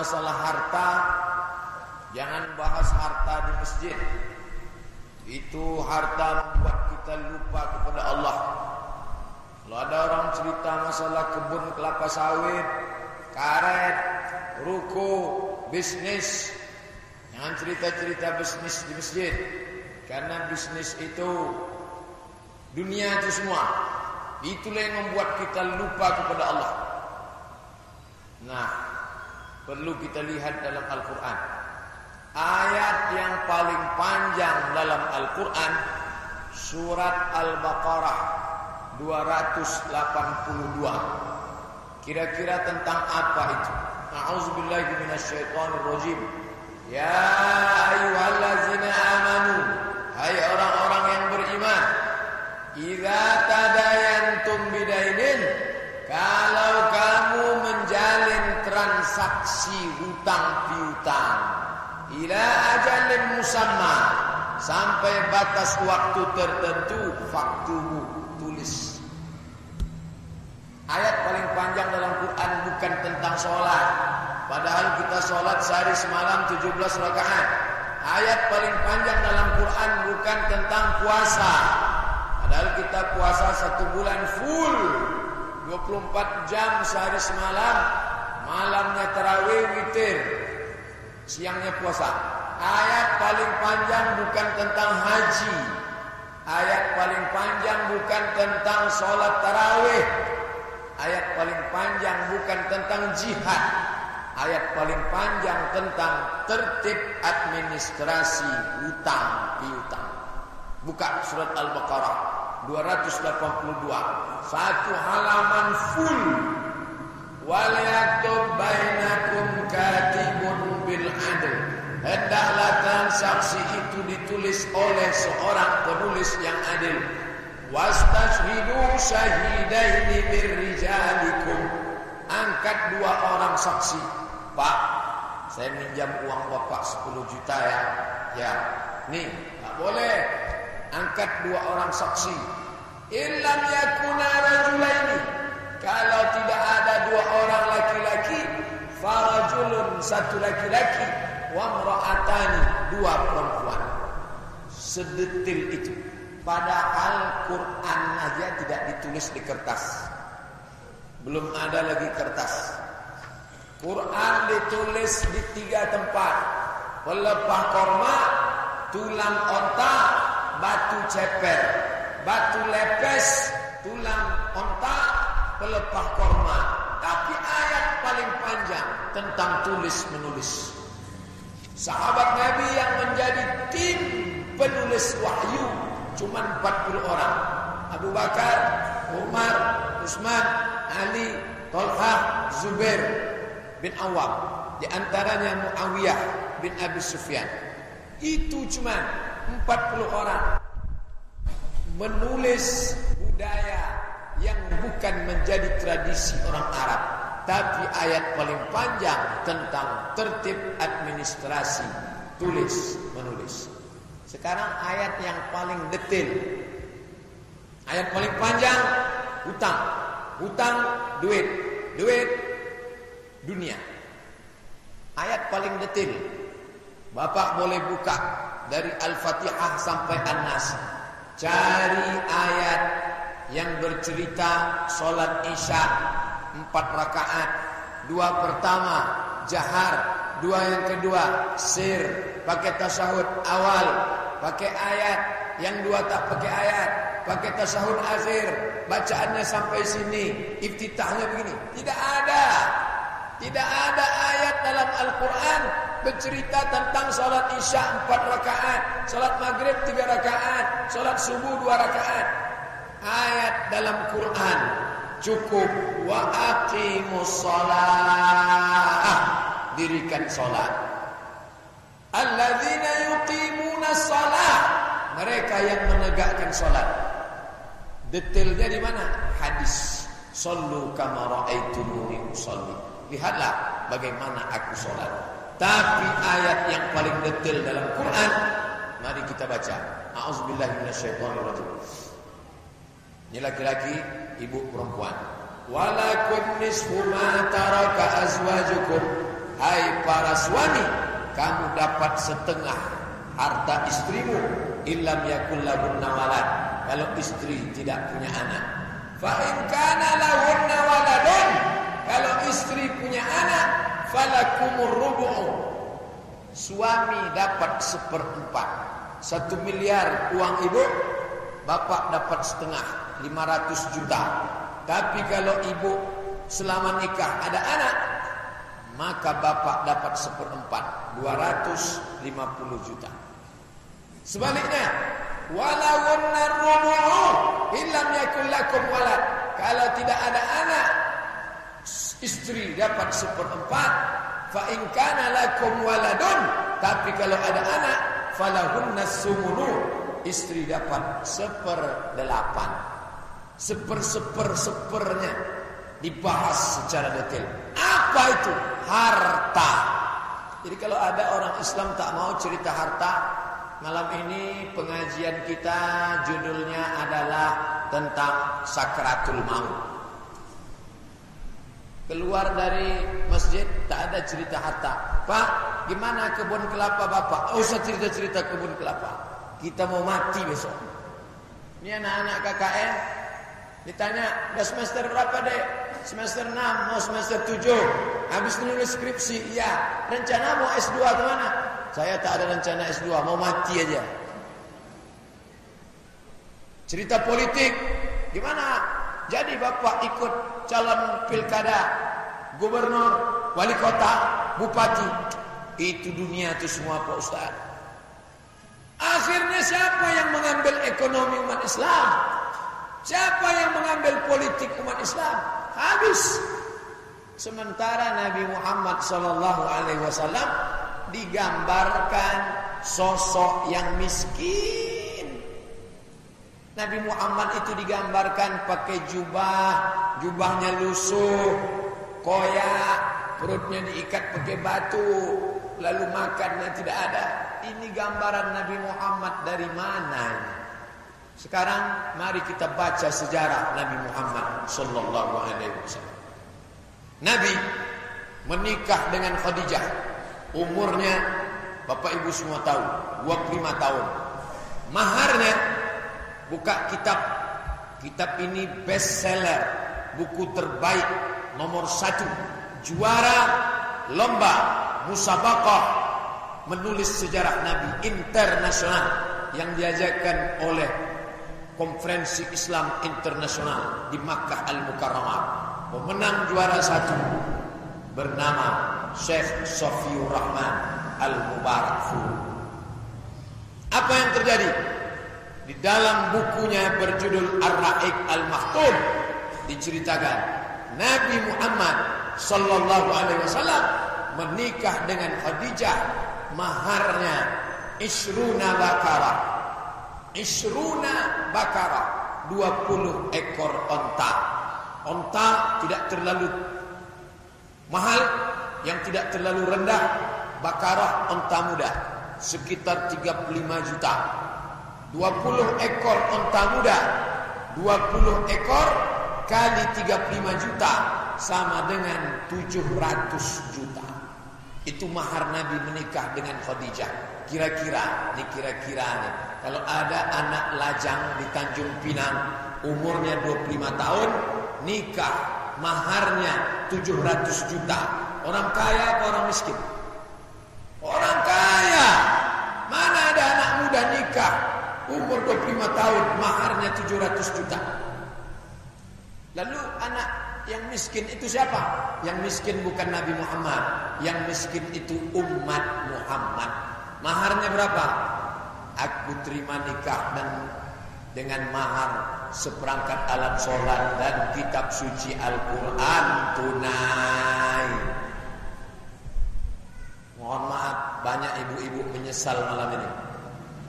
masalah harta, jangan bahas harta di masjid. Itu harta membuat kita lupa kepada Allah. Kalau ada orang cerita masalah kebun kelapa sawit, karet, ruko, bisnis, jangan cerita-cerita bisnis di masjid. Karena bisnis itu dunia itu semua. Itulah yang membuat kita lupa kepada Allah. Nah, perlu kita lihat dalam Al-Quran. Ayat yang paling panjang dalam Al-Quran surat Al-Baqarah 282. Kira-kira tentang apa itu? A'udzubillahi minasyaitonirrajim. Ya ayyuhallazina amanu, hai orang-orang yang beriman, idza tadayantum bidainin kalau transaksi hutang piutang ila ajalin musamma sampai batas waktu tertentu faktumu tulis. Ayat paling panjang dalam Quran bukan tentang sholat. Padahal kita sholat sehari semalam 17 rakaat. Ayat paling panjang dalam Quran bukan tentang puasa. Padahal kita puasa satu bulan full 24 jam sehari semalam Malamnya terawih witir. Siangnya puasa. Ayat paling panjang bukan tentang haji. Ayat paling panjang bukan tentang sholat tarawih. Ayat paling panjang bukan tentang jihad. Ayat paling panjang tentang tertib administrasi utang piutang. Buka surat Al-Baqarah 282 Satu halaman full Wal bainakum katibun bil adl. Hendaklah transaksi itu ditulis oleh seorang penulis yang adil. Wastashhidu syahidaini birrijalikum Angkat dua orang saksi. Pak, saya minjam uang bapak 10 juta ya. Ya, nih, tak boleh. Angkat dua orang saksi. Illam yakuna rajulaini kalau tidak ada dua orang laki-laki farajulun satu laki-laki wa mra'atani dua perempuan. Sedetil itu. Padahal Quran aja tidak ditulis di kertas. Belum ada lagi kertas. Quran ditulis di tiga tempat. Pelepah korma tulang onta batu ceper, batu lepes, tulang onta, pelepah korma. Tapi ayat paling panjang tentang tulis menulis. Sahabat Nabi yang menjadi tim penulis wahyu cuma 40 orang. Abu Bakar, Umar, Utsman, Ali, Talha, Zubair bin Awam. Di antaranya Muawiyah bin Abi Sufyan. Itu cuma 40 orang menulis budaya yang bukan menjadi tradisi orang Arab tapi ayat paling panjang tentang tertib administrasi tulis menulis. Sekarang ayat yang paling detail. Ayat paling panjang hutang. Hutang duit. Duit dunia. Ayat paling detail. Bapak boleh buka dari Al-Fatihah sampai An-Nas. Cari ayat yang bercerita solat Isya empat rakaat. Dua pertama jahar, dua yang kedua sir, pakai tasahud awal, pakai ayat, yang dua tak pakai ayat, pakai tasahud akhir, bacaannya sampai sini, iftitahnya begini. Tidak ada. Tidak ada ayat dalam Al-Qur'an bercerita tentang salat isya empat rakaat, salat maghrib tiga rakaat, salat subuh dua rakaat. Ayat dalam Quran cukup wa aqimus shalah. Dirikan salat. Alladzina yuqimuna shalah. Mereka yang menegakkan salat. Detailnya di mana? Hadis. Sallu kama ra'aitumuni usalli. Lihatlah bagaimana aku salat. Tapi ayat yang paling detail dalam Quran mari kita baca. A'udzubillahi minasyaitonirrajim. Ini laki-laki, ibu perempuan. Walakum nisfu ma taraka azwajukum. Hai para suami, kamu dapat setengah harta istrimu illam yakul lahunna walad. Kalau istri tidak punya anak. Fa in kana lahunna waladun. Kalau istri punya anak, falakumur rubu'u. Suami dapat seperempat. Satu miliar uang ibu, bapak dapat setengah, 500 juta. Tapi kalau ibu selama nikah ada anak, maka bapak dapat seperempat, 250 juta. Sebaliknya, walawunna rubu'u illam yakul lakum walad. Kalau tidak ada anak, istri dapat seperempat. Fa in kana lakum waladun, tapi kalau ada anak, falahunna sumunu. Istri dapat seperdelapan. Seper-seper sepernya dibahas secara detail. Apa itu? Harta. Jadi kalau ada orang Islam tak mau cerita harta, malam ini pengajian kita judulnya adalah tentang sakratul maut. Keluar dari masjid tak ada cerita harta. Pak, gimana kebun kelapa Bapak? Oh, usah cerita-cerita kebun kelapa. Kita mau mati besok. Ini anak-anak KKN ditanya, "Udah semester berapa, Dek?" Semester 6, mau semester 7. Habis nulis skripsi, iya. Rencana mau S2 ke mana? Saya tak ada rencana S2, mau mati aja. Cerita politik, gimana? Jadi bapak ikut calon pilkada, gubernur, wali kota, bupati. Itu dunia itu semua Pak Ustaz. Akhirnya siapa yang mengambil ekonomi umat Islam? Siapa yang mengambil politik umat Islam? Habis. Sementara Nabi Muhammad sallallahu alaihi wasallam digambarkan sosok yang miskin. Nabi Muhammad itu digambarkan pakai jubah, jubahnya lusuh, koyak, perutnya diikat pakai batu, lalu makannya tidak ada. Ini gambaran Nabi Muhammad dari mana? Sekarang mari kita baca sejarah Nabi Muhammad sallallahu alaihi wasallam. Nabi menikah dengan Khadijah. Umurnya Bapak Ibu semua tahu, 25 tahun. Maharnya buka kitab. Kitab ini best seller, buku terbaik nomor satu, juara lomba musabaqah menulis sejarah Nabi internasional yang diajarkan oleh Konferensi Islam Internasional di Makkah Al-Mukarramah. Pemenang juara satu bernama Syekh Sofiur Rahman Al-Mubarak Apa yang terjadi? Di dalam bukunya berjudul Ar-Ra'iq Al-Maktum diceritakan Nabi Muhammad sallallahu alaihi wasallam menikah dengan Khadijah maharnya isruna bakara isruna bakara 20 ekor onta. Onta tidak terlalu mahal yang tidak terlalu rendah bakarah onta muda sekitar 35 juta. 20 ekor onta muda 20 ekor kali 35 juta sama dengan 700 juta. Itu mahar Nabi menikah dengan Khadijah kira-kira ini kira-kira nih kalau ada anak lajang di Tanjung Pinang umurnya 25 tahun nikah maharnya 700 juta orang kaya atau orang miskin orang kaya mana ada anak muda nikah umur 25 tahun maharnya 700 juta lalu anak yang miskin itu siapa? Yang miskin bukan Nabi Muhammad. Yang miskin itu umat Muhammad. Maharnya berapa? Aku terima nikah dan dengan mahar seperangkat alat sholat dan kitab suci Al-Quran tunai. Mohon maaf, banyak ibu-ibu menyesal malam ini.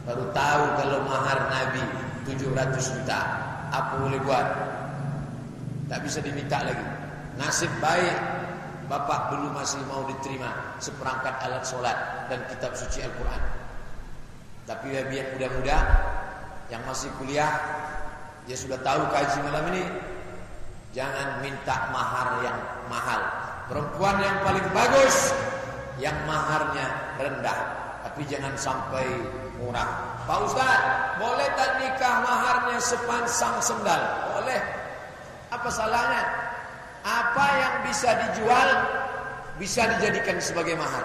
Baru tahu kalau mahar Nabi 700 juta. Apa boleh buat? Tak bisa diminta lagi. Nasib baik Bapak dulu masih mau diterima seperangkat alat sholat dan kitab suci Al-Quran. Tapi biar muda-muda yang masih kuliah, dia sudah tahu kaji malam ini. Jangan minta mahar yang mahal. Perempuan yang paling bagus, yang maharnya rendah. Tapi jangan sampai murah. Pak Ustaz, boleh tak nikah maharnya sepansang sendal? Boleh. Apa salahnya? Bisa dijual bisa dijadikan sebagai mahar.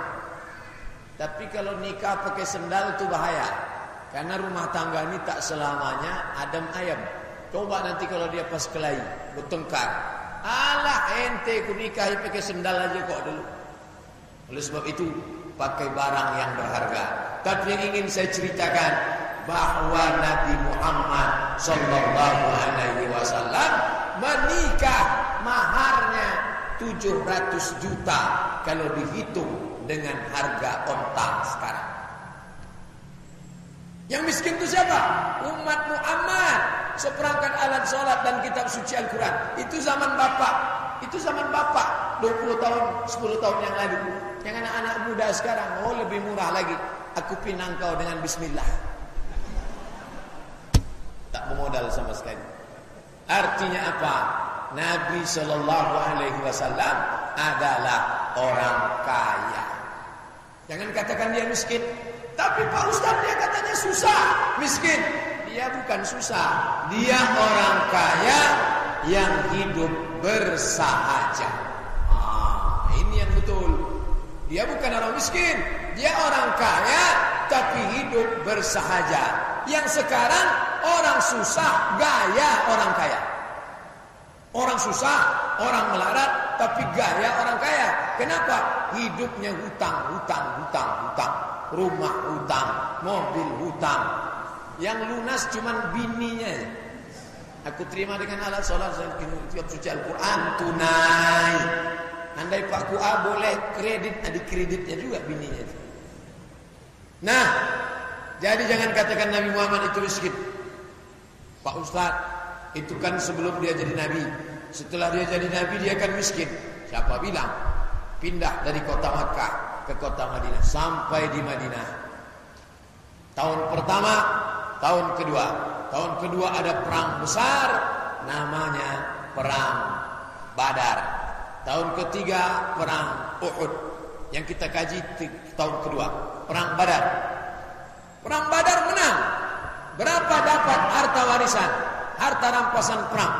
Tapi kalau nikah pakai sendal itu bahaya. Karena rumah tangga ini tak selamanya adem ayam. Coba nanti kalau dia pas kelahi, bertengkar. Alah ente ku nikahi pakai sendal aja kok dulu. Oleh sebab itu pakai barang yang berharga. Tapi yang ingin saya ceritakan bahwa Nabi Muhammad sallallahu alaihi wasallam menikah maharnya 700 juta kalau dihitung dengan harga onta sekarang. Yang miskin itu siapa? Umat Muhammad. Seperangkat alat sholat dan kitab suci Al-Quran. Itu zaman bapak. Itu zaman bapak. 20 tahun, 10 tahun yang lalu. Yang anak-anak muda sekarang, oh lebih murah lagi. Aku pinang kau dengan bismillah. Tak memodal sama sekali. Artinya apa? Nabi Shallallahu Alaihi Wasallam adalah orang kaya. Jangan katakan dia miskin. Tapi Pak Ustaz dia katanya susah, miskin. Dia bukan susah. Dia orang kaya yang hidup bersahaja. Ah, ini yang betul. Dia bukan orang miskin. Dia orang kaya tapi hidup bersahaja. Yang sekarang orang susah gaya orang kaya. Orang susah, orang melarat tapi gaya orang kaya. Kenapa? Hidupnya hutang, hutang, hutang, hutang. Rumah hutang, mobil hutang. Yang lunas cuman bininya. Aku terima dengan alat sholat saya tiap suci Al-Quran tunai. Andai Pak Kua boleh kredit, ada kreditnya juga bininya. Nah, jadi jangan katakan Nabi Muhammad itu miskin. Pak Ustaz, itu kan sebelum dia jadi Nabi. Setelah dia jadi Nabi dia kan miskin. Siapa bilang? Pindah dari kota Makkah ke kota Madinah sampai di Madinah. Tahun pertama, tahun kedua. Tahun kedua ada perang besar namanya perang Badar. Tahun ketiga perang Uhud. Yang kita kaji tahun kedua, perang Badar. Perang Badar menang. Berapa dapat harta warisan? Harta rampasan perang.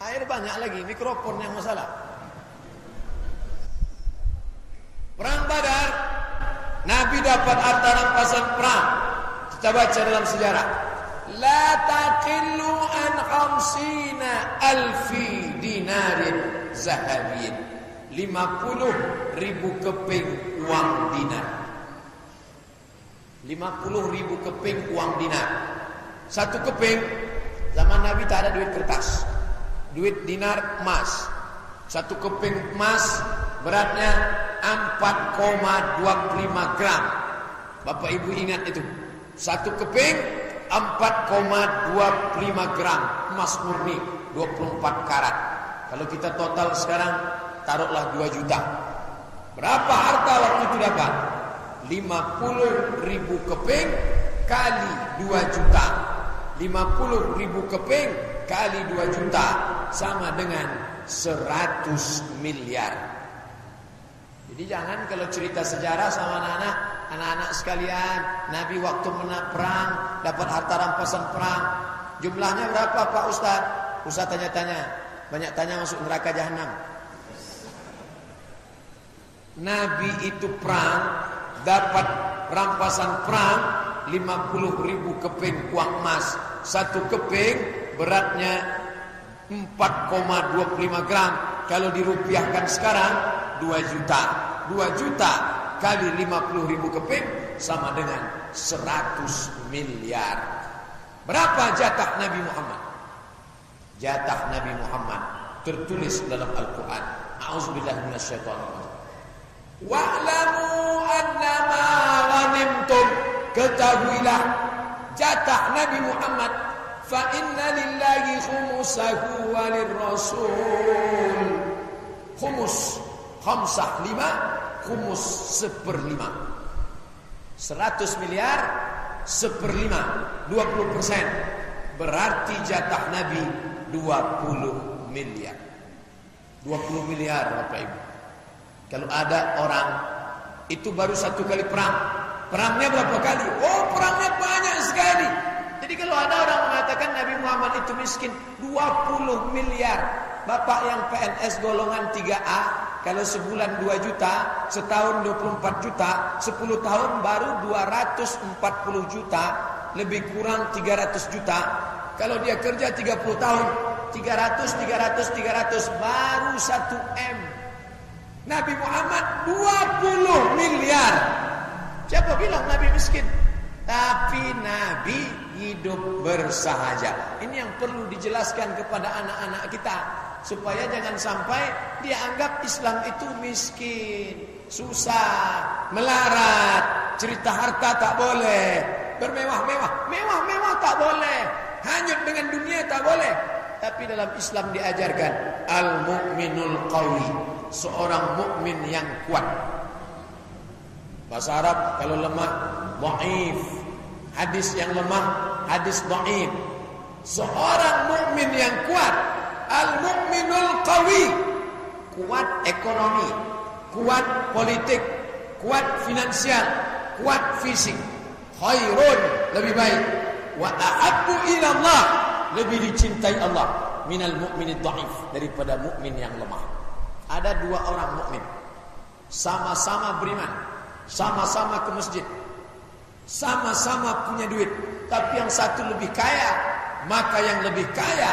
Air banyak lagi, mikrofon yang masalah. Perang Badar, Nabi dapat harta rampasan perang. Kita baca dalam sejarah. La taqillu an khamsina alfi dinarin zahabin. 50 ribu keping uang dinar. 50 ribu keping uang dinar. Satu keping zaman Nabi tak ada duit kertas. Duit dinar emas. Satu keping emas beratnya 4,25 gram. Bapak Ibu ingat itu. Satu keping 4,25 gram emas murni 24 karat. Kalau kita total sekarang taruhlah 2 juta. Berapa harta waktu itu dapat? 50 ribu keping kali 2 juta. 50 ribu keping kali 2 juta sama dengan 100 miliar. Jadi jangan kalau cerita sejarah sama anak-anak, anak-anak sekalian, Nabi waktu menang perang dapat harta rampasan perang. Jumlahnya berapa Pak Ustaz? Ustaz tanya-tanya, banyak tanya masuk neraka jahanam. Nabi itu perang dapat rampasan perang 50 ribu keping uang emas. Satu keping beratnya 4,25 gram. Kalau dirupiahkan sekarang 2 juta. 2 juta kali 50 ribu keping sama dengan 100 miliar. Berapa jatah Nabi Muhammad? Jatah Nabi Muhammad tertulis dalam Al-Quran. A'udzubillah minasyaitonir Wa'lamu annama ghanimtum ketahuilah jatah Nabi Muhammad fa inna lillahi khumusahu walirrasul khumus khamsah lima khumus seperlima. Seratus miliar seperlima dua puluh persen. Berarti jatah Nabi dua puluh miliar. dua puluh miliar Bapak Ibu. Kalau ada orang itu baru satu kali perang Perangnya berapa kali? Oh perangnya banyak sekali. Jadi kalau ada orang mengatakan Nabi Muhammad itu miskin 20 miliar. Bapak yang PNS golongan 3A kalau sebulan 2 juta, setahun 24 juta, 10 tahun baru 240 juta, lebih kurang 300 juta. Kalau dia kerja 30 tahun, 300, 300, 300 baru 1 M. Nabi Muhammad 20 miliar. Siapa bilang Nabi miskin? Tapi Nabi hidup bersahaja. Ini yang perlu dijelaskan kepada anak-anak kita supaya jangan sampai dia anggap Islam itu miskin, susah, melarat, cerita harta tak boleh, bermewah-mewah, mewah-mewah tak boleh, hanyut dengan dunia tak boleh. Tapi dalam Islam diajarkan al-mu'minul qawi, seorang mukmin yang kuat. Bahasa Arab kalau lemah dhaif. Hadis yang lemah hadis dhaif. Seorang mukmin yang kuat, al-mukminul qawi, kuat ekonomi, kuat politik, kuat finansial, kuat fisik. Khairun lebih baik wa ahabbu ila Allah lebih dicintai Allah minal mukminid dhaif daripada mukmin yang lemah. Ada dua orang mukmin sama-sama beriman sama-sama ke masjid. Sama-sama punya duit. Tapi yang satu lebih kaya. Maka yang lebih kaya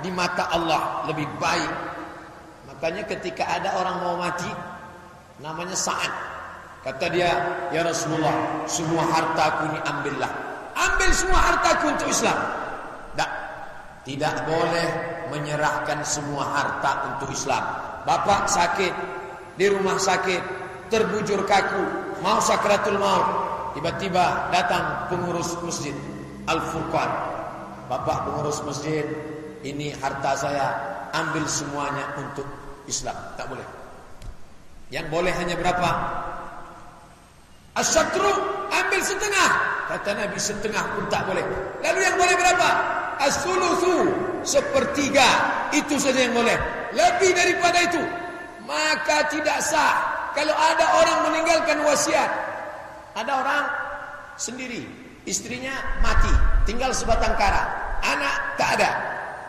di mata Allah lebih baik. Makanya ketika ada orang mau mati. Namanya Sa'ad. Kata dia, Ya Rasulullah, semua hartaku ini ambillah. Ambil semua hartaku untuk Islam. Tak. Tidak boleh menyerahkan semua harta untuk Islam. Bapak sakit, di rumah sakit, terbujur kaku, mau sakratul maut. Tiba-tiba datang pengurus masjid Al-Furqan. Bapak pengurus masjid ini harta saya ambil semuanya untuk Islam. Tak boleh. Yang boleh hanya berapa? Asyatru ambil setengah. Kata Nabi setengah pun tak boleh. Lalu yang boleh berapa? As-sulusu sepertiga. Itu saja yang boleh. Lebih daripada itu. Maka tidak sah kalau ada orang meninggalkan wasiat, ada orang sendiri, istrinya mati, tinggal sebatang kara, anak tak ada,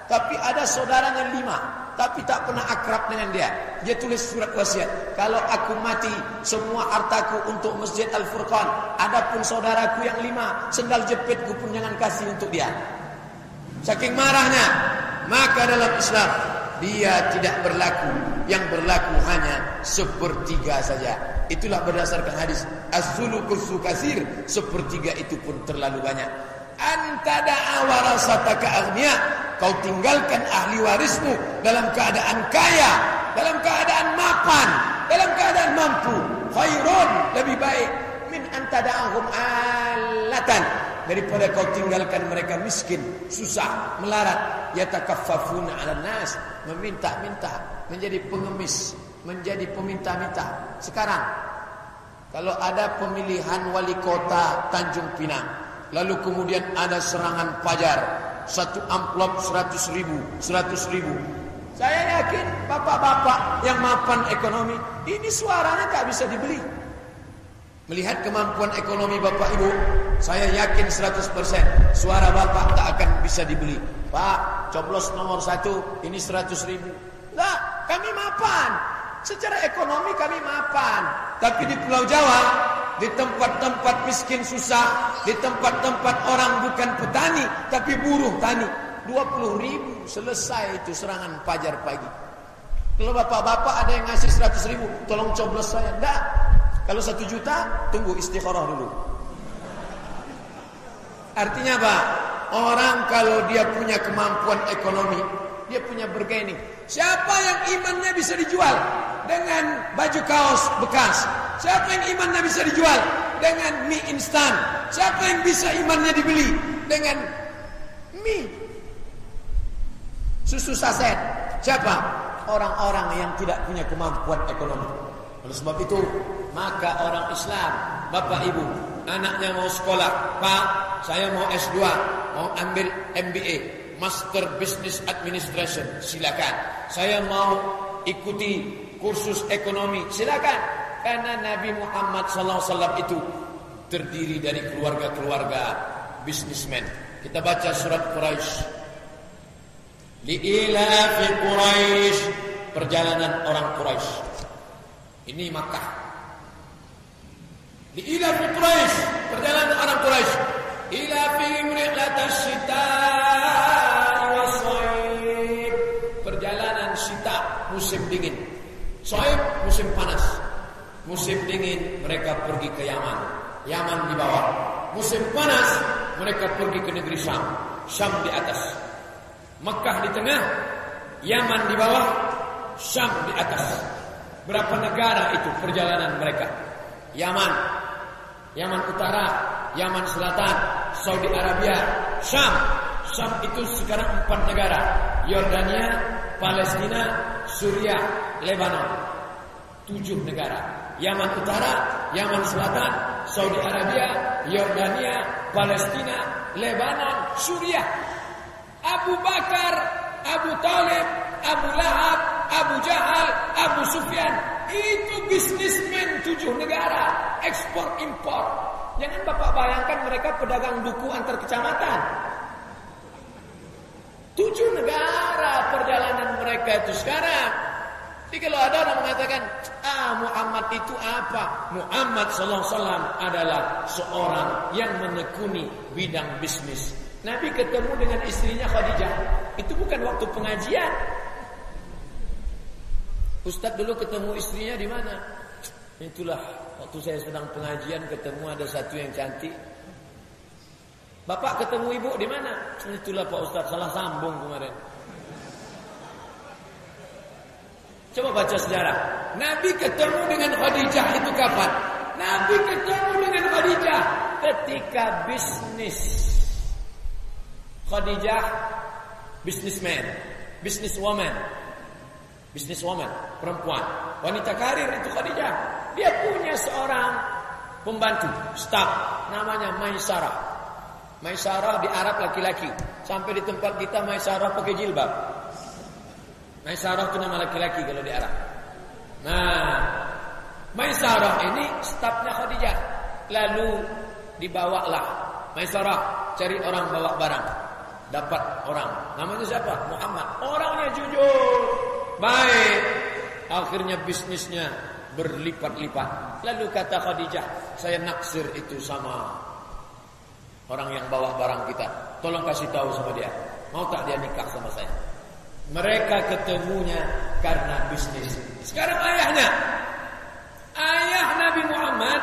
tapi ada saudaranya lima, tapi tak pernah akrab dengan dia. Dia tulis surat wasiat. Kalau aku mati, semua hartaku untuk Masjid Al Furqan. Adapun saudaraku yang lima, sendal jepitku pun jangan kasih untuk dia. Saking marahnya, maka dalam Islam dia tidak berlaku yang berlaku hanya sepertiga saja. Itulah berdasarkan hadis as-sulu kasir sepertiga itu pun terlalu banyak. Antada warasataka aghnia kau tinggalkan ahli warismu dalam keadaan kaya dalam keadaan mapan dalam keadaan mampu. Khairun lebih baik. Min antada'ahum alatan daripada kau tinggalkan mereka miskin, susah, melarat, yatakaffafuna 'alan nas, meminta-minta, menjadi pengemis, menjadi peminta-minta. Sekarang kalau ada pemilihan wali kota Tanjung Pinang, lalu kemudian ada serangan pajar, satu amplop seratus ribu, seratus ribu. Saya yakin bapak-bapak yang mapan ekonomi, ini suaranya tak bisa dibeli. Melihat kemampuan ekonomi Bapak Ibu, saya yakin 100% suara Bapak tak akan bisa dibeli. Pak, coblos nomor satu, ini 100 ribu. Lah, kami mapan. Secara ekonomi kami mapan. Tapi di Pulau Jawa, di tempat-tempat miskin susah, di tempat-tempat orang bukan petani, tapi buruh tani. 20 ribu selesai itu serangan pajar pagi. Kalau bapak-bapak ada yang ngasih 100 ribu, tolong coblos saya. Enggak. Kalau 1 juta, tunggu istikharah dulu. Artinya apa? Orang kalau dia punya kemampuan ekonomi, dia punya bergaining. Siapa yang imannya bisa dijual dengan baju kaos bekas? Siapa yang imannya bisa dijual dengan mie instan? Siapa yang bisa imannya dibeli dengan mie susu saset? Siapa? Orang-orang yang tidak punya kemampuan ekonomi. Oleh sebab itu, maka orang Islam, Bapak Ibu, anaknya mau sekolah, Pak, saya mau S2, mau ambil MBA, Master Business Administration, silakan. Saya mau ikuti kursus ekonomi, silakan. Karena Nabi Muhammad SAW itu terdiri dari keluarga-keluarga bisnismen. Kita baca surat Quraisy. Li'ilafi Quraisy, perjalanan orang Quraisy. Ini Makkah. Li'ilafi Quraisy, perjalanan orang Quraisy. Ila fihim rihlatash musim dingin. Soib musim panas. Musim dingin mereka pergi ke Yaman. Yaman di bawah. Musim panas mereka pergi ke negeri Syam. Syam di atas. Mekah di tengah. Yaman di bawah. Syam di atas. Berapa negara itu perjalanan mereka? Yaman. Yaman Utara. Yaman Selatan. Saudi Arabia. Syam. Syam itu sekarang empat negara. Yordania, Palestina, Suriah, Lebanon. Tujuh negara. Yaman Utara, Yaman Selatan, Saudi Arabia, Yordania, Palestina, Lebanon, Suriah. Abu Bakar, Abu Talib, Abu Lahab, Abu Jahal, Abu Sufyan. Itu bisnismen tujuh negara. Ekspor impor. Jangan Bapak bayangkan mereka pedagang buku antar kecamatan. Tujuh negara perjalanan mereka itu sekarang. Jadi kalau ada orang mengatakan, ah Muhammad itu apa? Muhammad Sallallahu adalah seorang yang menekuni bidang bisnis. Nabi ketemu dengan istrinya Khadijah. Itu bukan waktu pengajian. Ustadz dulu ketemu istrinya di mana? Itulah waktu saya sedang pengajian ketemu ada satu yang cantik Bapak ketemu ibu di mana? Itulah Pak Ustaz salah sambung kemarin. Coba baca sejarah. Nabi ketemu dengan Khadijah itu kapan? Nabi ketemu dengan Khadijah ketika bisnis. Khadijah businessman, businesswoman, businesswoman, perempuan, wanita karir itu Khadijah. Dia punya seorang pembantu, staff namanya Maisarah. Maisarah di Arab laki-laki. Sampai di tempat kita Maisarah pakai jilbab. Maisarah itu nama laki-laki kalau di Arab. Nah, Maisarah ini stafnya Khadijah. Lalu dibawalah Maisarah cari orang bawa barang. Dapat orang. Namanya siapa? Muhammad. Orangnya jujur. Baik. Akhirnya bisnisnya berlipat-lipat. Lalu kata Khadijah, saya naksir itu sama Orang yang bawa barang kita. Tolong kasih tahu sama dia. Mau tak dia nikah sama saya? Mereka ketemunya karena bisnis. Sekarang ayahnya. Ayah Nabi Muhammad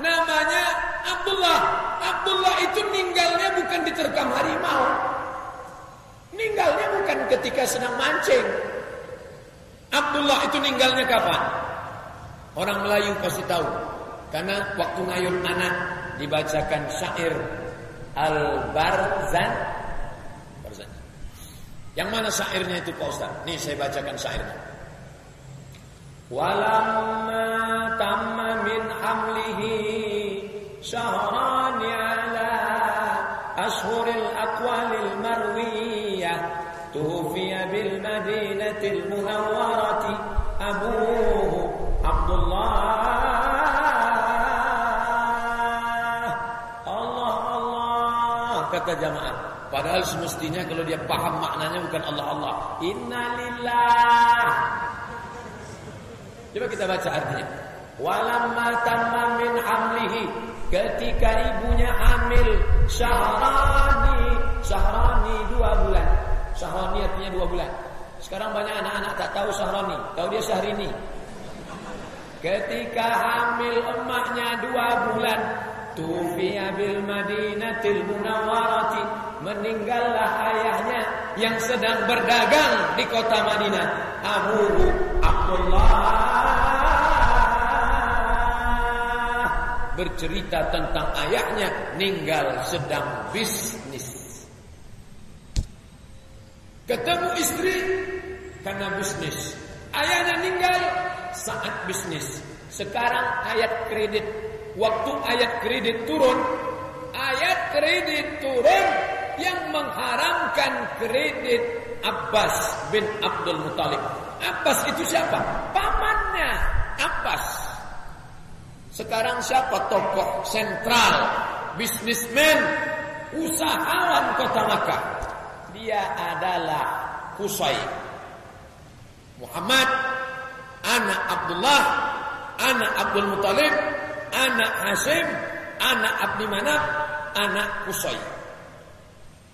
namanya Abdullah. Abdullah itu meninggalnya bukan diterkam harimau. Meninggalnya bukan ketika sedang mancing. Abdullah itu meninggalnya kapan? Orang Melayu pasti tahu. Karena waktu ngayun anak dibacakan syair Al-Barzan Barzan. Yang mana syairnya itu Pak Ustaz? Nih saya bacakan syairnya. Walamma tamma min hamlihi syahrani ala ashhuril aqwalil marwiyah tufiya bil madinatil munawwarati kata jamaah. Padahal semestinya kalau dia paham maknanya bukan Allah Allah. Innalillah. Coba kita baca artinya. Walamma tamma min hamlihi ketika ibunya hamil syahrani syahrani dua bulan Sahroni artinya dua bulan. Sekarang banyak anak-anak tak tahu Sahroni, tahu dia Syahrini. Ketika hamil emaknya dua bulan, tufiya bil Madinatil Munawwarati, meninggallah ayahnya yang sedang berdagang di kota Madinah. Abu Abdullah bercerita tentang ayahnya meninggal sedang bisnis. Ketemu istri karena bisnis. Ayahnya meninggal saat bisnis. Sekarang ayat kredit. Waktu ayat kredit turun, ayat kredit turun yang mengharamkan kredit Abbas bin Abdul Muthalib. Abbas itu siapa? Pamannya Abbas. Sekarang siapa tokoh sentral, bisnismen, usahawan kota Makkah? Dia adalah Kusai. Muhammad, anak Abdullah, anak Abdul Muthalib, anak Hasim, anak Abdi Manaf, anak Kusai.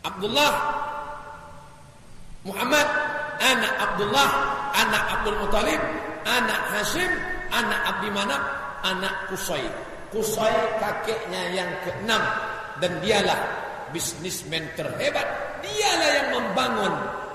Abdullah, Muhammad, anak Abdullah, anak Abdul Muthalib, anak Hasim, anak Abdi Manaf, anak Kusai. Kusai kakeknya yang keenam dan dialah bisnismen terhebat. Dialah yang membangun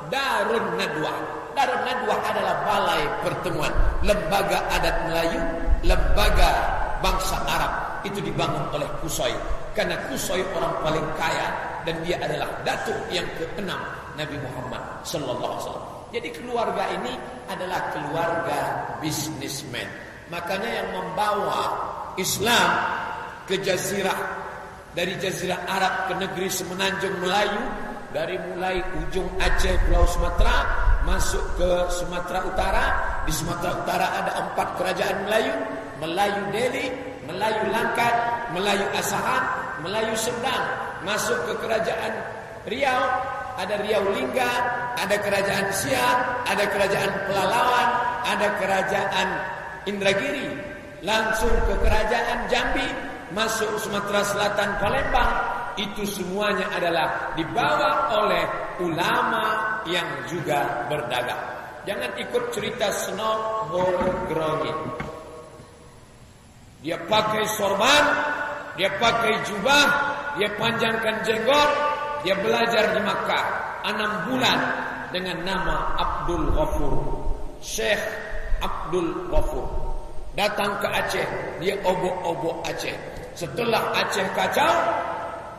Darun Nadwa. Darun Nadwa adalah balai pertemuan lembaga adat Melayu, lembaga bangsa Arab itu dibangun oleh Kusai. Karena Kusai orang paling kaya dan dia adalah datuk yang keenam Nabi Muhammad sallallahu alaihi wasallam. Jadi keluarga ini adalah keluarga bisnismen. Makanya yang membawa Islam ke jazirah dari jazirah Arab ke negeri semenanjung Melayu dari mulai ujung Aceh Pulau Sumatera masuk ke Sumatera Utara di Sumatera Utara ada empat kerajaan Melayu Melayu Delhi Melayu Langkat Melayu Asahan Melayu Serdang masuk ke kerajaan Riau ada Riau Lingga ada kerajaan Siak ada kerajaan Pelalawan ada kerajaan Indragiri, langsung ke kerajaan Jambi, masuk Sumatera Selatan Palembang, itu semuanya adalah dibawa oleh ulama yang juga berdagang. Jangan ikut cerita snob grogi. Dia pakai sorban, dia pakai jubah, dia panjangkan jenggot, dia belajar di Makkah enam bulan dengan nama Abdul Ghafur. Syekh Abdul Ghafur datang ke Aceh, dia obok-obok Aceh. Setelah Aceh kacau,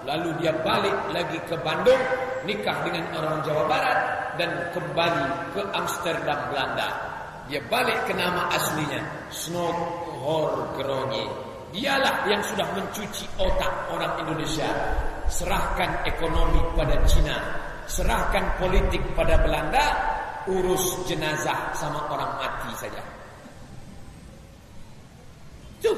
lalu dia balik lagi ke Bandung, nikah dengan orang Jawa Barat dan kembali ke Amsterdam Belanda. Dia balik ke nama aslinya, Snow Horgronye. Dialah yang sudah mencuci otak orang Indonesia. Serahkan ekonomi pada Cina, serahkan politik pada Belanda, urus jenazah sama orang mati saja. Tuh,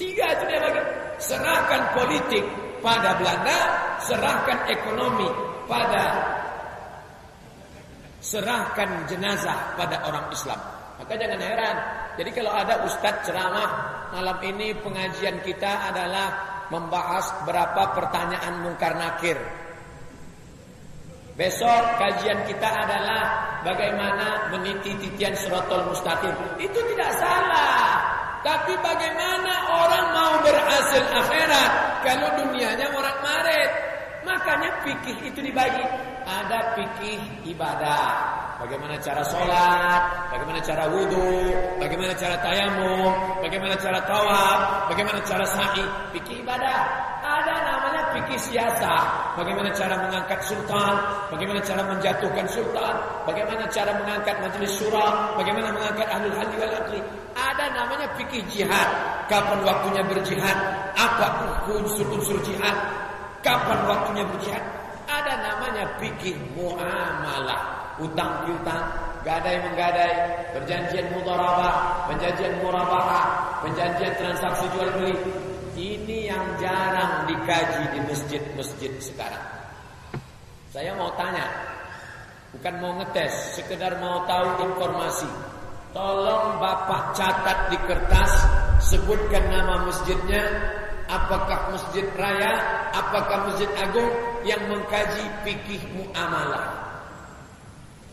tiga itu dia bagi. Serahkan politik pada Belanda, serahkan ekonomi pada serahkan jenazah pada orang Islam. Maka jangan heran. Jadi kalau ada ustadz ceramah malam ini pengajian kita adalah membahas berapa pertanyaan mungkar nakir. Besok kajian kita adalah bagaimana meniti titian suratul mustaqim. Itu tidak salah. Tapi bagaimana orang mau berhasil akhirat kalau dunianya morat marit? Makanya fikih itu dibagi. Ada fikih ibadah. Bagaimana cara sholat, bagaimana cara wudhu, bagaimana cara tayamum, bagaimana cara tawaf, bagaimana cara sa'i, fikih ibadah. Ada namanya fikih siasa, bagaimana cara mengangkat sultan, bagaimana cara menjatuhkan sultan, bagaimana cara mengangkat majelis syura, bagaimana mengangkat ahlul hadis wal akli. Ada namanya fikih jihad, kapan waktunya berjihad, apa unsur-unsur jihad, kapan waktunya berjihad. Ada namanya fikih muamalah utang piutang, gadai menggadai, perjanjian mudharabah, perjanjian murabahah, perjanjian transaksi jual beli. Ini yang jarang dikaji di masjid-masjid sekarang. Saya mau tanya, bukan mau ngetes, sekedar mau tahu informasi. Tolong Bapak catat di kertas, sebutkan nama masjidnya, apakah masjid raya, apakah masjid agung yang mengkaji fikih muamalah.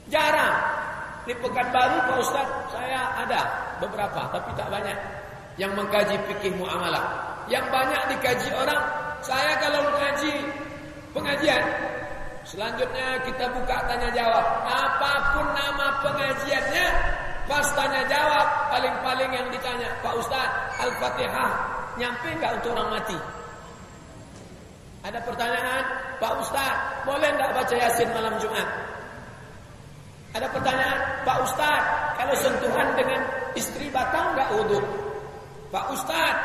Jarang. Di Pekanbaru Pak Ustaz, saya ada beberapa, tapi tak banyak yang mengkaji fikih muamalah. Yang banyak dikaji orang, saya kalau mengaji pengajian, selanjutnya kita buka tanya jawab. Apa pun nama pengajiannya, pas tanya jawab, paling-paling yang ditanya, Pak Ustaz, Al-Fatihah, nyampe enggak untuk orang mati? Ada pertanyaan, Pak Ustaz, boleh enggak baca Yasin malam Jumat? Ada pertanyaan, Pak Ustaz, kalau sentuhan dengan istri batal enggak wudhu? Pak Ustaz,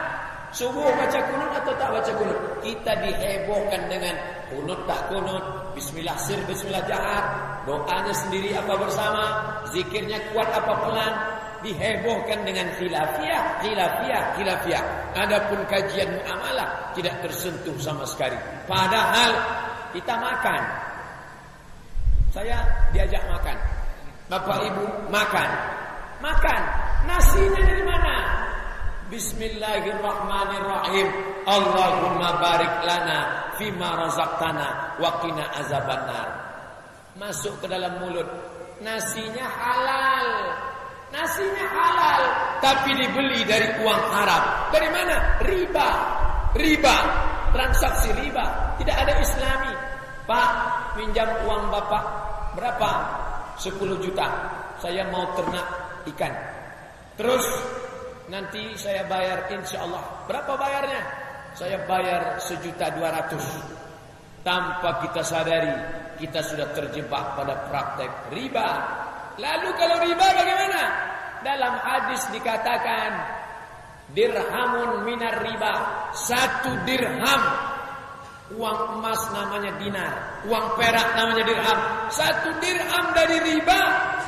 subuh baca kunut atau tak baca kunut? Kita dihebohkan dengan kunut tak kunut, bismillah sir, bismillah jahat, doanya sendiri apa bersama, zikirnya kuat apa pelan, dihebohkan dengan khilafiyah, khilafiyah, khilafiyah. Adapun kajian muamalah tidak tersentuh sama sekali. Padahal kita makan. Saya diajak makan. Bapak Ibu makan. Makan. Nasinya dari mana? Bismillahirrahmanirrahim. Allahumma barik lana fima razaqtana wa qina azabannar. Masuk ke dalam mulut. Nasinya halal. Nasinya halal, tapi dibeli dari uang haram. Dari mana? Riba. Riba. Transaksi riba. Tidak ada islami. Pak, pinjam uang Bapak berapa? 10 juta. Saya mau ternak ikan. Terus nanti saya bayar insya Allah. Berapa bayarnya? Saya bayar sejuta dua ratus. Tanpa kita sadari, kita sudah terjebak pada praktek riba. Lalu kalau riba bagaimana? Dalam hadis dikatakan dirhamun minar riba. Satu dirham Uang emas namanya dinar, uang perak namanya dirham. Satu dirham dari riba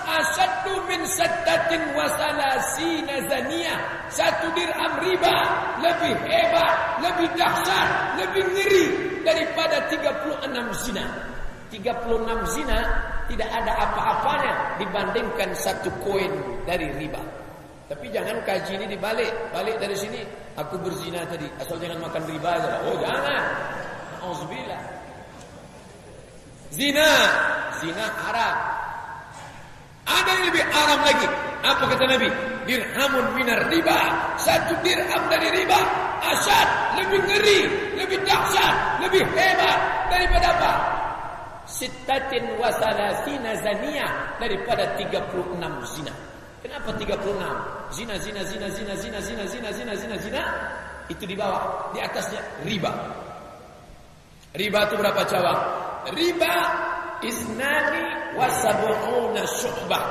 asadu min saddatin wasalasina zaniyah. Satu dirham riba lebih hebat, lebih dahsyat, lebih ngeri daripada 36 zina. 36 zina tidak ada apa-apanya dibandingkan satu koin dari riba. Tapi jangan kaji ini dibalik, balik dari sini. Aku berzina tadi, asal jangan makan riba aja. Oh jangan. Auzubillah. Zina, zina haram. Ada yang lebih haram lagi. Apa kata Nabi? Dirhamun minar riba. Satu dirham dari riba. Asyad, lebih ngeri, lebih dahsyat, lebih hebat daripada apa? Sittatin wasalasina zaniyah daripada 36 zina. Kenapa 36? Zina, zina, zina, zina, zina, zina, zina, zina, zina, zina. Itu di bawah, di atasnya riba. Riba itu berapa cabang? Riba isnani wasabu'una syu'bah.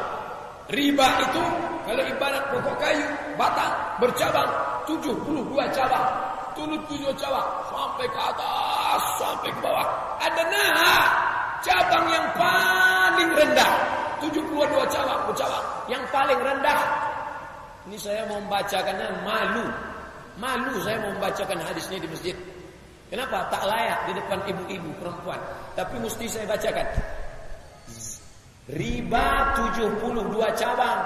Riba itu kalau ibarat pokok kayu batang bercabang 72 cabang. Tulut tujuh cabang sampai ke atas sampai ke bawah. Ada nah cabang yang paling rendah 72 cabang bercabang yang paling rendah. Ini saya mau membacakannya malu. Malu saya membacakan hadis ini di masjid. Kenapa? Tak layak di depan ibu-ibu perempuan. Tapi mesti saya bacakan. Riba 72 cabang.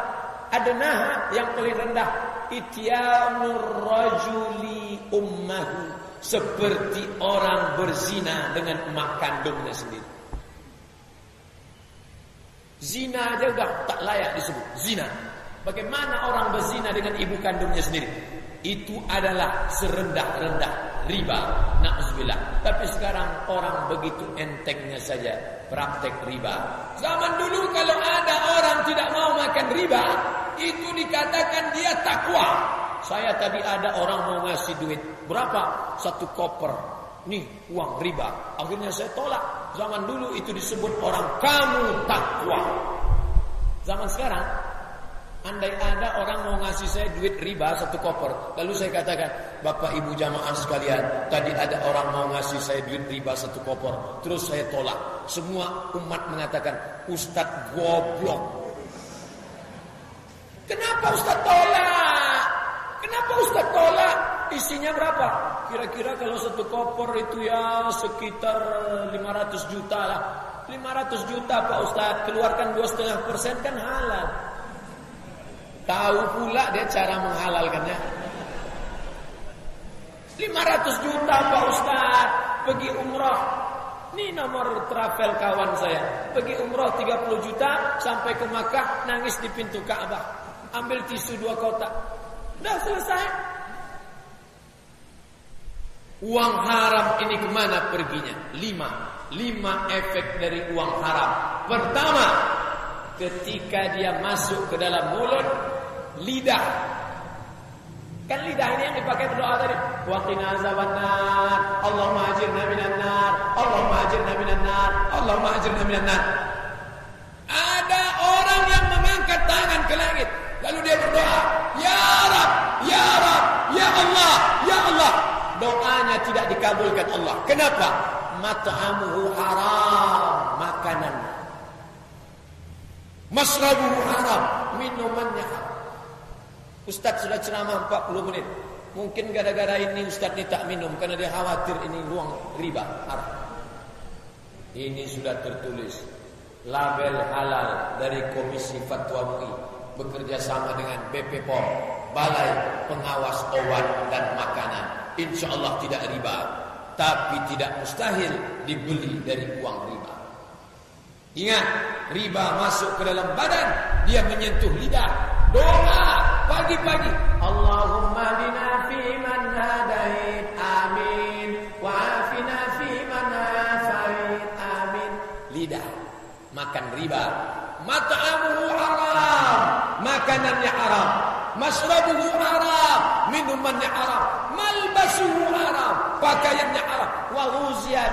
Ada naha yang paling rendah. Ityanur rajuli ummahu. Seperti orang berzina dengan emak kandungnya sendiri. Zina aja udah tak layak disebut. Zina. Bagaimana orang berzina dengan ibu kandungnya sendiri? Itu adalah serendah-rendah riba. Na'udzubillah. Tapi sekarang orang begitu entengnya saja praktek riba. Zaman dulu kalau ada orang tidak mau makan riba, itu dikatakan dia takwa. Saya tadi ada orang mau ngasih duit. Berapa? Satu koper. Nih uang riba. Akhirnya saya tolak. Zaman dulu itu disebut orang kamu takwa. Zaman sekarang Andai ada orang mau ngasih saya duit riba satu koper, lalu saya katakan, Bapak Ibu jamaah sekalian, tadi ada orang mau ngasih saya duit riba satu koper, terus saya tolak. Semua umat mengatakan, Ustadz goblok. Kenapa Ustadz tolak? Kenapa Ustadz tolak? Isinya berapa? Kira-kira kalau satu koper itu ya sekitar 500 juta lah. 500 juta Pak Ustadz, keluarkan 2,5 persen kan halal. Tahu pula dia cara menghalalkannya. 500 juta Pak Ustaz pergi umrah. Ini nomor travel kawan saya. Pergi umroh 30 juta sampai ke Makkah nangis di pintu Ka'bah. Ambil tisu dua kotak. Dah selesai. Uang haram ini ke mana perginya? Lima. Lima efek dari uang haram. Pertama, ketika dia masuk ke dalam mulut, lidah Kan lidah ini yang dipakai berdoa tadi. Wa qina azabannar. Allahumma ajirna minan nar. Allahumma ajirna minan nar. Allahumma ajirna minan nar. Ada orang yang mengangkat tangan ke langit. Lalu dia berdoa. Ya Rab. Ya. Ya Allah. Ya Allah. Doanya tidak dikabulkan Allah. Kenapa? Mat'amuhu haram. Makanan. Masrabuhu haram. Minumannya haram. Ustaz sudah ceramah 40 menit. Mungkin gara-gara ini Ustaz ini tak minum karena dia khawatir ini ruang riba haram. Ini sudah tertulis label halal dari Komisi Fatwa MUI bekerja sama dengan BP POM, Balai Pengawas Obat dan Makanan. Insya Allah tidak riba, tapi tidak mustahil dibeli dari uang riba. Ingat, riba masuk ke dalam badan, dia menyentuh lidah, doa pagi-pagi. Allahumma dina fi man hadait amin. Wa afina fi man afait amin. Lidah makan riba. Mat'amuhu haram. Makanannya haram. Masrabuhu haram. Minumannya haram. Malbasuhu haram. Pakaiannya haram. Wa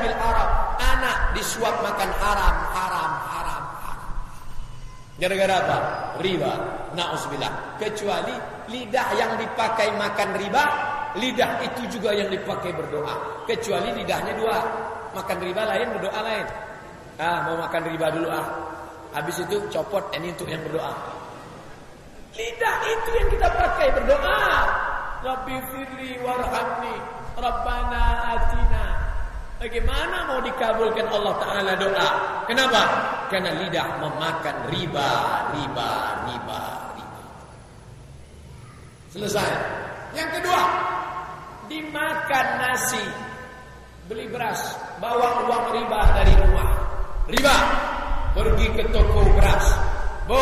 bil haram. Anak disuap makan haram haram gara-gara apa riba Nauzubillah. Kecuali lidah yang dipakai makan riba, lidah itu juga yang dipakai berdoa. Kecuali lidahnya dua. Makan riba lain, berdoa lain. Ah, mau makan riba dulu ah. Habis itu copot ini untuk yang berdoa. Lidah itu yang kita pakai berdoa. Rabbi firli warhamni. Rabbana atina. Bagaimana mau dikabulkan Allah Ta'ala doa? Kenapa? Karena lidah memakan riba, riba, riba. Selesai. Yang kedua, dimakan nasi. Beli beras, bawa uang riba dari rumah. Riba. Pergi ke toko beras. Bu,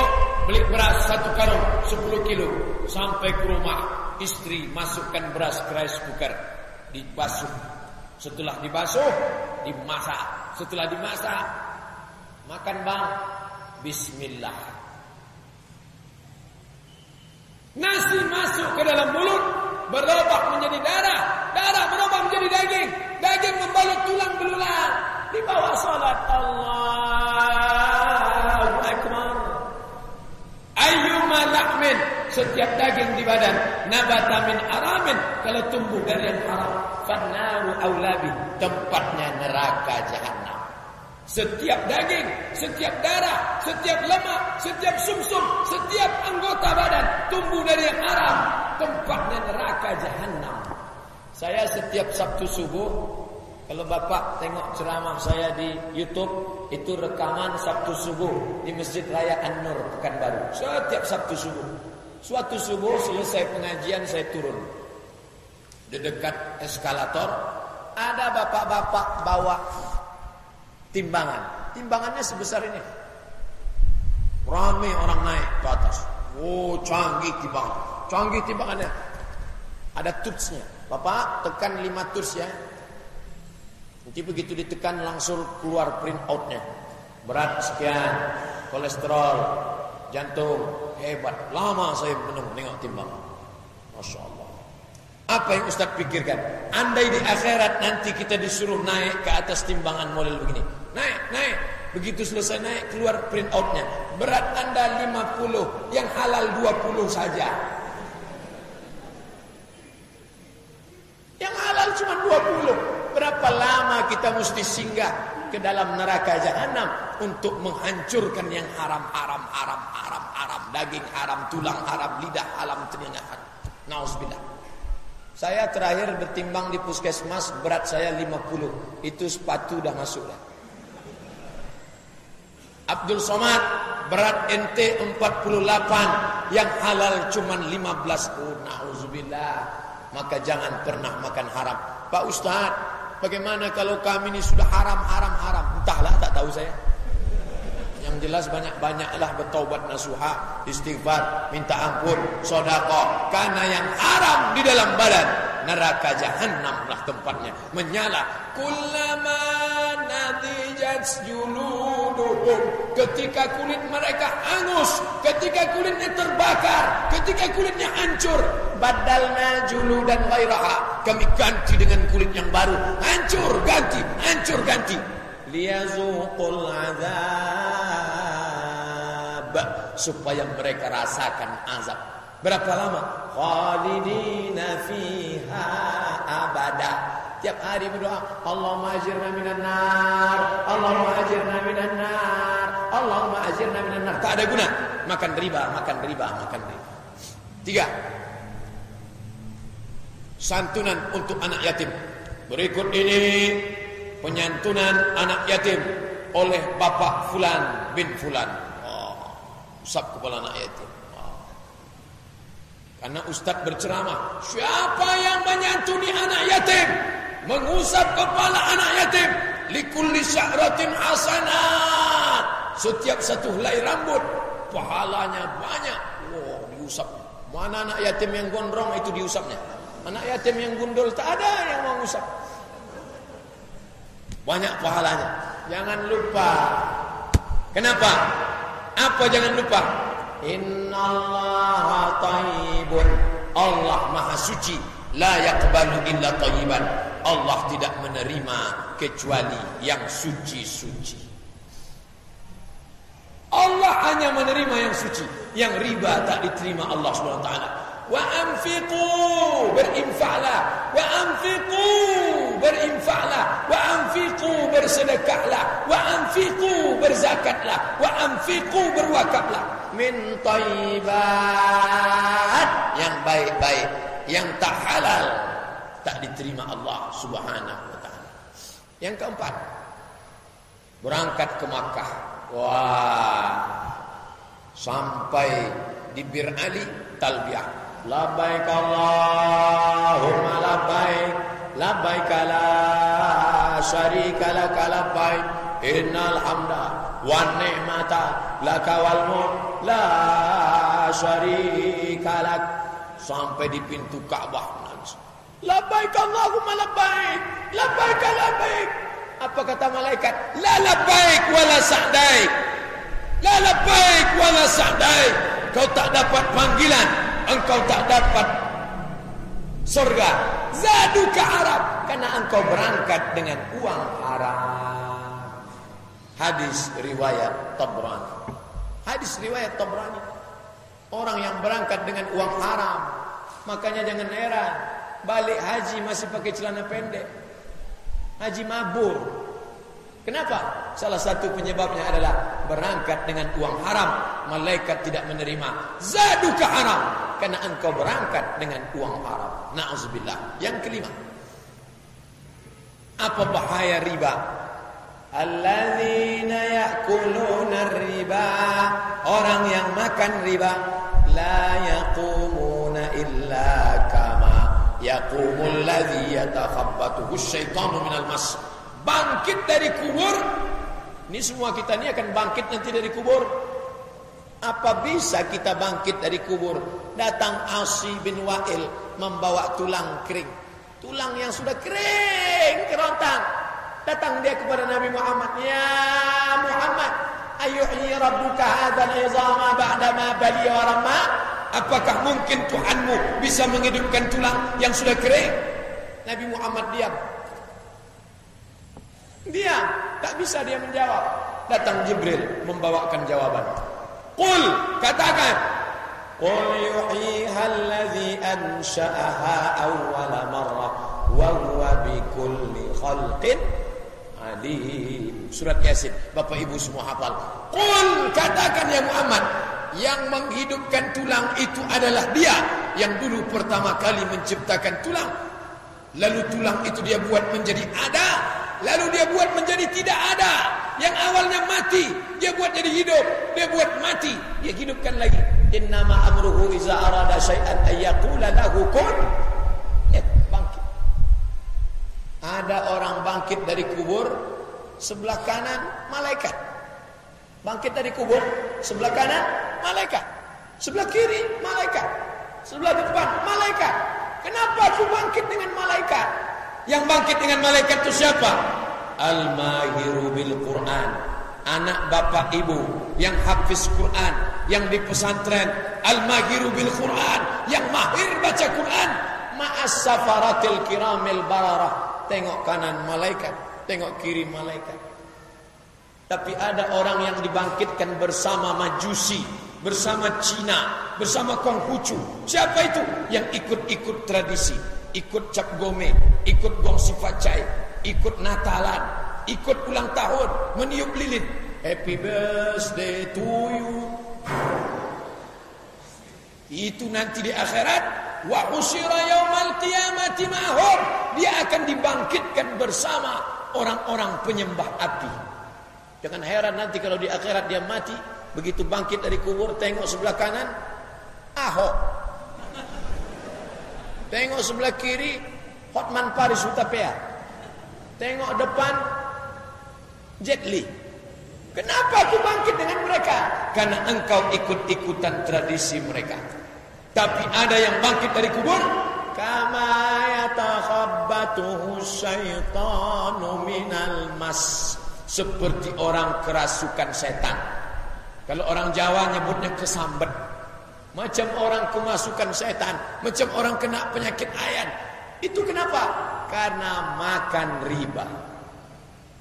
beli beras satu karung 10 kilo sampai ke rumah. Istri masukkan beras ke rice cooker, dibasuh. Setelah dibasuh, dimasak. Setelah dimasak, makan bang. Bismillah. Nasi masuk ke dalam mulut, berubah menjadi darah, darah berubah menjadi daging, daging membalut tulang belulang. Di bawah salat Allahu Akbar. Ayyuma setiap daging di badan nabata min aramin kalau tumbuh dari yang haram fannaru aulabi tempatnya neraka jahanam setiap daging, setiap darah, setiap lemak, setiap sumsum, setiap anggota badan tumbuh dari yang haram, tempatnya neraka jahanam. Saya setiap Sabtu subuh kalau Bapak tengok ceramah saya di YouTube itu rekaman Sabtu subuh di Masjid Raya An-Nur Pekanbaru. Setiap Sabtu subuh. Suatu subuh selesai pengajian saya turun. Di dekat eskalator ada bapak-bapak bawa timbangan. Timbangannya sebesar ini. Ramai orang naik ke atas. Oh, canggih timbangan. Canggih timbangannya. Ada tutsnya. Bapak tekan lima tuts ya. Nanti begitu ditekan langsung keluar print outnya. Berat sekian, kolesterol, jantung, hebat. Lama saya menunggu nengok timbangan. Masya Allah. Apa yang Ustaz pikirkan? Andai di akhirat nanti kita disuruh naik ke atas timbangan model begini. Naik, naik. Begitu selesai naik, keluar print outnya. Berat anda 50, yang halal 20 saja. Yang halal cuma 20. Berapa lama kita mesti singgah ke dalam neraka jahanam untuk menghancurkan yang haram, haram, haram, haram, haram. Daging haram, tulang haram, lidah haram, telinga haram. Nauzubillah. Saya terakhir bertimbang di puskesmas berat saya 50. Itu sepatu dah masuk dah. Abdul Somad berat NT 48 yang halal cuma 15 oh, nauzubillah maka jangan pernah makan haram Pak Ustaz Bagaimana kalau kami ini sudah haram, haram, haram? Entahlah, tak tahu saya. Yang jelas banyak-banyaklah bertaubat nasuha, istighfar, minta ampun, sodako. Karena yang haram di dalam badan, neraka jahanamlah tempatnya. Menyala. Kullama nadijat juluduhum. Ketika kulit mereka hangus, ketika kulitnya terbakar, ketika kulitnya hancur, badalna juludan ghairaha. Kami ganti dengan kulit yang baru. Hancur, ganti, hancur, ganti. Liyazuqul azab. Supaya mereka rasakan azab. Berapa lama? Khalidina fiha abada. Tiap hari berdoa, Allahumma ajirna minan nar, Allahumma ajirna minan nar, Allahumma ajirna minan nar. Tak ada guna. Makan riba, makan riba, makan riba. Tiga. Santunan untuk anak yatim. Berikut ini penyantunan anak yatim oleh bapak Fulan bin Fulan. Oh, usap kepala anak yatim. Oh. Karena ustaz berceramah, siapa yang menyantuni anak yatim, mengusap kepala anak yatim, likulli sya'ratin hasanat. Setiap satu helai rambut pahalanya banyak. Wow, diusap. Mana anak yatim yang gondrong itu diusapnya. Anak yatim yang gundul tak ada yang mau usap. Banyak pahalanya. Jangan lupa. Kenapa? Apa jangan lupa? Innallaha tayyibun. Allah Maha Suci. La yaqbalu illa tayyiban. Allah tidak menerima kecuali yang suci-suci. Allah hanya menerima yang suci. Yang riba tak diterima Allah SWT. Wa anfiqu berinfaklah. Wa anfiqu berinfaklah. Wa anfiqu bersedekahlah. Wa anfiqu berzakatlah. Wa anfiqu berwakaflah. Min tayyibat. Yang baik-baik. Yang tak halal. Tak diterima Allah subhanahu wa ta'ala. Yang keempat. Berangkat ke Makkah. Wah. Sampai di Bir Ali talbiyah. Labbaik Allahumma labbaik. Labbaik la syarika laka labbaik. Innal hamda wa ni'mata laka wal mulk la syarika lak. Sampai di pintu Ka'bah nangis. Labbaik Allahumma labbaik. Labbaik labbaik. Apa kata malaikat? La labbaik wala sa'daik. La labbaik wala sa'daik. Kau tak dapat panggilan, engkau tak dapat surga. Zaduka Arab karena engkau berangkat dengan uang haram. Hadis riwayat Tabrani. Hadis riwayat Tabrani. Orang yang berangkat dengan uang haram, makanya jangan heran balik haji masih pakai celana pendek. Haji mabur. Kenapa? Salah satu penyebabnya adalah berangkat dengan uang haram. Malaikat tidak menerima. Zaduka haram. Karena engkau berangkat dengan uang haram. Na'udzubillah. Yang kelima. Apa bahaya riba? Alladzina ya'kuluna riba. Orang yang makan riba. La yaqumuna illa kama yaqumul ladzi yatakhabbatuhu syaitanu minal mas. Bangkit dari kubur. Ini semua kita ini akan bangkit nanti dari kubur. Apa bisa kita bangkit dari kubur? Datang Asi bin Wa'il membawa tulang kering. Tulang yang sudah kering, kerontang. Datang dia kepada Nabi Muhammad. Ya Muhammad, ayuhyi rabbuka hadzal izama ba'dama bali wa? Apakah mungkin Tuhanmu bisa menghidupkan tulang yang sudah kering? Nabi Muhammad diam. Diam, tak bisa dia menjawab. Datang Jibril membawakan jawaban. Qul, katakan. Qul yuhyiha alladhi ansha'aha awwala marrah wa huwa bikulli khalqin alim. Surat Yasin. Bapak Ibu semua hafal. Qul, katakan ya Muhammad, yang menghidupkan tulang itu adalah dia yang dulu pertama kali menciptakan tulang. Lalu tulang itu dia buat menjadi ada, lalu dia buat menjadi tidak ada. Yang awalnya mati, dia buat jadi hidup, dia buat mati, dia hidupkan lagi. Innama amruhu iza arada syai'an ayyakula lahu kun. Eh, bangkit. Ada orang bangkit dari kubur sebelah kanan malaikat. Bangkit dari kubur sebelah kanan malaikat. Sebelah kiri malaikat. Sebelah depan malaikat. Kenapa aku bangkit dengan malaikat? Yang bangkit dengan malaikat itu siapa? Al-mahiru bil Quran. Anak bapak ibu yang hafiz Quran, yang di pesantren, al-mahiru bil Quran, yang mahir baca Quran, ma'as safaratil kiramil bararah. Tengok kanan malaikat, tengok kiri malaikat. Tapi ada orang yang dibangkitkan bersama Majusi, bersama Cina, bersama Konghucu. Siapa itu? Yang ikut-ikut tradisi, ikut cap gome, ikut gongsi facai, ikut Natalan, ikut ulang tahun, meniup lilin. Happy birthday to you. Itu nanti di akhirat wa usira yaumal qiyamati ma'hum. Dia akan dibangkitkan bersama orang-orang penyembah api. Jangan heran nanti kalau di akhirat dia mati, begitu bangkit dari kubur tengok sebelah kanan Ahok. Tengok sebelah kiri Hotman Paris Hutapea. Tengok depan Jet Li. Kenapa aku bangkit dengan mereka? Karena engkau ikut-ikutan tradisi mereka. Tapi ada yang bangkit dari kubur. Kama yatakhabbatuhu syaitanu minal mas. Seperti orang kerasukan setan. Kalau orang Jawa nyebutnya kesambet. Macam orang kemasukan setan. Macam orang kena penyakit ayan. Itu kenapa? Karena makan riba.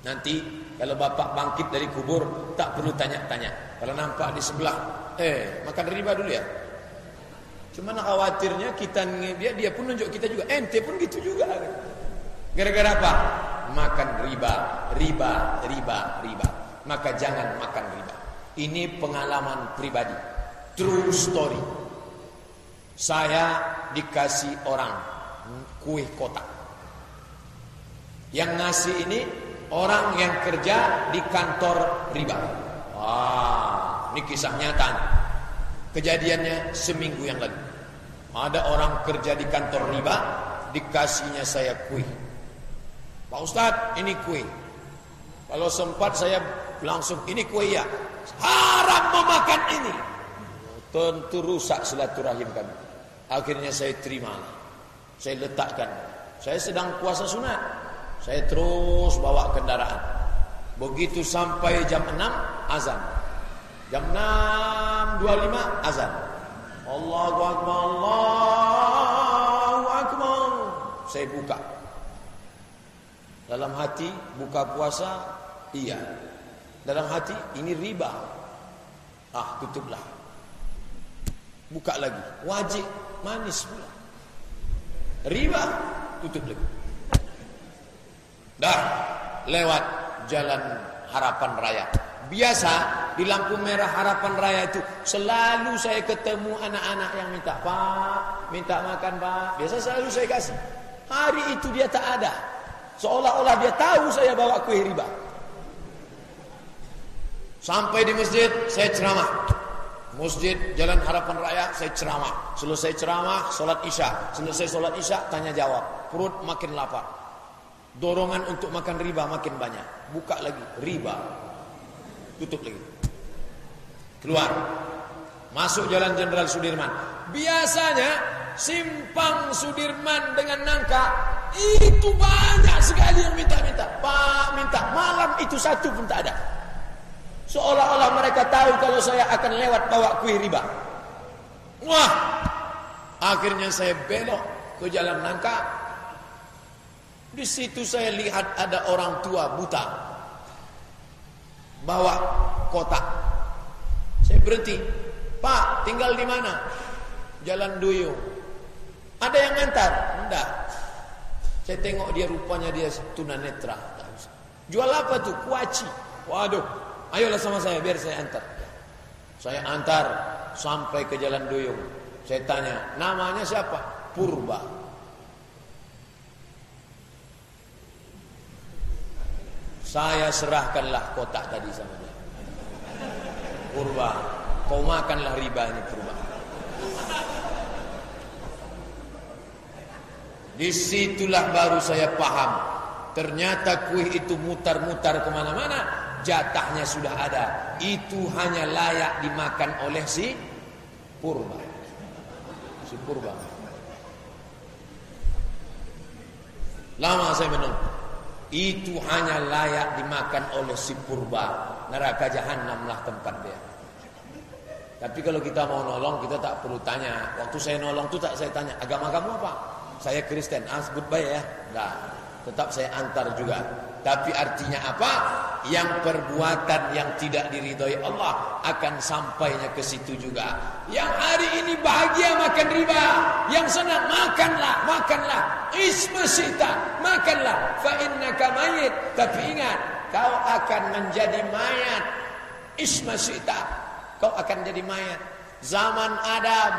Nanti kalau bapak bangkit dari kubur tak perlu tanya-tanya. Kalau nampak di sebelah, eh makan riba dulu ya. Cuma khawatirnya kita dia dia pun nunjuk kita juga. Ente pun gitu juga. Gara-gara apa? Makan riba, riba, riba, riba. Maka jangan makan riba. Ini pengalaman pribadi. True story. Saya dikasih orang kue kotak. Yang ngasih ini orang yang kerja di kantor riba. Wah, ini kisah nyata. Kejadiannya seminggu yang lalu. Ada orang kerja di kantor riba, dikasihnya saya kue. Pak Ustadz, ini kue. Kalau sempat saya langsung, ini kue ya. Haram memakan ini. Tentu rusak silaturahim kami. Akhirnya saya terima. Saya letakkan. Saya sedang puasa sunat. Saya terus bawa kendaraan. Begitu sampai jam 6 azan. Jam 6.25 azan. Allahu Akbar, Allahu Akbar. Saya buka. Dalam hati buka puasa, iya. Dalam hati ini riba. Ah, tutuplah. Buka lagi. Wajib manis pula. Riba, tutup lagi. Dah lewat jalan harapan raya. Biasa di lampu merah harapan raya itu selalu saya ketemu anak-anak yang minta pak, minta makan pak. Biasa selalu saya kasih. Hari itu dia tak ada. Seolah-olah dia tahu saya bawa kue riba. Sampai di masjid saya ceramah. Masjid Jalan Harapan Raya saya ceramah. Selesai ceramah, solat isya. Selesai solat isya, tanya jawab. Perut makin lapar. Dorongan untuk makan riba makin banyak. Buka lagi, riba. Tutup lagi. Keluar. Masuk Jalan Jenderal Sudirman. Biasanya simpang Sudirman dengan nangka itu banyak sekali yang minta-minta. Pak minta malam itu satu pun tak ada. Seolah-olah mereka tahu kalau saya akan lewat bawa kue riba. Wah, akhirnya saya belok ke jalan nangka. Di situ saya lihat ada orang tua buta bawa kotak. Saya berhenti. Pak, tinggal di mana? Jalan Duyung. Ada yang ngantar? Enggak. Saya tengok dia rupanya dia tunanetra. Jual apa tuh? Kuaci. Waduh, ayolah sama saya biar saya antar. Saya antar sampai ke Jalan Duyung. Saya tanya, namanya siapa? Purba. Saya serahkanlah kotak tadi sama dia. Purba, kau makanlah riba ini purba. Di situlah baru saya paham Ternyata kuih itu mutar-mutar ke mana-mana. Jatahnya sudah ada. Itu hanya layak dimakan oleh si purba. Si purba. Lama saya menunggu. Itu hanya layak dimakan oleh si purba. Neraka jahanam lah tempat dia. Tapi kalau kita mau nolong kita tak perlu tanya. Waktu saya nolong tu tak saya tanya agama kamu apa? Saya Kristen. Ah sebut baik ya. Enggak. Tetap saya antar juga. Tapi artinya apa? Yang perbuatan yang tidak diridhoi Allah akan sampainya ke situ juga. Yang hari ini bahagia makan riba, yang senang makanlah, makanlah. Ismasita, makanlah. Fa innaka mayit. Tapi ingat, kau akan menjadi mayat. Ismasita, kau akan jadi mayat. Zaman Adam,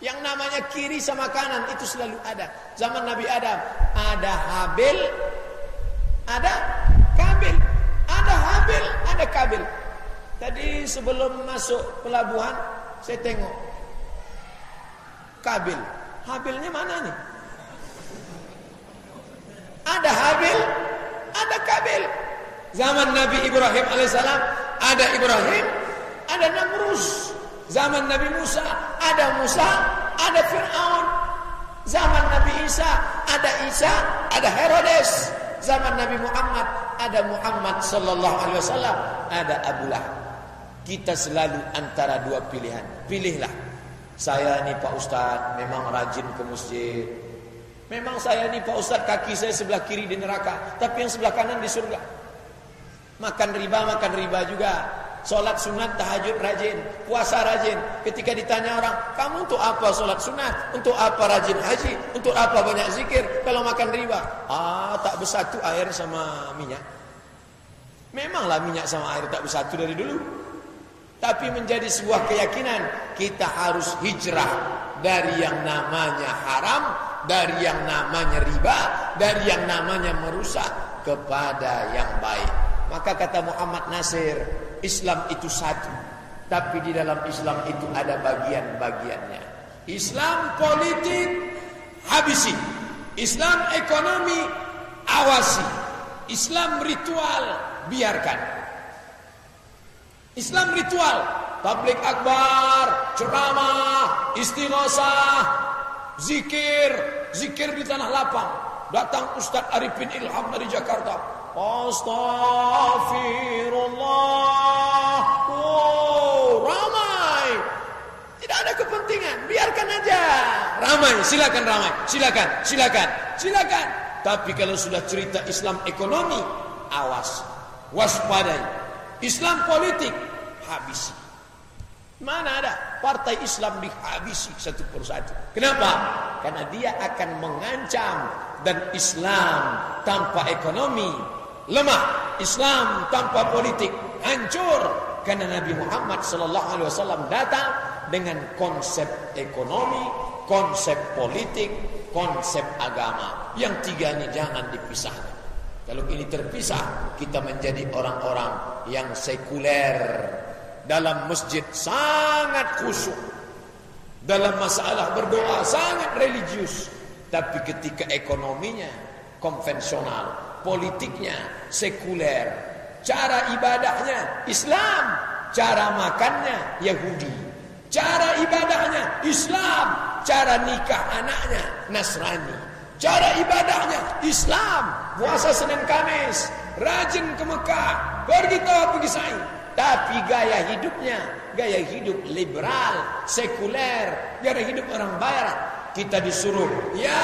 yang namanya kiri sama kanan itu selalu ada. Zaman Nabi Adam ada Habil, ada Kabil, ada Habil, ada Kabil. Tadi sebelum masuk pelabuhan saya tengok Kabil. Habilnya mana nih? Ada Habil, ada Kabil. Zaman Nabi Ibrahim alaihissalam ada Ibrahim, ada Namrus. Zaman Nabi Musa ada Musa, ada Fir'aun. Zaman Nabi Isa ada Isa, ada Herodes. Zaman Nabi Muhammad ada Muhammad sallallahu alaihi wasallam, ada Abu Lahab. Kita selalu antara dua pilihan. Pilihlah. Saya ni Pak Ustaz memang rajin ke masjid. Memang saya ni Pak Ustaz kaki saya sebelah kiri di neraka, tapi yang sebelah kanan di surga. Makan riba, makan riba juga. Solat sunat, tahajud rajin, puasa rajin. Ketika ditanya orang, kamu untuk apa solat sunat? Untuk apa rajin haji? Untuk apa banyak zikir? Kalau makan riba, ah tak bersatu air sama minyak. Memanglah minyak sama air tak bersatu dari dulu. Tapi menjadi sebuah keyakinan kita harus hijrah dari yang namanya haram, dari yang namanya riba, dari yang namanya merusak kepada yang baik. Maka kata Muhammad Nasir, Islam itu satu. Tapi di dalam Islam itu ada bagian-bagiannya. Islam politik habisi. Islam ekonomi awasi. Islam ritual biarkan. Islam ritual, tablik akbar, ceramah, istighosah, zikir, zikir di tanah lapang. Datang Ustaz Arifin Ilham dari Jakarta. Astaghfirullah. Oh, ramai. Tidak ada kepentingan, biarkan aja. Ramai, silakan ramai. Silakan, silakan, silakan. Tapi kalau sudah cerita Islam ekonomi, awas. Waspadai. Islam politik habisi. Mana ada partai Islam dihabisi satu persatu. Kenapa? Karena dia akan mengancam dan Islam tanpa ekonomi lemah. Islam tanpa politik hancur. Karena Nabi Muhammad sallallahu alaihi wasallam datang dengan konsep ekonomi, konsep politik, konsep agama. Yang tiga ini jangan dipisahkan. Kalau ini terpisah, kita menjadi orang-orang yang sekuler. Dalam masjid sangat khusyuk. Dalam masalah berdoa sangat religius. Tapi ketika ekonominya konvensional, politiknya sekuler, cara ibadahnya Islam, cara makannya Yahudi, cara ibadahnya Islam, cara nikah anaknya Nasrani, cara ibadahnya Islam, puasa Senin Kamis, rajin ke Mekah, pergi tawaf pergi sa'i. Tapi gaya hidupnya, gaya hidup liberal, sekuler, gaya hidup orang barat. Kita disuruh, ya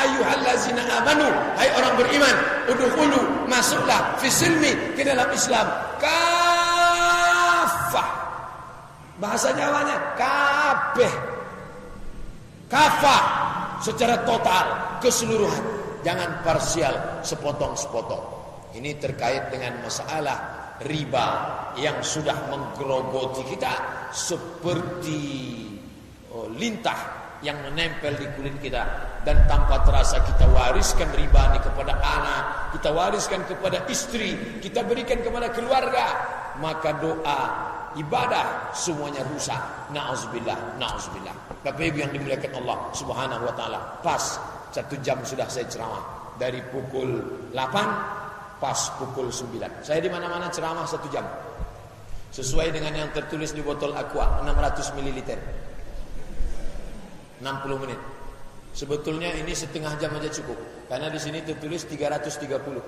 ayyuhallazina amanu, hai orang beriman, udkhulu, masuklah fi silmi ke dalam Islam. Kafah. Bahasa Jawanya kabeh. Kafah secara total, keseluruhan. Jangan parsial, sepotong-sepotong. Ini terkait dengan masalah riba yang sudah menggerogoti kita seperti oh, lintah yang menempel di kulit kita dan tanpa terasa kita wariskan riba ini kepada anak, kita wariskan kepada istri, kita berikan kepada keluarga, maka doa, ibadah semuanya rusak. Nauzubillah, nauzubillah. Bapak Ibu yang dimuliakan Allah Subhanahu wa taala. Pas satu jam sudah saya ceramah. dari pukul 8 pas pukul 9. Saya di mana-mana ceramah satu jam. Sesuai dengan yang tertulis di botol aqua 600 ml. 60 menit. Sebetulnya ini setengah jam aja cukup. Karena di sini tertulis 330.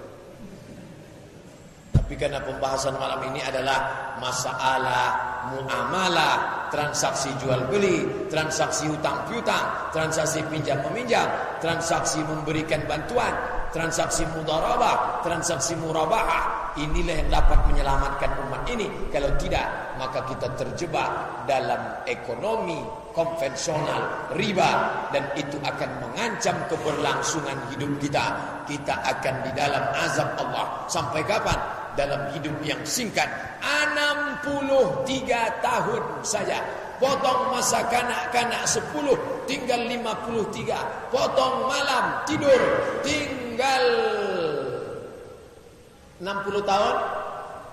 Tapi karena pembahasan malam ini adalah masalah muamalah, transaksi jual beli, transaksi hutang piutang, transaksi pinjam meminjam, transaksi memberikan bantuan, transaksi mudarabah, transaksi murabahah. Inilah yang dapat menyelamatkan umat ini. Kalau tidak, maka kita terjebak dalam ekonomi konvensional riba dan itu akan mengancam keberlangsungan hidup kita. Kita akan di dalam azab Allah sampai kapan? dalam hidup yang singkat 63 tahun saja potong masa kanak-kanak 10 tinggal 53 potong malam tidur tinggal 60 tahun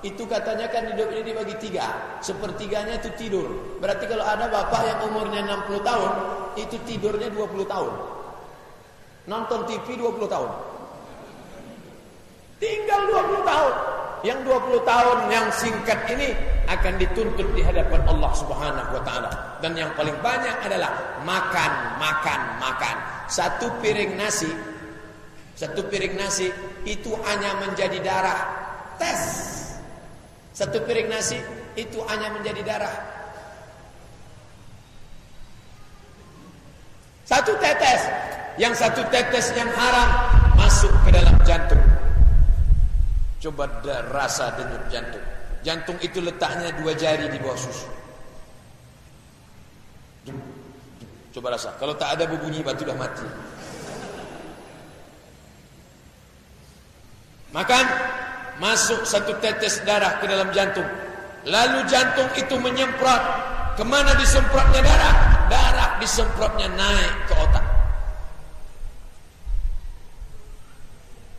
itu katanya kan hidup ini dibagi tiga. Sepertiganya itu tidur. Berarti kalau ada bapak yang umurnya 60 tahun itu tidurnya 20 tahun. Nonton TV 20 tahun. Tinggal 20 tahun. Yang 20 tahun yang singkat ini akan dituntut di hadapan Allah Subhanahu wa taala. Dan yang paling banyak adalah makan, makan, makan. Satu piring nasi satu piring nasi itu hanya menjadi darah. Tes. Satu piring nasi itu hanya menjadi darah. Satu tetes. Yang satu tetes yang haram masuk ke dalam jantung. Coba rasa denyut jantung. Jantung itu letaknya dua jari di bawah susu. Coba rasa. Kalau tak ada berbunyi batu dah mati. Makan masuk satu tetes darah ke dalam jantung. Lalu jantung itu menyemprot. Kemana disemprotnya darah? Darah disemprotnya naik ke otak.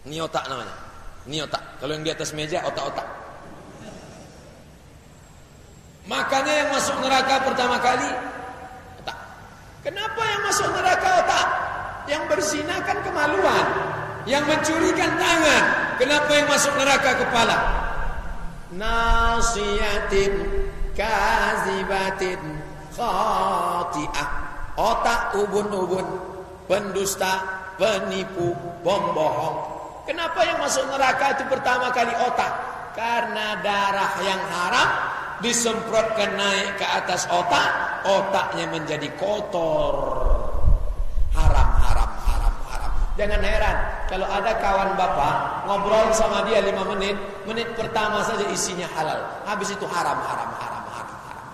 Ini otak namanya. Ini otak. Kalau yang di atas meja otak-otak. Makanya yang masuk neraka pertama kali otak. Kenapa yang masuk neraka otak? Yang berzina kan kemaluan. Yang mencurikan tangan. Kenapa yang masuk neraka kepala? Nasiyatin kazibatin khati'ah. Otak ubun-ubun, pendusta, penipu, pembohong. Kenapa yang masuk neraka itu pertama kali otak? Karena darah yang haram disemprotkan naik ke atas otak, otaknya menjadi kotor. Haram, haram, haram, haram. Jangan heran kalau ada kawan bapak ngobrol sama dia lima menit, menit pertama saja isinya halal, habis itu haram, haram, haram, haram, haram.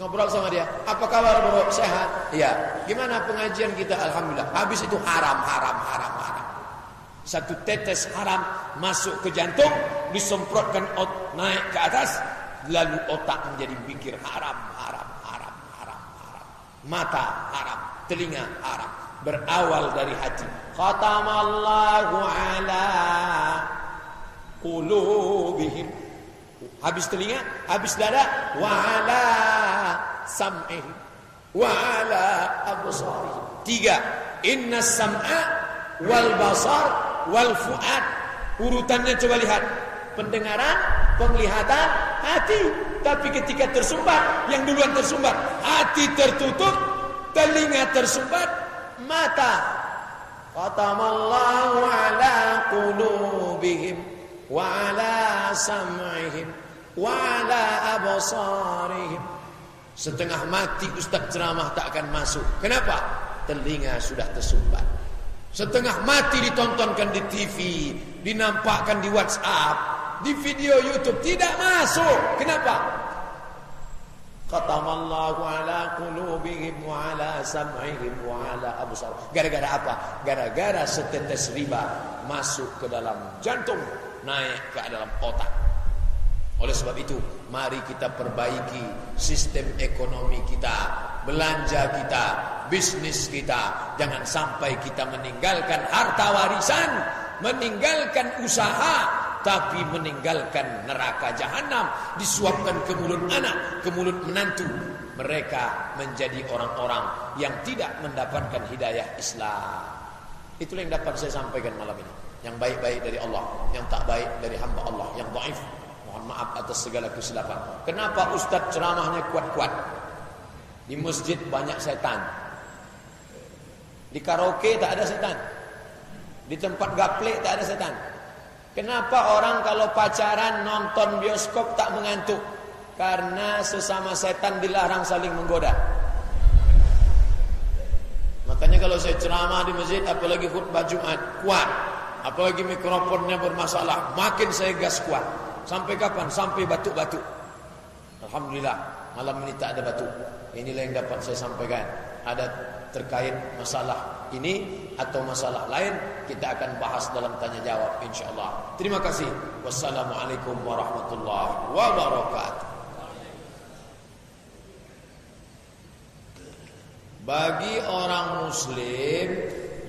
Ngobrol sama dia, apa kabar bro? Sehat? Iya. Gimana pengajian kita? Alhamdulillah. Habis itu haram, haram, haram, haram. Satu tetes haram masuk ke jantung, disemprotkan ot naik ke atas, lalu otak menjadi pikir haram, haram, haram, haram, haram. Mata haram, telinga haram. Berawal dari hati. Khatamallahu ala qulubihim. Habis telinga, habis dada, wa ala sam'ihim wa ala absari. Tiga, inna sam'a wal basar wal fuad. Urutannya coba lihat. Pendengaran, penglihatan, hati. Tapi ketika tersumbat, yang duluan tersumbat, hati tertutup, telinga tersumbat, mata. Qatamallahu ala qulubihim wa ala sam'ihim wa ala absarihim. Setengah mati Ustaz ceramah tak akan masuk. Kenapa? Telinga sudah tersumbat. Setengah mati ditontonkan di TV, dinampakkan di WhatsApp, di video YouTube tidak masuk. Kenapa? Qatamallahu ala qulubihim wa ala sam'ihim wa. Gara-gara apa? Gara-gara setetes riba masuk ke dalam jantung, naik ke dalam otak. Oleh sebab itu, mari kita perbaiki sistem ekonomi kita, belanja kita, bisnis kita. Jangan sampai kita meninggalkan harta warisan, meninggalkan usaha, tapi meninggalkan neraka jahanam, disuapkan ke mulut anak, ke mulut menantu. Mereka menjadi orang-orang yang tidak mendapatkan hidayah Islam. Itulah yang dapat saya sampaikan malam ini. Yang baik-baik dari Allah, yang tak baik dari hamba Allah, yang dhaif. Mohon maaf atas segala kesilapan. Kenapa ustaz ceramahnya kuat-kuat? Di masjid banyak setan. Di karaoke tak ada setan. Di tempat gaplek tak ada setan. Kenapa orang kalau pacaran nonton bioskop tak mengantuk? Karena sesama setan dilarang saling menggoda. Makanya kalau saya ceramah di masjid apalagi khutbah Jumat kuat. Apalagi mikrofonnya bermasalah, makin saya gas kuat. Sampai kapan? Sampai batuk-batuk. Alhamdulillah, malam ini tak ada batuk. Inilah yang dapat saya sampaikan. Ada terkait masalah ini atau masalah lain kita akan bahas dalam tanya jawab insyaallah. Terima kasih. Wassalamualaikum warahmatullahi wabarakatuh. Bagi orang muslim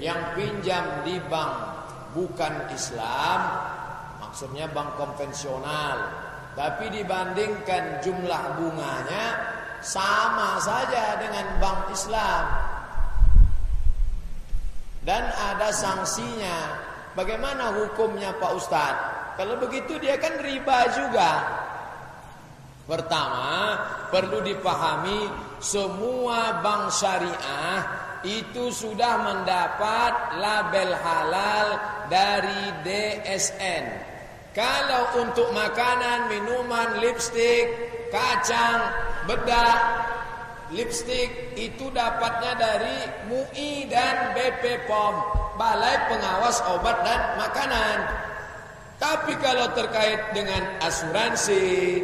yang pinjam di bank bukan Islam, maksudnya bank konvensional, tapi dibandingkan jumlah bunganya sama saja dengan bank Islam. Dan ada sanksinya. Bagaimana hukumnya Pak Ustadz? Kalau begitu dia kan riba juga. Pertama, perlu dipahami semua bank syariah itu sudah mendapat label halal dari DSN. Kalau untuk makanan, minuman, lipstik, kacang, bedak, lipstik itu dapatnya dari MUI dan BP POM, Balai Pengawas Obat dan Makanan. Tapi kalau terkait dengan asuransi,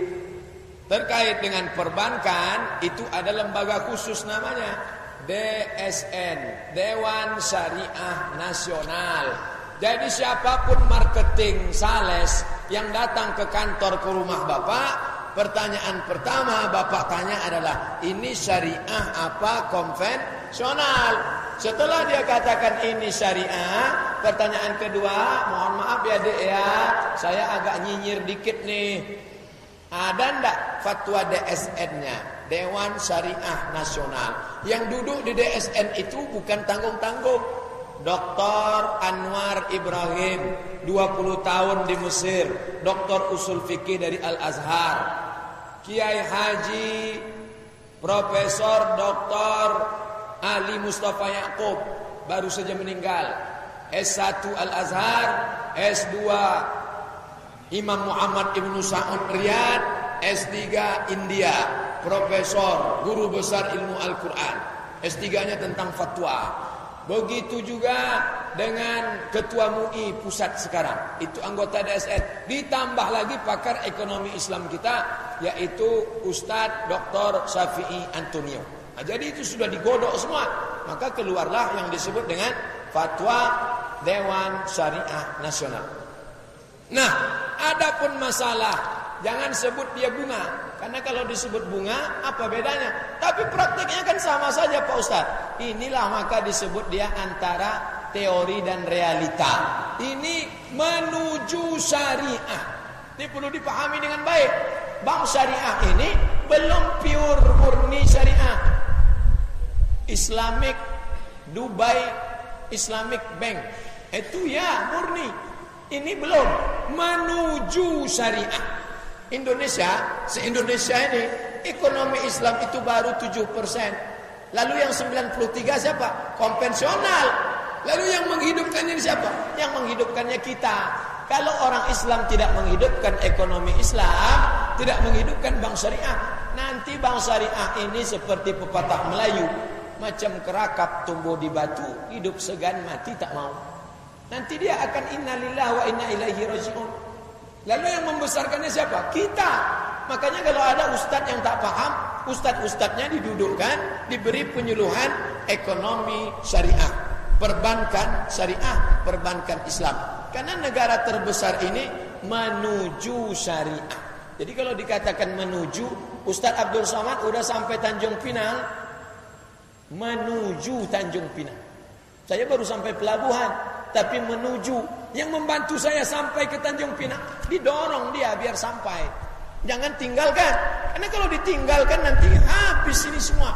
Terkait dengan perbankan itu ada lembaga khusus namanya DSN Dewan Syariah Nasional. Jadi siapa pun marketing sales yang datang ke kantor ke rumah Bapak, pertanyaan pertama Bapak tanya adalah ini syariah apa konvensional? Setelah dia katakan ini syariah, pertanyaan kedua, mohon maaf ya Dek ya, saya agak nyinyir dikit nih. Ada ndak fatwa DSN-nya? Dewan Syariah Nasional. Yang duduk di DSN itu bukan tanggung-tanggung. Dr. Anwar Ibrahim 20 tahun di Mesir, Doktor Usul Fikih dari Al-Azhar. Kiai Haji Profesor Dr. Ali Mustafa Yaakob baru saja meninggal. S1 Al-Azhar, S2 Imam Muhammad Ibn Sa'ud Riyad S3 India Profesor Guru Besar Ilmu Al-Quran S3-nya tentang fatwa Begitu juga dengan Ketua MUI pusat sekarang Itu anggota DSN Ditambah lagi pakar ekonomi Islam kita Yaitu Ustadz Dr. Syafi'i Antonio nah, Jadi itu sudah digodok semua Maka keluarlah yang disebut dengan Fatwa Dewan Syariah Nasional Nah, adapun masalah jangan sebut dia bunga. Karena kalau disebut bunga, apa bedanya? Tapi prakteknya kan sama saja Pak Ustaz. Inilah maka disebut dia antara teori dan realita. Ini menuju syariah. Ini perlu dipahami dengan baik. Bank syariah ini belum pure murni syariah. Islamic Dubai Islamic Bank. Itu ya murni ini belum menuju syariah. Indonesia, se-Indonesia ini ekonomi Islam itu baru 7%. Lalu yang 93 siapa? Konvensional. Lalu yang menghidupkannya siapa? Yang menghidupkannya kita. Kalau orang Islam tidak menghidupkan ekonomi Islam, tidak menghidupkan bank syariah, nanti bank syariah ini seperti pepatah Melayu, macam kerakap tumbuh di batu, hidup segan mati tak mau. Nanti dia akan innalillah wa inna ilaihi rajiun. Lalu yang membesarkannya siapa? Kita. Makanya kalau ada ustadz yang tak paham, ustadz-ustadznya didudukkan, diberi penyuluhan ekonomi syariah, perbankan syariah, perbankan Islam. Karena negara terbesar ini menuju syariah. Jadi kalau dikatakan menuju, Ustadz Abdul Somad udah sampai Tanjung Pinang, menuju Tanjung Pinang. Saya baru sampai pelabuhan, tapi menuju yang membantu saya sampai ke Tanjung Pinang didorong dia biar sampai jangan tinggalkan karena kalau ditinggalkan nanti habis ini semua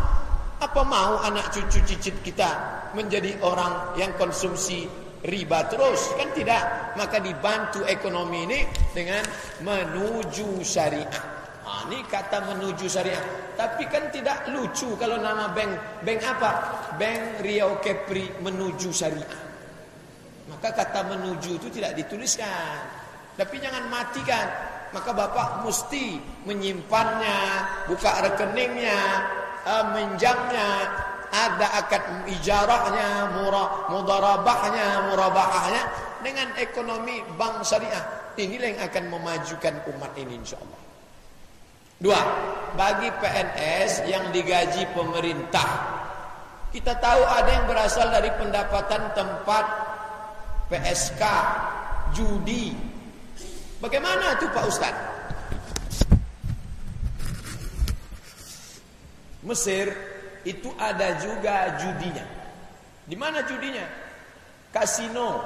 Apa mau anak cucu cicit kita menjadi orang yang konsumsi riba terus? Kan tidak. Maka dibantu ekonomi ini dengan menuju syariah. Ah, ini kata menuju syariah. Tapi kan tidak lucu kalau nama bank bank apa? Bank Riau Kepri menuju syariah. Maka kata menuju itu tidak dituliskan. Tapi jangan matikan. Maka bapak mesti menyimpannya, buka rekeningnya, uh, minjamnya, ada akad ijarahnya, murah, mudarabahnya, murabahahnya dengan ekonomi bank syariah. Inilah yang akan memajukan umat ini insyaallah. Dua, bagi PNS yang digaji pemerintah. Kita tahu ada yang berasal dari pendapatan tempat PSK, judi. Bagaimana itu Pak Ustaz? Mesir itu ada juga judinya. Di mana judinya? Kasino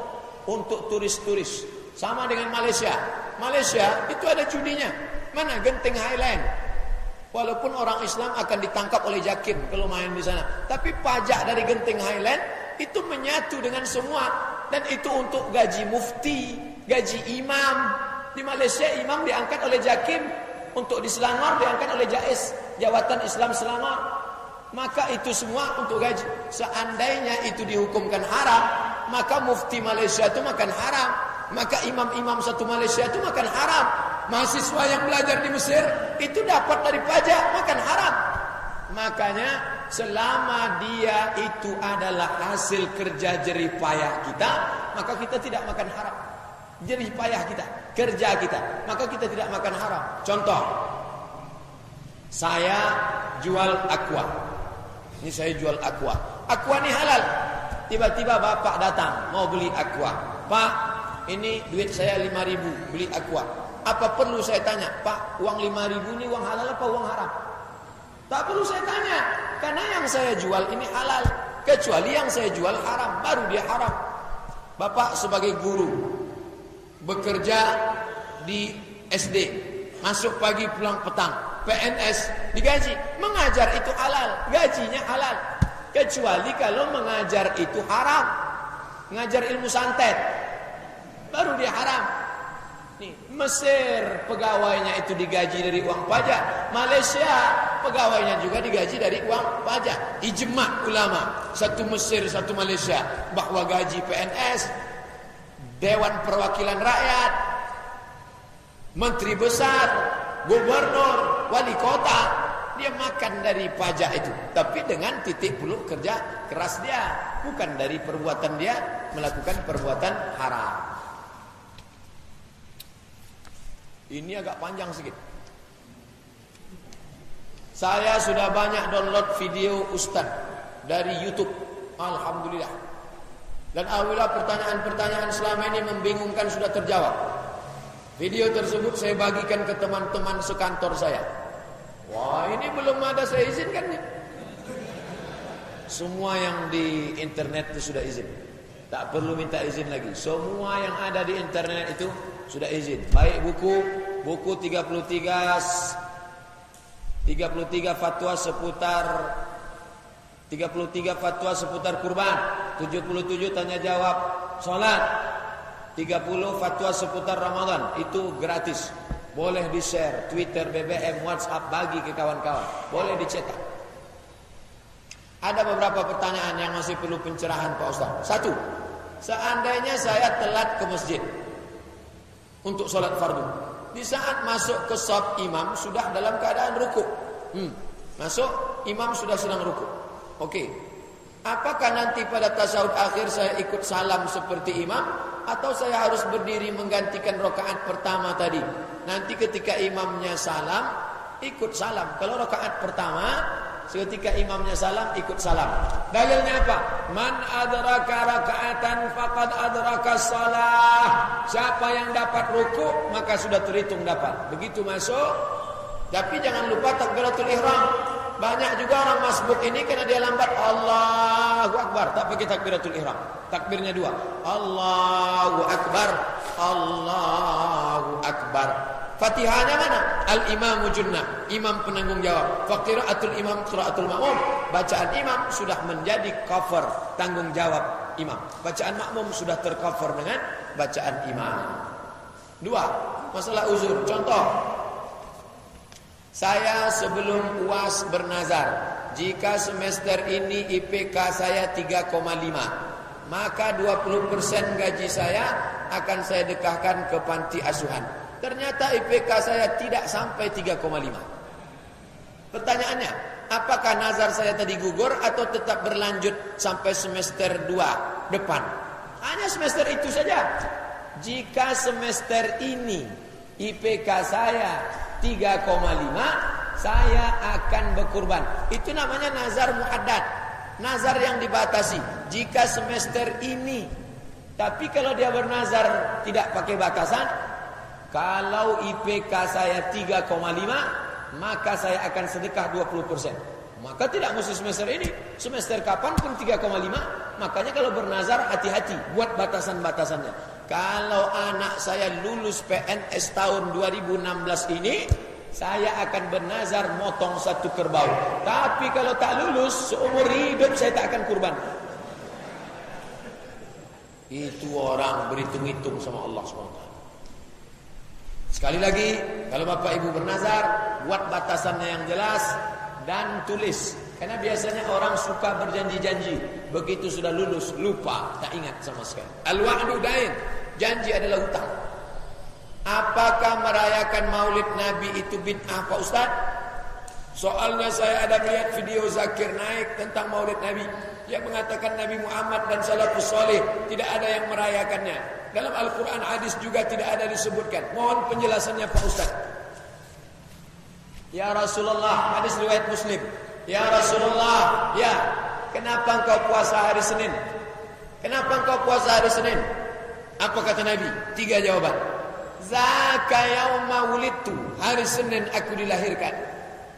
untuk turis-turis. Sama dengan Malaysia. Malaysia itu ada judinya. Mana Genting Highland. Walaupun orang Islam akan ditangkap oleh Jakim kalau main di sana. Tapi pajak dari Genting Highland itu menyatu dengan semua. Dan itu untuk gaji mufti, gaji imam. Di Malaysia imam diangkat oleh Jakim. Untuk di Selangor diangkat oleh Jais. Jawatan Islam Selangor. Maka itu semua untuk gaji. Seandainya itu dihukumkan haram, maka mufti Malaysia itu makan haram. Maka imam-imam satu Malaysia itu makan haram. Mahasiswa yang belajar di Mesir itu dapat dari pajak makan haram. Makanya selama dia itu adalah hasil kerja jerih payah kita, maka kita tidak makan haram. Jerih payah kita, kerja kita, maka kita tidak makan haram. Contoh, saya jual aqua. Ini saya jual aqua. Aqua ini halal. Tiba-tiba bapak datang mau beli aqua. Pak, ini duit saya 5000 beli aqua. Apa perlu saya tanya? Pak, uang 5000 ini uang halal apa uang haram? Tak perlu saya tanya. Karena yang saya jual ini halal. Kecuali yang saya jual haram. Baru dia haram. Bapak sebagai guru. Bekerja di SD. Masuk pagi pulang petang. PNS digaji. Mengajar itu halal, gajinya halal. Kecuali kalau mengajar itu haram. Mengajar ilmu santet. Baru dia haram. Nih, Mesir pegawainya itu digaji dari uang pajak. Malaysia pegawainya juga digaji dari uang pajak. Ijma ulama satu Mesir satu Malaysia bahwa gaji PNS Dewan Perwakilan Rakyat Menteri Besar Gubernur Wali Kota Dia makan dari pajak itu. Tapi dengan titik puluh kerja keras dia Bukan dari perbuatan dia Melakukan perbuatan haram. Ini agak panjang sedikit Saya sudah banyak download video Ustaz Dari Youtube. Alhamdulillah Dan Alhamdulillah pertanyaan-pertanyaan selama ini membingungkan sudah terjawab Video tersebut saya bagikan ke teman-teman sekantor saya. Wah ini belum ada saya izinkan nih. Semua yang di internet itu sudah izin. Tak perlu minta izin lagi. Semua yang ada di internet itu sudah izin. Baik buku, buku 33 33 fatwa seputar 33 fatwa seputar kurban, 77 tanya jawab salat, 30 fatwa seputar Ramadan itu gratis. Boleh di-share Twitter, BBM, WhatsApp bagi ke kawan-kawan. Boleh dicetak. Ada beberapa pertanyaan yang masih perlu pencerahan Pak Ustaz. Satu, seandainya saya telat ke masjid untuk sholat fardu. Di saat masuk ke sab imam sudah dalam keadaan ruku. Hmm. Masuk imam sudah sedang ruku. Oke. Apakah nanti pada tasawuf akhir saya ikut salam seperti imam atau saya harus berdiri menggantikan rokaat pertama tadi? Nanti ketika imamnya salam, ikut salam. Kalau rokaat pertama, ketika imamnya salam, ikut salam. Dalilnya apa? Man adraka rakaatan faqad adraka salah. Siapa yang dapat ruku, maka sudah terhitung dapat. Begitu masuk, tapi jangan lupa takbiratul ihram. Banyak juga orang masbuk ini karena dia lambat Allahu Akbar tak pakai takbiratul ihram. Takbirnya dua. Allahu Akbar. Allahu Akbar. Fatihahnya mana? Al-imamu junnah. Imam penanggung jawab. Faqiraatul imam qiraatul makmum. Bacaan imam sudah menjadi cover tanggung jawab imam. Bacaan makmum sudah tercover dengan bacaan imam. Dua, masalah uzur. Contoh, saya sebelum UAS bernazar, jika semester ini IPK saya 3,5, maka 20% gaji saya akan saya dekahkan ke panti asuhan. Ternyata IPK saya tidak sampai 3,5. Pertanyaannya, apakah nazar saya tadi gugur atau tetap berlanjut sampai semester 2 depan? Hanya semester itu saja. Jika semester ini IPK saya 3,5, saya akan berkurban. Itu namanya nazar muhaddad. Nazar yang dibatasi. Jika semester ini tapi kalau dia bernazar tidak pakai batasan, kalau IPK saya 3,5 Maka saya akan sedekah 20% Maka tidak mesti semester ini Semester kapan pun 3,5 Makanya kalau bernazar hati-hati Buat batasan-batasannya Kalau anak saya lulus PNS tahun 2016 ini Saya akan bernazar motong satu kerbau. Tapi kalau tak lulus Seumur hidup saya tak akan kurban. Itu orang berhitung-hitung sama Allah SWT. Sekali lagi, kalau Bapak Ibu bernazar, buat batasannya yang jelas dan tulis. Karena biasanya orang suka berjanji-janji. Begitu sudah lulus, lupa, tak ingat sama sekali. Al-wa'du dain, janji adalah hutang. Apakah merayakan maulid Nabi itu bid'ah Pak Ustaz? Soalnya saya ada melihat video Zakir naik tentang maulid Nabi. Yang mengatakan Nabi Muhammad dan salafus soleh tidak ada yang merayakannya. Dalam Al-Quran hadis juga tidak ada disebutkan. Mohon penjelasannya Pak Ustaz. Ya Rasulullah, hadis riwayat Muslim. Ya Rasulullah, ya, kenapa engkau puasa hari Senin? Kenapa engkau puasa hari Senin? Apa kata Nabi? Tiga jawaban. Zaka yauma wulidtu, hari Senin aku dilahirkan.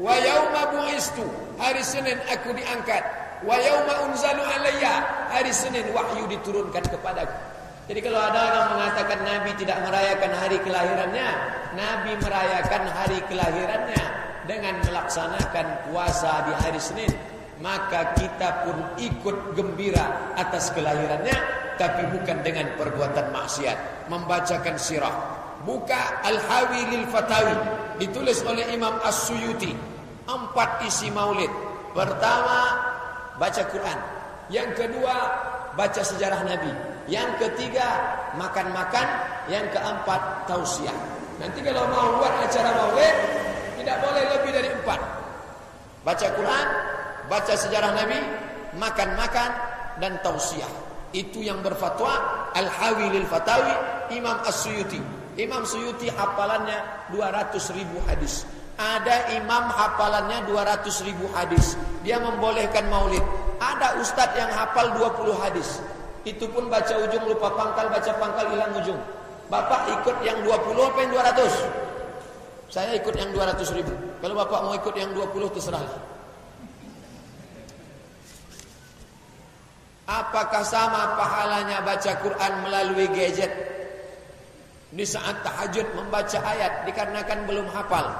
Wa yauma bu'istu, hari Senin aku diangkat. Wa yauma unzalu alayya, hari Senin wahyu diturunkan kepadaku. Jadi kalau ada orang mengatakan Nabi tidak merayakan hari kelahirannya, Nabi merayakan hari kelahirannya dengan melaksanakan puasa di hari Senin, maka kita pun ikut gembira atas kelahirannya, tapi bukan dengan perbuatan maksiat, membacakan sirah. Buka Al-Hawi lil Fatawi ditulis oleh Imam As-Suyuti. Empat isi maulid. Pertama, baca Quran. Yang kedua, baca sejarah Nabi. Yang ketiga, makan-makan. Yang keempat, tausiah. Nanti kalau mau buat acara maulid, tidak boleh lebih dari empat. Baca Quran, baca sejarah Nabi, makan-makan, dan tausiah. Itu yang berfatwa Al-Hawi lil Fatawi Imam As-Suyuti. Imam Suyuti hafalannya 200 ribu hadis. Ada imam hafalannya 200 ribu hadis. Dia membolehkan maulid. Ada ustadz yang hafal 20 hadis. Itu pun baca ujung lupa pangkal, baca pangkal hilang ujung. Bapak ikut yang 20 apa yang 200? Saya ikut yang 200 ribu. Kalau bapak mau ikut yang 20 terserah. Apakah sama pahalanya baca Quran melalui gadget? Di saat tahajud membaca ayat dikarenakan belum hafal.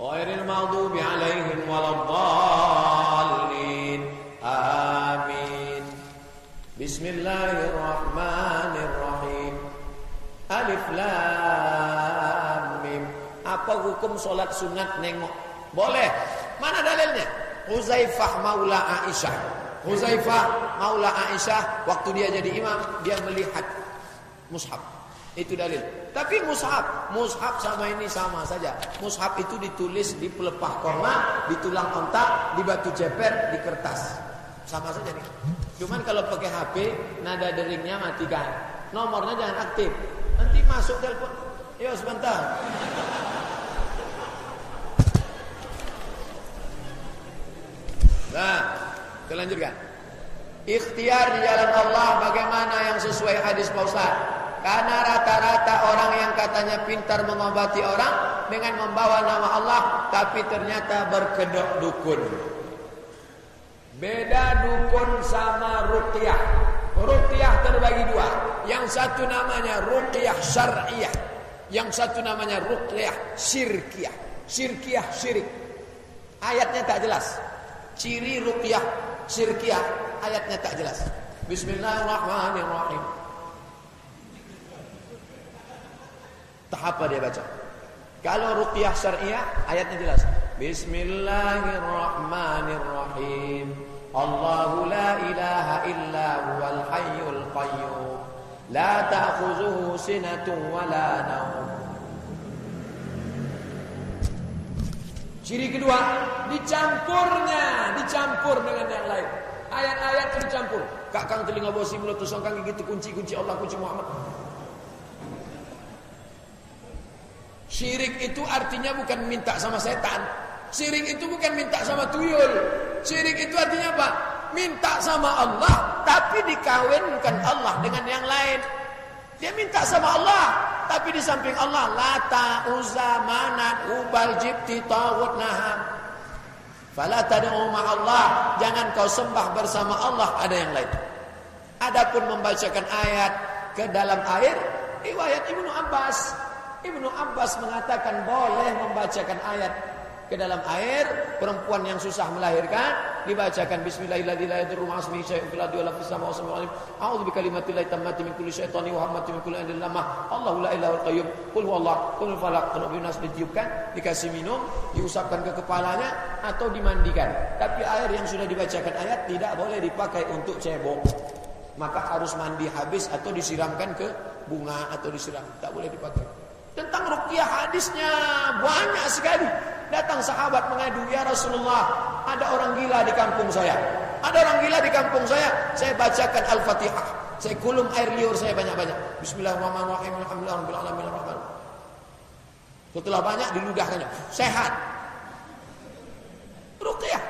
Ghairil maghdubi alaihim waladdallin. Amin. Bismillahirrahmanirrahim. Alif lam hukum solat sunat nengok? Boleh. Mana dalilnya? Huzaifah maula Aisyah. Huzaifah maula Aisyah waktu dia jadi imam, dia melihat mushaf. Itu dalil. Tapi mushaf, mushaf sama ini sama saja. Mushaf itu ditulis di pelepah korma, di tulang ontak, di batu ceper, di kertas. Sama saja nih. Cuman kalau pakai HP, nada deringnya matikan. Nomornya jangan aktif. Nanti masuk telepon. Yo sebentar. Nah, kita lanjutkan. Ikhtiar di jalan Allah bagaimana yang sesuai hadis Pak? Karena rata-rata orang yang katanya pintar mengobati orang dengan membawa nama Allah, tapi ternyata berkedok dukun. Beda dukun sama ruqyah. Ruqyah terbagi dua. Yang satu namanya ruqyah syar'iyah. Yang satu namanya ruqyah syirkiyah. Syirkiyah syirik. Ayatnya tak jelas. Ciri ruqyah syirkiyah ayatnya tak jelas. Bismillahirrahmanirrahim. Tahap dia baca? Kalau ruqyah syariah ayatnya jelas. Bismillahirrahmanirrahim. Allahu la ilaha illa huwal hayyul qayyum. La ta'khuzuhu sinatun wa la nawm. Ciri kedua, dicampurnya, dicampur dengan yang lain. Ayat-ayat dicampur. Kakang telinga bosi mulut tusong kang gitu kunci-kunci Allah kunci Muhammad. Syirik itu artinya bukan minta sama setan. Syirik itu bukan minta sama tuyul. Syirik itu artinya apa? Minta sama Allah tapi dikawinkan Allah dengan yang lain. Dia minta sama Allah tapi di samping Allah Lata, Uzza, Manat, Ubal, Jibti, Tawud, Naham. Fala tad'u Allah, jangan kau sembah bersama Allah ada yang lain. Adapun membacakan ayat ke dalam air, riwayat Ibnu Abbas Ibnu Abbas mengatakan boleh membacakan ayat ke dalam air perempuan yang susah melahirkan dibacakan bismillahirrahmanirrahim. Ditiupkan dikasih minum diusapkan ke kepalanya atau dimandikan. Tapi air yang sudah dibacakan ayat tidak boleh dipakai untuk cebok. Maka harus mandi habis atau disiramkan ke bunga atau disiram. Tak boleh dipakai. Tentang rukyah hadisnya banyak sekali. Datang sahabat mengadu, "Ya Rasulullah, ada orang gila di kampung saya. Ada orang gila di kampung saya. Saya bacakan Al-Fatihah. Saya kulum air liur saya banyak-banyak. Bismillahirrahmanirrahim. Arrahman. Setelah banyak diludahkannya, sehat. Rukyah.